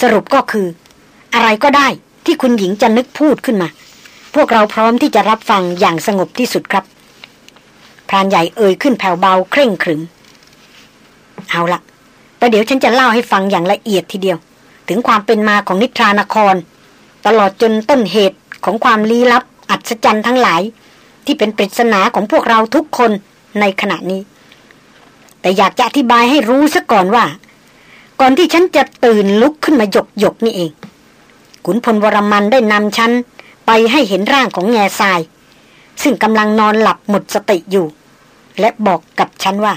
สรุปก็คือ อะไรก็ได้ที่คุณหญิงจะนึกพูดขึ้นมา พวกเราพร้อมที่จะรับฟังอย่างสงบที่สุดครับพรานใหญ่เอ่ยขึ้นแผ่วเบาเคร่งขรึม เอาละ ประเดี๋ยวฉันจะเล่าให้ฟังอย่างละเอียดทีเดียว ถึงความเป็นมาของนิทรานคร ตลอดจนต้นเหตุของความลี้ลับ อัศจรรย์ทั้งหลาย ที่เป็นปริศนาของพวกเราทุกคนในขณะนี้ แต่อยากจะอธิบายให้รู้ซะก่อนว่า ก่อนที่ฉันจะตื่นลุกขึ้นมาหยกหยกนี่เองขุนพลวรมันได้นำฉันไปให้เห็นร่างของแง่ทราย ซึ่งกำลังนอนหลับหมดสติอยู่ และบอกกับฉันว่า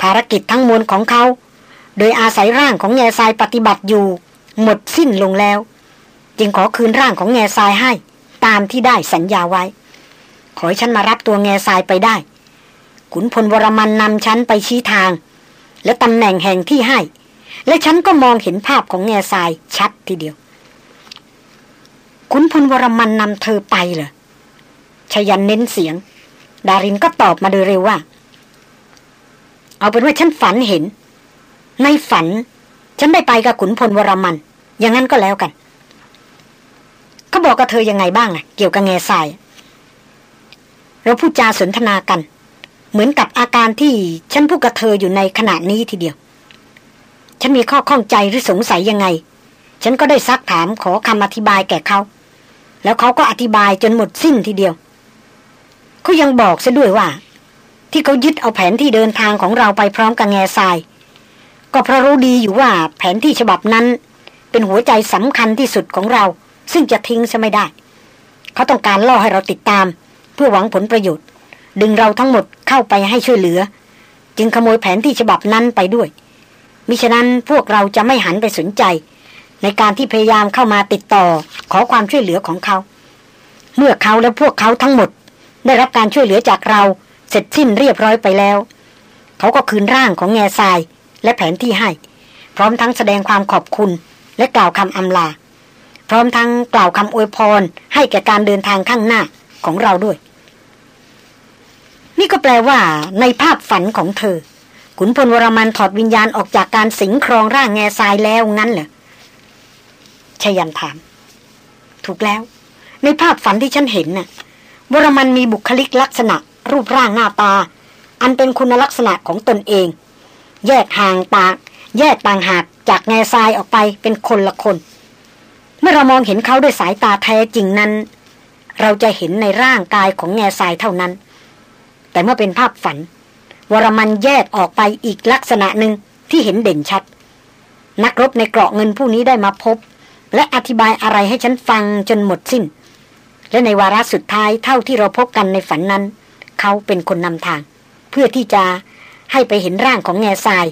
ภารกิจทั้งมวลของเขา โดยอาศัยร่างของแง่ทรายปฏิบัติอยู่ หมดสิ้นลงแล้ว จึงขอคืนร่างของแง่ทรายให้ ตามที่ได้สัญญาไว้ ขอให้ฉันมารับตัวแง่ทรายไปได้ ขุนพลวรมันนำฉันไปชี้ทาง และตำแหน่งแห่งที่ให้ และฉันก็มองเห็นภาพของแง่ทรายชัดทีเดียว ขุนพลวรมันนำเธอไปเหรอชยันเน้นเสียง ดารินก็ตอบมาโดยเร็วว่า เอาเป็นว่าฉันฝันเห็น ในฝัน ฉันได้ไปกับขุนพลวรมัน อย่างนั้นก็แล้วกัน เขาบอกกับเธอยังไงบ้างอะเกี่ยวกับแง่ทราย เราพูดจาสนทนากัน เหมือนกับอาการที่ฉันพูดกับเธออยู่ในขณะนี้ทีเดียว ฉันมีข้อข้องใจหรือสงสัยยังไง ฉันก็ได้ซักถามขอคำอธิบายแก่เขา แล้วเขาก็อธิบายจนหมดสิ้นทีเดียวเขายังบอกซะด้วยว่า ที่เขายึดเอาแผนที่เดินทางของเราไปพร้อมกับแง่ทราย ก็เพราะรู้ดีอยู่ว่าแผนที่ฉบับนั้น เป็นหัวใจสำคัญที่สุดของเรา ซึ่งจะทิ้งซะไม่ได้ เขาต้องการล่อให้เราติดตาม เพื่อหวังผลประโยชน์ ดึงเราทั้งหมดเข้าไปให้ช่วยเหลือ จึงขโมยแผนที่ฉบับนั้นไปด้วยมิฉะนั้นพวกเราจะไม่หันไปสนใจ ในการที่พยายามเข้ามาติดต่อขอความช่วยเหลือของเขา เมื่อเขาและพวกเขาทั้งหมด ได้รับการช่วยเหลือจากเราเสร็จสิ้นเรียบร้อยไปแล้ว เขาก็คืนร่างของแง่ทราย และแผนที่ให้ พร้อมทั้งแสดงความขอบคุณและกล่าวคำอำลา พร้อมทั้งกล่าวคำอวยพร ให้แก่การเดินทางข้างหน้าของเราด้วย นี่ก็แปลว่า ในภาพฝันของเธอ ขุนพลวรมันถอดวิญญาณออกจากการสิงครองร่างแง่ทรายแล้วงั้นเหรอชยันถาม ถูกแล้ว ในภาพฝันที่ฉันเห็นน่ะวรมันมีบุคลิกลักษณะ รูปร่างหน้าตา อันเป็นคุณลักษณะของตนเอง แยกห่างตาแยกต่างหากจากแง่ทรายออกไปเป็นคนละคน เมื่อเรามองเห็นเขาด้วยสายตาแท้จริงนั้น เราจะเห็นในร่างกายของแง่ทรายเท่านั้น แต่เมื่อเป็นภาพฝัน วรมันแยกออกไปอีกลักษณะหนึ่งที่เห็นเด่นชัด นักรบในเกราะเงินผู้นี้ได้มาพบ และอธิบายอะไรให้ฉันฟังจนหมดสิ้น และในวาระสุดท้ายเท่าที่เราพบกันในฝันนั้น เขาเป็นคนนำทาง เพื่อที่จะ ให้ไปเห็นร่างของแง่ทราย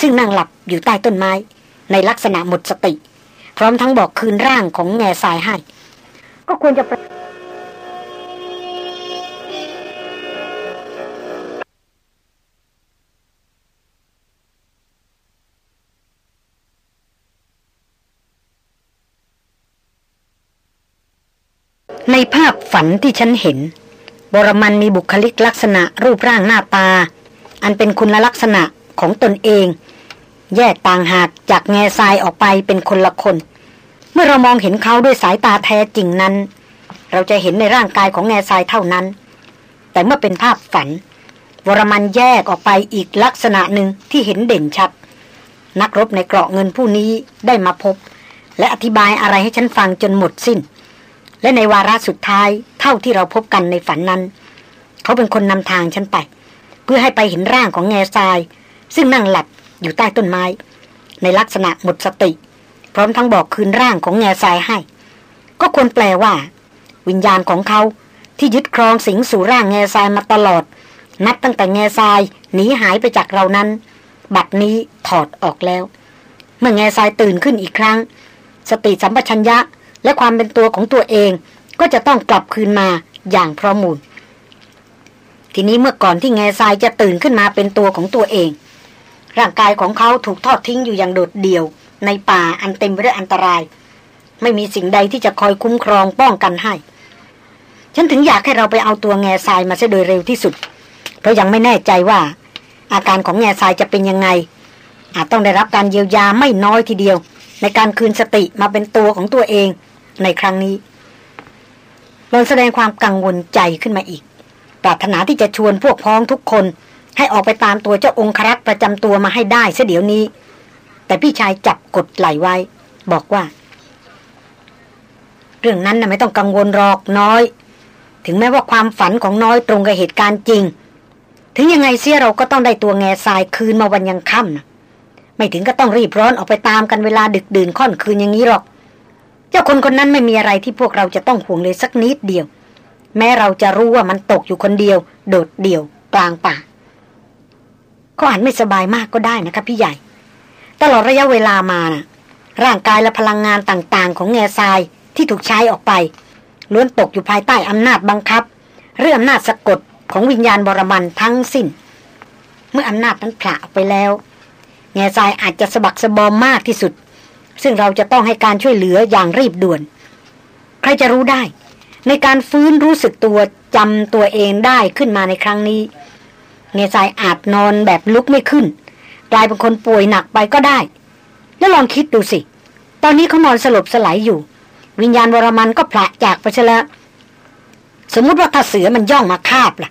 ซึ่งนั่งหลับอยู่ใต้ต้นไม้ ในลักษณะหมดสติ พร้อมทั้งบอกคืนร่างของแง่ทรายให้ ก็ควรจะในภาพฝันที่ฉันเห็น บรมันมีบุคลิกลักษณะรูปร่างหน้าตา อันเป็นคุณลักษณะของตนเอง แยกต่างหากจากแง่ทรายออกไปเป็นคนละคน เมื่อเรามองเห็นเขาด้วยสายตาแท้จริงนั้น เราจะเห็นในร่างกายของแง่ทรายเท่านั้น แต่เมื่อเป็นภาพฝัน วรมันแยกออกไปอีกลักษณะหนึ่งที่เห็นเด่นชัด นักรบในเกราะเงินผู้นี้ได้มาพบ และอธิบายอะไรให้ฉันฟังจนหมดสิ้น และในวาระสุดท้ายเท่าที่เราพบกันในฝันนั้น เขาเป็นคนนำทางฉันไป เพื่อให้ไปเห็นร่างของแง่ทราย ซึ่งนั่งหลับอยู่ใต้ต้นไม้ ในลักษณะหมดสติ พร้อมทั้งบอกคืนร่างของแง่ทรายให้ ก็ควรแปลว่า วิญญาณของเขาที่ยึดครองสิงสู่ร่างแง่ทรายมาตลอด นับตั้งแต่แง่ทรายหนีหายไปจากเรานั้น บัดนี้ถอดออกแล้ว เมื่อแง่ทรายตื่นขึ้นอีกครั้ง สติสัมปชัญญะและความเป็นตัวของตัวเองก็จะต้องกลับคืนมาอย่างพร้อมมูล ทีนี้เมื่อก่อนที่แง่ทรายจะตื่นขึ้นมาเป็นตัวของตัวเอง ร่างกายของเขาถูกทอดทิ้งอยู่อย่างโดดเดี่ยว ในป่าอันเต็มไปด้วยอันตราย ไม่มีสิ่งใดที่จะคอยคุ้มครองป้องกันให้ ฉันถึงอยากให้เราไปเอาตัวแง่ทรายมาเสียโดยเร็วที่สุด เพราะยังไม่แน่ใจว่า อาการของแง่ทรายจะเป็นยังไง อาจต้องได้รับการเยียวยาไม่น้อยทีเดียว ในการคืนสติมาเป็นตัวของตัวเองในครั้งนี้ลอนแสดงความกังวลใจขึ้นมาอีก ปรารถนาที่จะชวนพวกพ้องทุกคน ให้ออกไปตามตัวเจ้าองครักษ์ประจำตัวมาให้ได้เสียเดี๋ยวนี้ แต่พี่ชายจับกดไหลไว้ บอกว่า เรื่องนั้นนะไม่ต้องกังวลหรอกน้อย ถึงแม้ว่าความฝันของน้อยตรงกับเหตุการณ์จริง ถึงยังไงเสียเราก็ต้องได้ตัวแง่ทรายคืนมาวันยังค่ำนะไม่ถึงก็ต้องรีบร้อนออกไปตามกันเวลาดึกดื่นค่อนคืนอย่างนี้หรอก เจ้าคนคนนั้นไม่มีอะไรที่พวกเราจะต้องห่วงเลยสักนิดเดียว แม้เราจะรู้ว่ามันตกอยู่คนเดียว โดดเดี่ยว กลางป่าเขาอาจไม่สบายมากก็ได้นะครับพี่ใหญ่ ตลอดระยะเวลามานะร่างกายและพลังงานต่างๆ ของแง่ทรายที่ถูกใช้ออกไปล้วนตกอยู่ภายใต้อำนาจบังคับเรื่องอำนาจสะกดของวิญญาณบรมันทั้งสิ้น เมื่ออำนาจนั้นผละออกไปแล้ว แง่ทรายอาจจะสะบักสะบอมมากที่สุด ซึ่งเราจะต้องให้การช่วยเหลืออย่างรีบด่วน ใครจะรู้ได้ ในการฟื้นรู้สึกตัวจำตัวเองได้ขึ้นมาในครั้งนี้ เงยสายอาจนอนแบบลุกไม่ขึ้น กลายเป็นคนป่วยหนักไปก็ได้ แล้วลองคิดดูสิ ตอนนี้เขานอนสลบสลายอยู่ วิญญาณวรมันก็ผละจากไปแล้วสมมติว่าถ้าเสือมันย่องมาคาบล่ะ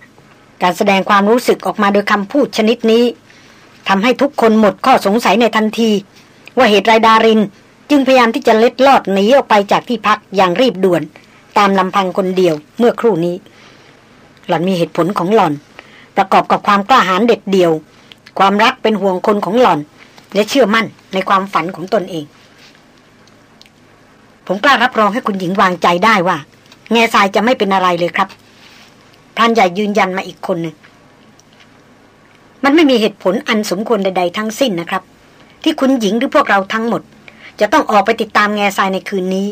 การแสดงความรู้สึกออกมาโดยคำพูดชนิดนี้ทำให้ทุกคนหมดข้อสงสัยในทันที ว่าเหตุไรดาริน จึงพยายามที่จะเล็ดลอดหนีออกไปจากที่พักอย่างรีบด่วน ตามลำพังคนเดียวเมื่อครู่นี้ หล่อนมีเหตุผลของหล่อน ประกอบกับความกล้าหาญเด็ดเดี่ยว ความรักเป็นห่วงคนของหล่อน และเชื่อมั่นในความฝันของตนเอง ผมกล้ารับรองให้คุณหญิงวางใจได้ว่า แง่ทรายจะไม่เป็นอะไรเลยครับท่านใหญ่ยืนยันมาอีกคนหนึ่งมันไม่มีเหตุผลอันสมควรใด ๆ ทั้งสิ้นนะครับ ที่คุณหญิงหรือพวกเราทั้งหมด จะต้องออกไปติดตามแง่ทรายในคืนนี้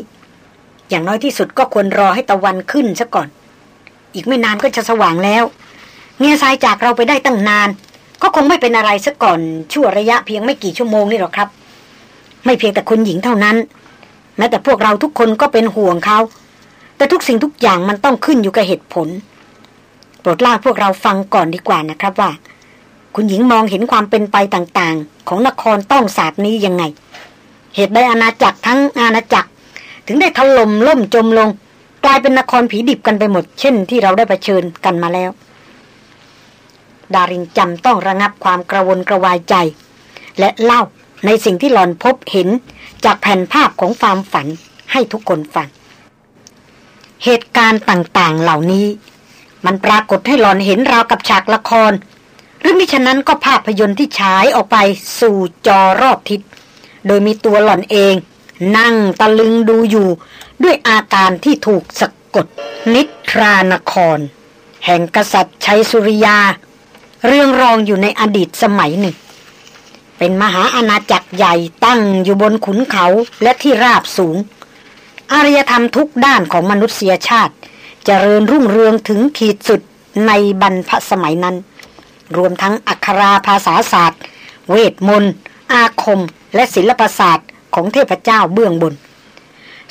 อย่างน้อยที่สุดก็ควรรอให้ตะวันขึ้นซะก่อน อีกไม่นานก็จะสว่างแล้วแง่ทรายจากเราไปได้ตั้งนาน ก็คงไม่เป็นอะไรซะก่อนชั่วระยะเพียงไม่กี่ชั่วโมงนี่หรอกครับ ไม่เพียงแต่คุณหญิงเท่านั้นแม้แต่พวกเราทุกคนก็เป็นห่วงเขา แต่ทุกสิ่งทุกอย่างมันต้องขึ้นอยู่กับเหตุผลโปรดเล่าพวกเราฟังก่อนดีกว่านะครับว่า คุณหญิงมองเห็นความเป็นไปต่างๆ ของนครต้องศาสตร์นี้ยังไง เหตุใดอาณาจักรทั้งอาณาจักร ถึงได้ถล่มล่มจมลง กลายเป็นนครผีดิบกันไปหมด เช่นที่เราได้ไปเชิญกันมาแล้ว ดารินจำต้องระงับความกระวนกระวายใจ และเล่าในสิ่งที่หลอนพบเห็นจากแผ่นภาพของความฝันให้ทุกคนฟัง เหตุการณ์ต่างๆเหล่านี้ มันปรากฏให้หลอนเห็นราวกับฉากละคร หรือมิฉะนั้นก็ภาพยนตร์ที่ฉายออกไปสู่จอรอบทิศ โดยมีตัวหล่อนเอง นั่งตะลึงดูอยู่ ด้วยอาการที่ถูกสะกด นิทรานคร แห่งกษัตริย์ชัยสุริยา เรื่องรองอยู่ในอดีตสมัยหนึ่ง เป็นมหาอาณาจักรใหญ่ตั้งอยู่บนขุนเขาและที่ราบสูง อารยธรรมทุกด้านของมนุษยชาติเจริญรุ่งเรืองถึงขีดสุดในบรรพสมัยนั้น รวมทั้งอักขราภาษาศาสตร์ เวทมนต์อาคม และศิลปศาสตร์ ของเทพเจ้าเบื้องบน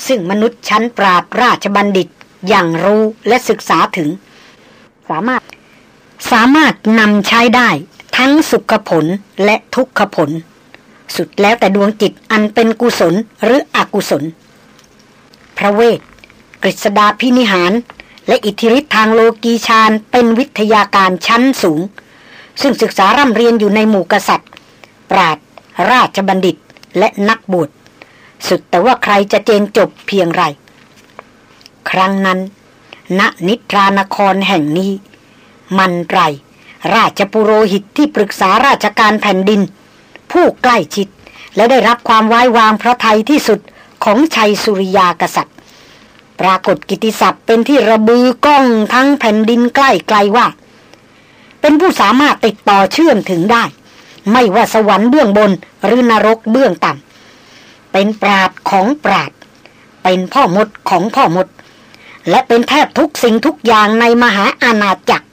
ซึ่งมนุษย์ชั้นปราดราชบัณฑิตอย่างรู้และศึกษาถึง สามารถสามารถนำใช้ได้ทั้งสุขผลและทุกขผล สุดแล้วแต่ดวงจิตอันเป็นกุศลหรืออกุศล พระเวท กฤษดาพินิหาร และอิทธิฤทธิทางโลกีชานเป็นวิทยาการชั้นสูง ซึ่งศึกษาร่ำเรียนอยู่ในหมู่กษัตริย์ ปราดราชบัณฑิต และนักบวชสุดแต่ว่าใครจะเจนจบเพียงไร ครั้งนั้น ณนิทรานครแห่งนี้ มันไร ราชปุโรหิตที่ปรึกษาราชการแผ่นดิน ผู้ใกล้ชิดและได้รับความไว้วางพระทัยที่สุดของชัยสุริยากษัตริย์ ปรากฏกิติศัพท์เป็นที่ระบือกล้องทั้งแผ่นดินใกล้ไกลว่า เป็นผู้สามารถติดต่อเชื่อมถึงได้ ไม่ว่าสวรรค์เบื้องบนหรือนรกเบื้องต่ำเป็นปราดของปราด เป็นพ่อมดของพ่อมด และเป็นแทบทุกสิ่งทุกอย่างในมหาอาณาจักร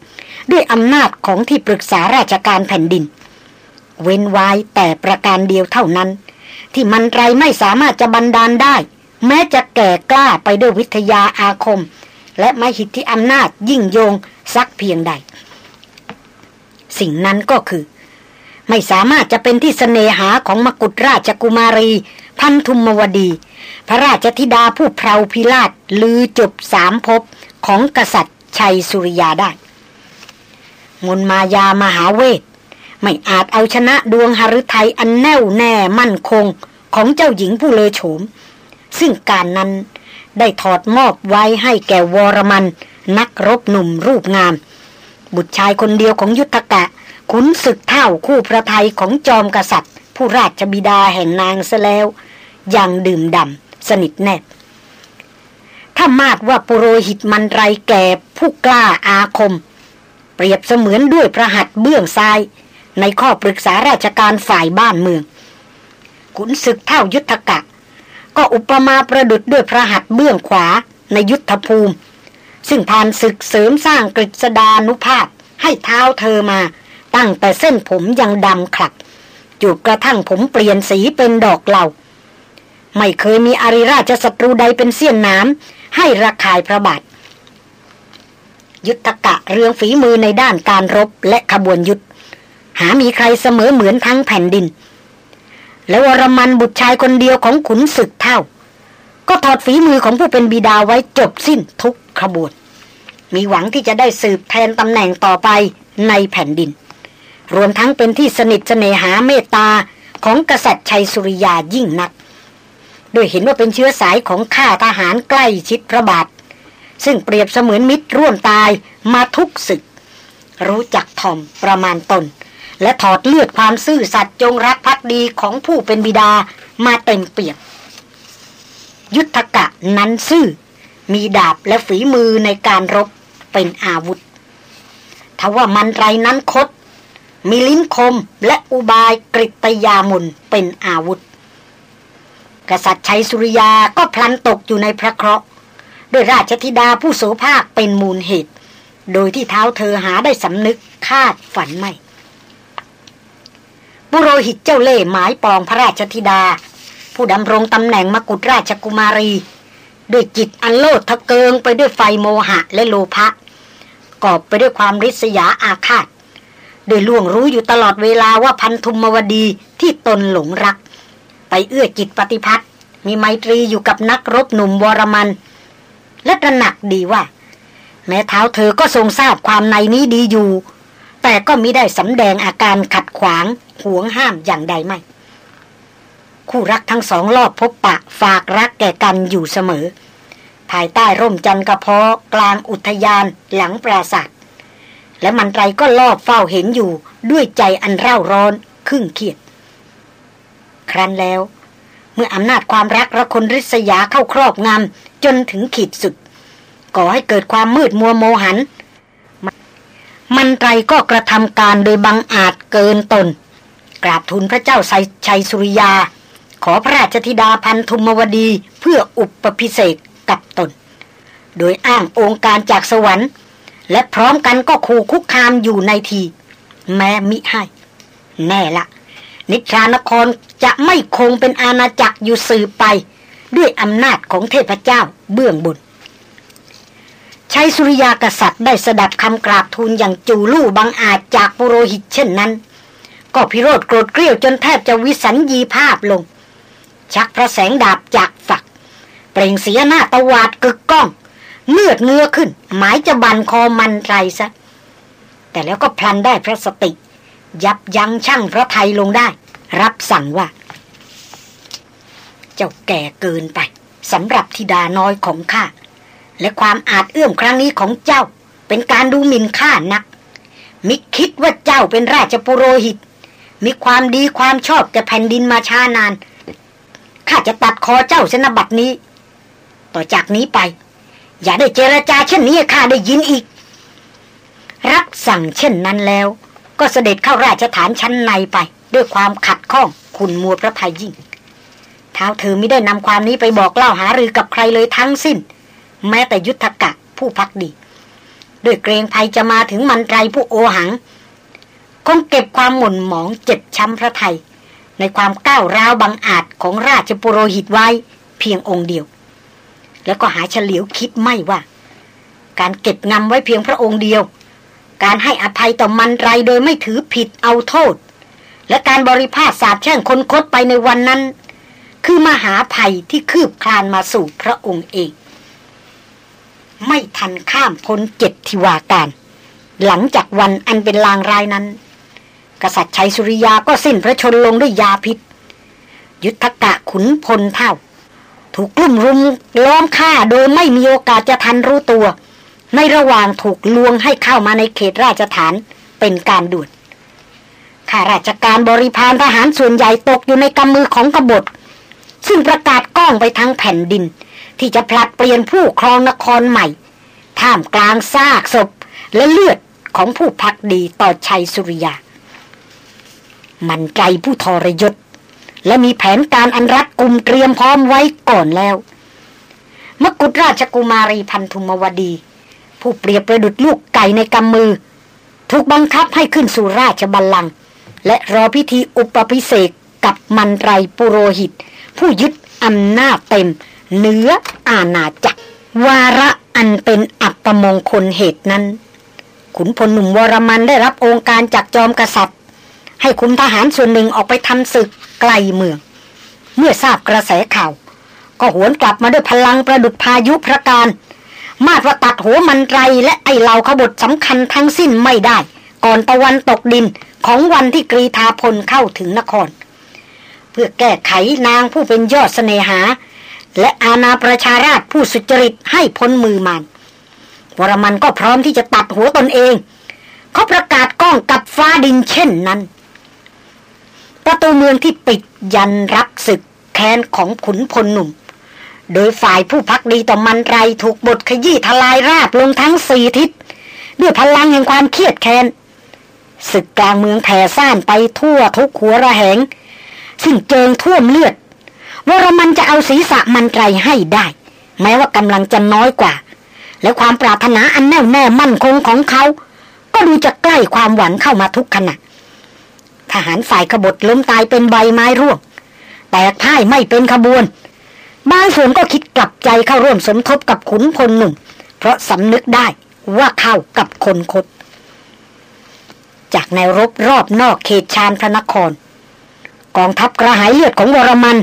ด้วยอำนาจของที่ปรึกษาราชการแผ่นดิน เว้นไว้แต่ประการเดียวเท่านั้น ที่มันไรไม่สามารถจะบันดาลได้ แม้จะแก่กล้าไปด้วยวิทยาอาคม และไม่หิทธิอำนาจยิ่งโยงสักเพียงใด สิ่งนั้นก็คือ ไม่สามารถจะเป็นที่สเสน่หาของมกุฎราชกุมารี พันธุมวดี พระราชธิดาผู้เพราพิราชลือจบสามภพของกษัตริย์ชัยสุริยาได้ มนมายามหาเวท ไม่อาจเอาชนะดวงหฤทัยอันแน่วแน่มั่นคงของเจ้าหญิงผู้เลอโฉม ซึ่งการนั้นได้ถอดมอบไว้ให้แก่วรมัน นักรบหนุ่มรูปงาม บุตรชายคนเดียวของยุทธกะ ขุนศึกเท่าคู่พระไทยของจอมกษัตริย์ ผู้ราชบิดาแห่งนางซะแล้ว อย่างดื่มดำสนิทแนบถ้ามาดว่าปุโรหิตมันไรแก่ผู้กล้าอาคม เปรียบเสมือนด้วยพระหัตถ์เบื้องซ้าย ในข้อปรึกษาราชการฝ่ายบ้านเมืองขุนศึกเท่ายุทธกะ ก็อุปมาประดุดด้วยพระหัตถ์เบื้องขวาในยุทธภูมิ ซึ่งผ่านศึกเสริมสร้างกฤษดานุภาพให้เท้าเธอมา ตั้งแต่เส้นผมยังดำขลักจุดกระทั่งผมเปลี่ยนสีเป็นดอกเหล่า ไม่เคยมีอาริราชศัตรูใดเป็นเสี้ยนน้ำให้ระคายพระบาท ยุทธกะเรืองฝีมือในด้านการรบและขบวนยุทธ หามีใครเสมอเหมือนทั้งแผ่นดิน และวรมันบุตรชายคนเดียวของขุนศึกเท่า ก็ถอดฝีมือของผู้เป็นบิดาไว้จบสิ้นทุกขบวน มีหวังที่จะได้สืบแทนตำแหน่งต่อไปในแผ่นดิน รวมทั้งเป็นที่สนิทเสน่หาเมตตาของกษัตริย์ชัยสุริยายิ่งนัก โดยเห็นว่าเป็นเชื้อสายของข้าทหารใกล้ชิดพระบาท ซึ่งเปรียบเสมือนมิตรร่วมตายมาทุกศึก รู้จักทอมประมาณตน และถอดเลือดความซื่อสัตย์จงรักภักดีของผู้เป็นบิดามาเต็มเปี่ยมยุทธกะนั้นซื่อ มีดาบและฝีมือในการรบเป็นอาวุธทว่ามันไรนั้นคด มีลิ้นคมและอุบายกริตยามุนเป็นอาวุธ กษัตริย์ชัยสุริยาก็พลันตกอยู่ในพระเคราะห์ด้วยราชธิดาผู้โสภาคเป็นมูลเหตุ โดยที่เท้าเธอหาได้สำนึกคาดฝันไม่บุโรหิตเจ้าเล่หมายปองพระราชธิดา ผู้ดำรงตำแหน่งมกุฎราชกุมารี ด้วยจิตอันโลดทะเกิงไปด้วยไฟโมหะและโลภะกอบไปด้วยความริษยาอาฆาต โดยล่วงรู้อยู่ตลอดเวลาว่าพันธุมวดีที่ตนหลงรัก ไปเอื้อจิตปฏิพัทธ์มีไมตรีอยู่กับนักรบหนุ่มวรมัน และตระหนักดีว่า แม้เท้าเธอก็ทรงทราบความในนี้ดีอยู่ แต่ก็มิได้สำแดงอาการขัดขวางหวงห้ามอย่างใดไม่ คู่รักทั้งสองรอบพบปะฝากรักแก่กันอยู่เสมอ ภายใต้ร่มจันกระเพาะกลางอุทยานหลังปราศาสตร์ และมันไรก็ลอบเฝ้าเห็นอยู่ด้วยใจอันเร่าร้อนครึ่งเครียด ครั้นแล้ว เมื่ออำนาจความรักระคนริษยาเข้าครอบงำจนถึงขีดสุด ก่อให้เกิดความมืดมัวโมหัน มันไรก็กระทำการโดยบังอาจเกินตน กราบทูลพระเจ้าชัยสุริยา ขอพระราชธิดาพันธุมวดีเพื่ออุปพิเศษกับตน โดยอ้างองค์การจากสวรรค์ และพร้อมกันก็ขู่คุกคามอยู่ในที แม้มิให้ แน่ละ นิทรานครจะไม่คงเป็นอาณาจักรอยู่สืบไป ด้วยอำนาจของเทพเจ้าเบื้องบนชัยสุริยากษัตริย์ได้สดับคำกราบทูลอย่างจูลู่บังอาจจากปุโรหิตเช่นนั้น ก็พิโรธโกรธเกรี้ยวจนแทบจะวิสัญญีภาพลง ชักพระแสงดาบจากฝัก เปล่งเสียหน้าตวาดกึกก้อง เลือดเงื้อขึ้น หมายจะบันคอมันไรซะ แต่แล้วก็พลันได้พระสติ ยับยั้งชั่งพระไทยลงได้ รับสั่งว่า เจ้าแก่เกินไปสำหรับธิดาน้อยของข้า และความอาจเอื้อมครั้งนี้ของเจ้า เป็นการดูหมิ่นข้านัก มิคิดว่าเจ้าเป็นราชปุโรหิต มีความดีความชอบแก่แผ่นดินมาช้านานข้าจะตัดคอเจ้าชนบัตนี้ ต่อจากนี้ไป อย่าได้เจรจาเช่นนี้ข้าได้ยินอีก รับสั่งเช่นนั้นแล้ว ก็เสด็จเข้าราชฐานชั้นในไป ด้วยความขัดข้องขุนมัวพระทัยยิ่งเท้าเธอไม่ได้นำความนี้ไปบอกเล่าหารือกับใครเลยทั้งสิ้น แม้แต่ยุทธกะผู้พักดีด้วยเกรงภัยจะมาถึงมันไตรผู้โอหัง คงเก็บความหม่นหมองเจ็บช้ำพระไทย ในความก้าวร้าวบังอาจของราชปุโรหิตไว้เพียงองค์เดียว แล้วก็หาเฉลียวคิดไม่ว่า การเก็บงำไว้เพียงพระองค์เดียว การให้อภัยต่อมันไรโดยไม่ถือผิดเอาโทษ และการบริพาทสาบแช่งคนคดไปในวันนั้น คือมหาภัยที่คืบคลานมาสู่พระองค์เอง ไม่ทันข้ามพ้นเจ็ดทิวาการ หลังจากวันอันเป็นลางรายนั้น กษัตริย์ชัยสุริยาก็สิ้นพระชนลงด้วยยาพิษ ยุทธกะขุนพลเท่า ถูกกลุ่มรุมล้อมฆ่าโดยไม่มีโอกาสจะทันรู้ตัว ในระหว่างถูกลวงให้เข้ามาในเขตราชฐานเป็นการด่วนข้าราชการบริพารทหารส่วนใหญ่ตกอยู่ในกำมือของกบฏ ซึ่งประกาศก้องไปทั้งแผ่นดิน ที่จะผลัดเปลี่ยนผู้ครองนครใหม่ ท่ามกลางซากศพและเลือดของผู้พักดีต่อชัยสุริยา มันใจผู้ทรย และมีแผนการอันรัดกุมเตรียมพร้อมไว้ก่อนแล้วมกุฎราชกุมารีพันธุมวดี ผู้เปรียบประดุดลูกไก่ในกำมือ ถูกบังคับให้ขึ้นสู่ราชบัลลังก์และรอพิธีอุปพิเศษกับมันไรปุโรหิต ผู้ยึดอำนาจเต็มเหนืออาณาจักร วาระอันเป็นอัปมงคลเหตุนั้น ขุนพลหนุ่มวรมันได้รับองค์การจากจอมกษัตริย์ ให้คุมทหารส่วนหนึ่งออกไปทำศึกไกลเมือง เมื่อทราบกระแสข่าว ก็หวนกลับมาด้วยพลังประดุดพายุพระการ มาดว่าตัดหัวมันไรและไอเหล่าขบฏสำคัญทั้งสิ้นไม่ได้ ก่อนตะวันตกดินของวันที่กรีธาพลเข้าถึงนคร เพื่อแก้ไขนางผู้เป็นยอดสเสนหา และอาณาประชาราชผู้สุจริตให้พ้นมือมันวรมันก็พร้อมที่จะตัดหัวตนเอง เขาประกาศก้องกับฟ้าดินเช่นนั้น ประตูเมืองที่ปิดยันรับศึกแค้นของขุนพลหนุ่ม โดยฝ่ายผู้พักดีต่อมันไรถูกบทขยี้ทลายราบลงทั้งสี่ทิศ ด้วยพลังแห่งความเครียดแค้นศึกกลางเมืองแผ่ซ่านไปทั่วทุกหัวระแหง ซึ่งเจิงท่วมเลือดวรมันจะเอาศีรษะมันไรให้ได้ แม้ว่ากำลังจะน้อยกว่า และความปรารถนาอันแน่วแน่มั่นคงของเขา ก็ดูจะใกล้ความหวังเข้ามาทุกขณะ ทหารฝ่ายขบฏล้มตายเป็นใบไม้ร่วง แตกพ่ายไม่เป็นขบวน บางส่วนก็คิดกลับใจเข้าร่วมสมทบกับขุนพลหนุ่ม เพราะสำนึกได้ว่าเข้ากับคนคด จากแนวรบรอบนอกเขตชานพระนคร กองทัพกระหายเลือดของวรมัน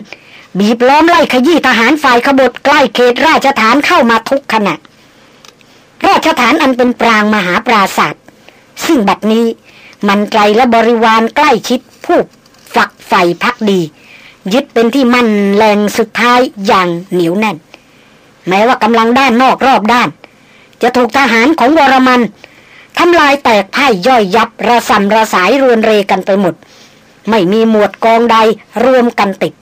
บีบล้อมไล่ขยี้ทหารฝ่ายขบฏใกล้เขตราชฐานเข้ามาทุกขณะราชฐานอันเป็นปรางมหาปราศาสตร์ซึ่งบัดนี้ มันไตรและบริวารใกล้ชิดผู้ฝักใฝ่พักดี ยึดเป็นที่มั่นแรงสุดท้ายอย่างเหนียวแน่น แม้ว่ากำลังด้านนอกรอบด้าน จะถูกทหารของวรมันทำลายแตกพ่ายย่อยยับระสำระสายรวนเรกันไปหมด ไม่มีหมวดกองใดรวมกันติด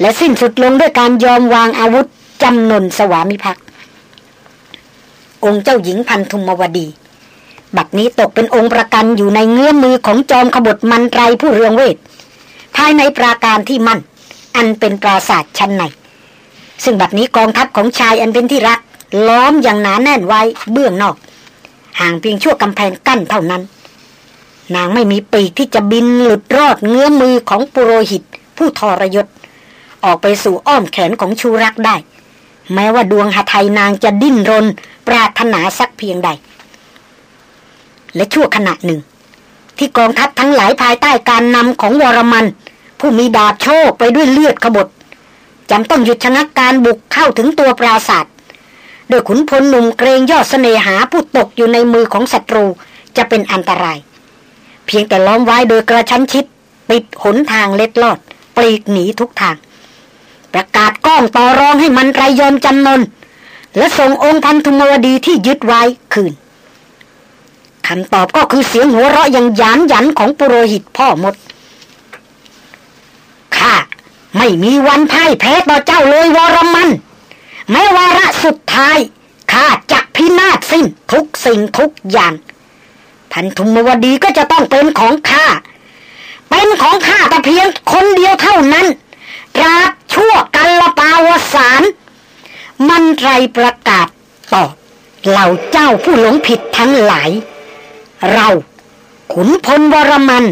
และสิ้นสุดลงด้วยการยอมวางอาวุธจำนนสวามิภักดิ์องค์เจ้าหญิงพันธุมวดี บัดนี้ตกเป็นองค์ประกันอยู่ในเงื้อมือของจอมขบฏมันไรผู้เรืองเวท ภายในปราการที่มั่น อันเป็นปราศาสตร์ชั้นในซึ่งบัดนี้กองทัพของชายอันเป็นที่รัก ล้อมอย่างหนาแน่นไว้เบื้องนอก ห่างเพียงชั่วกำแพงกั้นเท่านั้น นางไม่มีปีกที่จะบินหลุดรอดเงื้อมือของปุโรหิต ผู้ทรยศ ออกไปสู่อ้อมแขนของชูรักได้ แม้ว่าดวงหทัยนางจะดิ้นรน ปรารถนาสักเพียงใด และชั่วขณะหนึ่ง ที่กองทัพทั้งหลายภายใต้การนำของวรมัน ผู้มีดาบโชคไปด้วยเลือดขบฏจำต้องหยุดชะงักการบุกเข้าถึงตัวปราศาสตร์โดยขุนพลหนุ่มเกรงยอดเสน่หาผู้ตกอยู่ในมือของศัตรูจะเป็นอันตราย เพียงแต่ล้อมไว้โดยกระชั้นชิด ปิดหนทางเล็ดลอด ปลีกหนีทุกทาง ประกาศก้องต่อรองให้มันไรยอมจำนน และส่งองค์พันธุมวดีที่ยึดไว้คืน คำตอบก็คือเสียงหัวเราะอย่างหยานหยันของปุโรหิตพ่อมดข้าไม่มีวันพ่ายแพ้ต่อเจ้าเลยวรมัน แม้วาระสุดท้ายข้าจักพินาศสิ้นทุกสิ่งทุกอย่าง พันธุมวดีก็จะต้องเป็นของข้า เป็นของข้าแต่เพียงคนเดียวเท่านั้นราบชั่วกันละปาวสารมันไรประกาศต่อเหล่าเจ้าผู้หลงผิดทั้งหลาย เรา ขุนพลวรมัน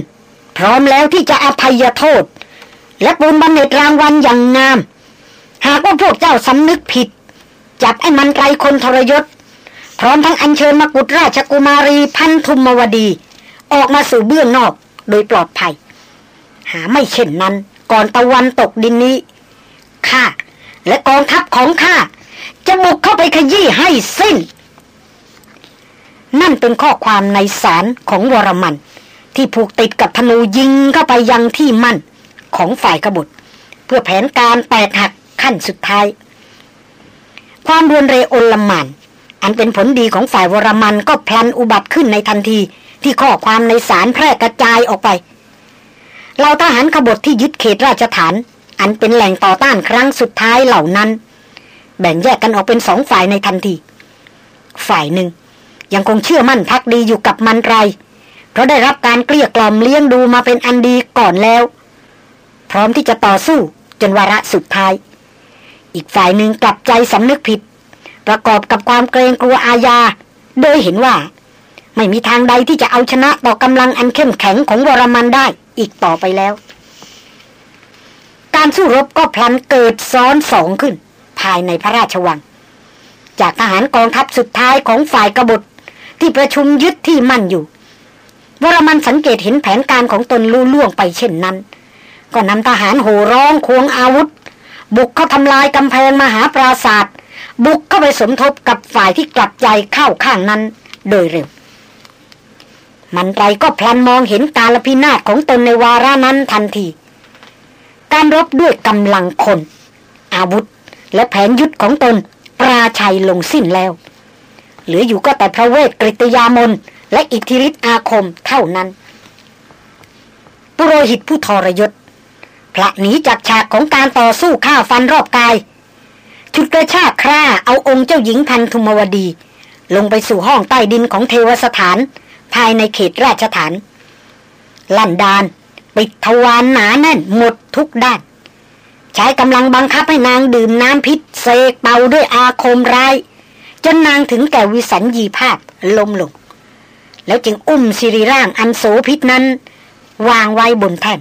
พร้อมแล้วที่จะอภัยโทษ และปูนบันเนตรางวัลอย่างงาม หากว่าพวกเจ้าสำนึกผิด จับไอ้มันไกลคนทรยศ พร้อมทั้งอัญเชิญมกุฎราชกุมารีพันธุมวดี ออกมาสู่เบื้องนอกโดยปลอดภัย หาไม่เช่นนั้น ก่อนตะวันตกดินนี้ข้าและกองทัพของข้าจะบุกเข้าไปขยี้ให้สิ้น นั่นเป็นข้อความในสารของวรมัน ที่ผูกติดกับธนูยิงเข้าไปยังที่มั่นของฝ่ายกบฏ เพื่อแผนการแตกหักขั้นสุดท้าย ความรวนเรโอลมานอันเป็นผลดีของฝ่ายวรมันก็พลันอุบัติขึ้นในทันทีที่ข้อความในสารแพร่กระจายออกไปเราทหารขบฏที่ยึดเขตราชฐาน อันเป็นแหล่งต่อต้านครั้งสุดท้ายเหล่านั้น แบ่งแยกกันออกเป็นสองฝ่ายในทันที ฝ่ายหนึ่ง ยังคงเชื่อมั่นพักดีอยู่กับมันไร เพราะได้รับการเกลี้ยกล่อมเลี้ยงดูมาเป็นอันดีก่อนแล้ว พร้อมที่จะต่อสู้จนวาระสุดท้าย อีกฝ่ายหนึ่งกลับใจสำนึกผิด ประกอบกับความเกรงกลัวอาญา โดยเห็นว่า ไม่มีทางใดที่จะเอาชนะต่อกำลังอันเข้มแข็งของวรมันได้อีกต่อไปแล้ว การสู้รบก็พลันเกิดซ้อนสองขึ้น ภายในพระราชวัง จากทหารกองทัพสุดท้ายของฝ่ายกบฏ ที่ประชุมยึดที่มั่นอยู่วรมันสังเกตเห็นแผนการของตนลู่ล่วงไปเช่นนั้น ก็นำทหารโห่ร้องควงอาวุธ บุกเข้าทำลายกำแพงมหาปราศาสตร์บุกเข้าไปสมทบกับฝ่ายที่กลับใจเข้าข้างนั้น โดยเร็ว มันไรก็พลันมองเห็นการลพินาศของตนในวาระนั้นทันที การรบด้วยกำลังคน อาวุธและแผนยุทธของตนปราชัยลงสิ้นแล้ว เหลืออยู่ก็แต่พระเวทกริตยามน และอิทธิฤทธิอาคมเท่านั้น ปุโรหิตผู้ทรยศพระหนีจากฉากของการต่อสู้ข้าฟันรอบกายชุดกระชากคร่าเอาองค์เจ้าหญิงพันธุมวดี ลงไปสู่ห้องใต้ดินของเทวสถาน ภายในเขตราชฐาน ลั่นดานปิดทวารหนาแน่นหมดทุกด้าน ใช้กำลังบังคับให้นางดื่มน้ำพิษเสกเป่าด้วยอาคมร้าย จนนางถึงแก่วิสัญญีภาพลมลง แล้วจึงอุ้มสิริร่างอันโสพิษนั้น วางไว้บนแท่น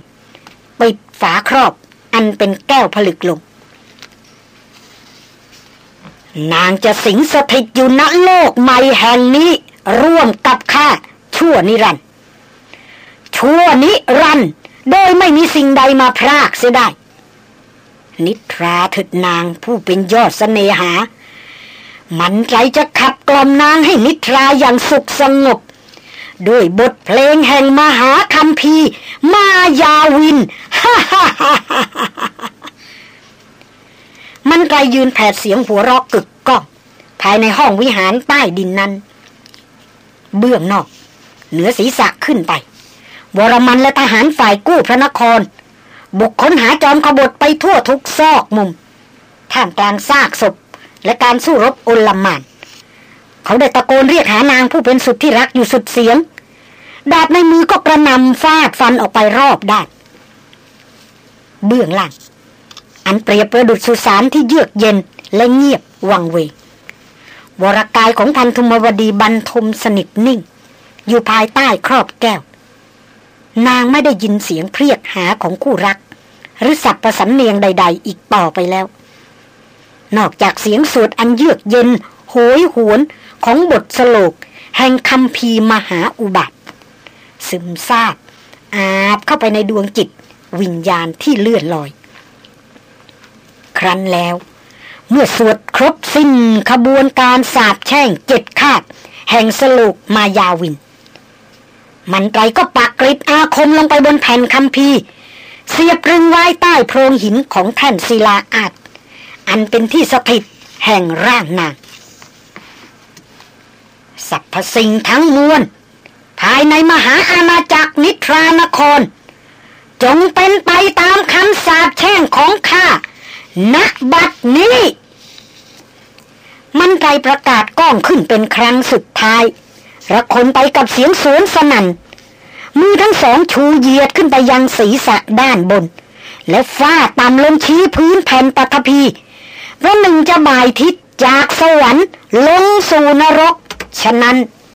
ปิดฝาครอบอันเป็นแก้วผลึกลง นางจะสิงสถิตอยู่ณโลกใหม่แห่งนี้ ร่วมกับข้าชั่วนิรันดร์ชั่วนิรันดร์โดยไม่มีสิ่งใดมาพรากเสียได้ นิทราถิดนางผู้เป็นยอดสเสน่หา มันไรจะขับกล่อมนางให้นิทราอย่างสุขสงบ ด้วยบทเพลงแห่งมหาคัมภีร์มายาวินฮ่าฮ่าฮ่ามันไกลยืนแผดเสียงหัวรอกกึกก้องภายในห้องวิหารใต้ดินนั้น เบื้องนอก เหนือศีรษะขึ้นไป วรมันและทหารฝ่ายกู้พระนคร บุกค้นหาจอมขบฏไปทั่วทุกซอกมุมท่ามกลางซากศพ และการสู้รบโอลมาน เขาได้ตะโกนเรียกหานางผู้เป็นสุดที่รักอยู่สุดเสียง ดาบในมือก็กระนำฟาดฟันออกไปรอบด้านเบื้องล่าง อันเปรียบประดุดสุสานที่เยือกเย็นและเงียบวังเวงวรกายของพันธุมวดีบรรทมสนิทนิ่ง อยู่ภายใต้ครอบแก้ว นางไม่ได้ยินเสียงเพรียกหาของคู่รัก หรือสับประสันเนียงใด ๆ อีกต่อไปแล้ว นอกจากเสียงสวดอันเยือกเย็น โหยหวนของบทสโลก แห่งคำพีมหาอุบัติ ซึมซาบ อาบเข้าไปในดวงจิต วิญญาณที่เลื่อนลอย ครั้นแล้ว เมื่อสวดครบสิ้นขบวนการสาบแช่งเจ็ดคาด แห่งสโลกมายาวิน มันไตรก็ปักกริดอาคมลงไปบนแผ่นคำพีเสียบรึงไว้ใต้โพรงหินของแท่นศิลาอาจ อันเป็นที่สถิตแห่งร่างนางสรรพสิ่งทั้งมวล ภายในมหาอาณาจักรนิทรานคร จงเป็นไปตามคำสาปแช่งของข้าณบัดนี้ มันไกประกาศก้องขึ้นเป็นครั้งสุดท้าย ระคนไปกับเสียงสวนสนัน่นมือทั้งสองชูเหยียดขึ้นไปยังศีรษะด้านบน และฟาดต่ำลงชี้พื้นแผ่นปฐพี พระหนึ่งจะบ่ายทิศจากสวรรค์ลงสู่นรก ฉะนั้น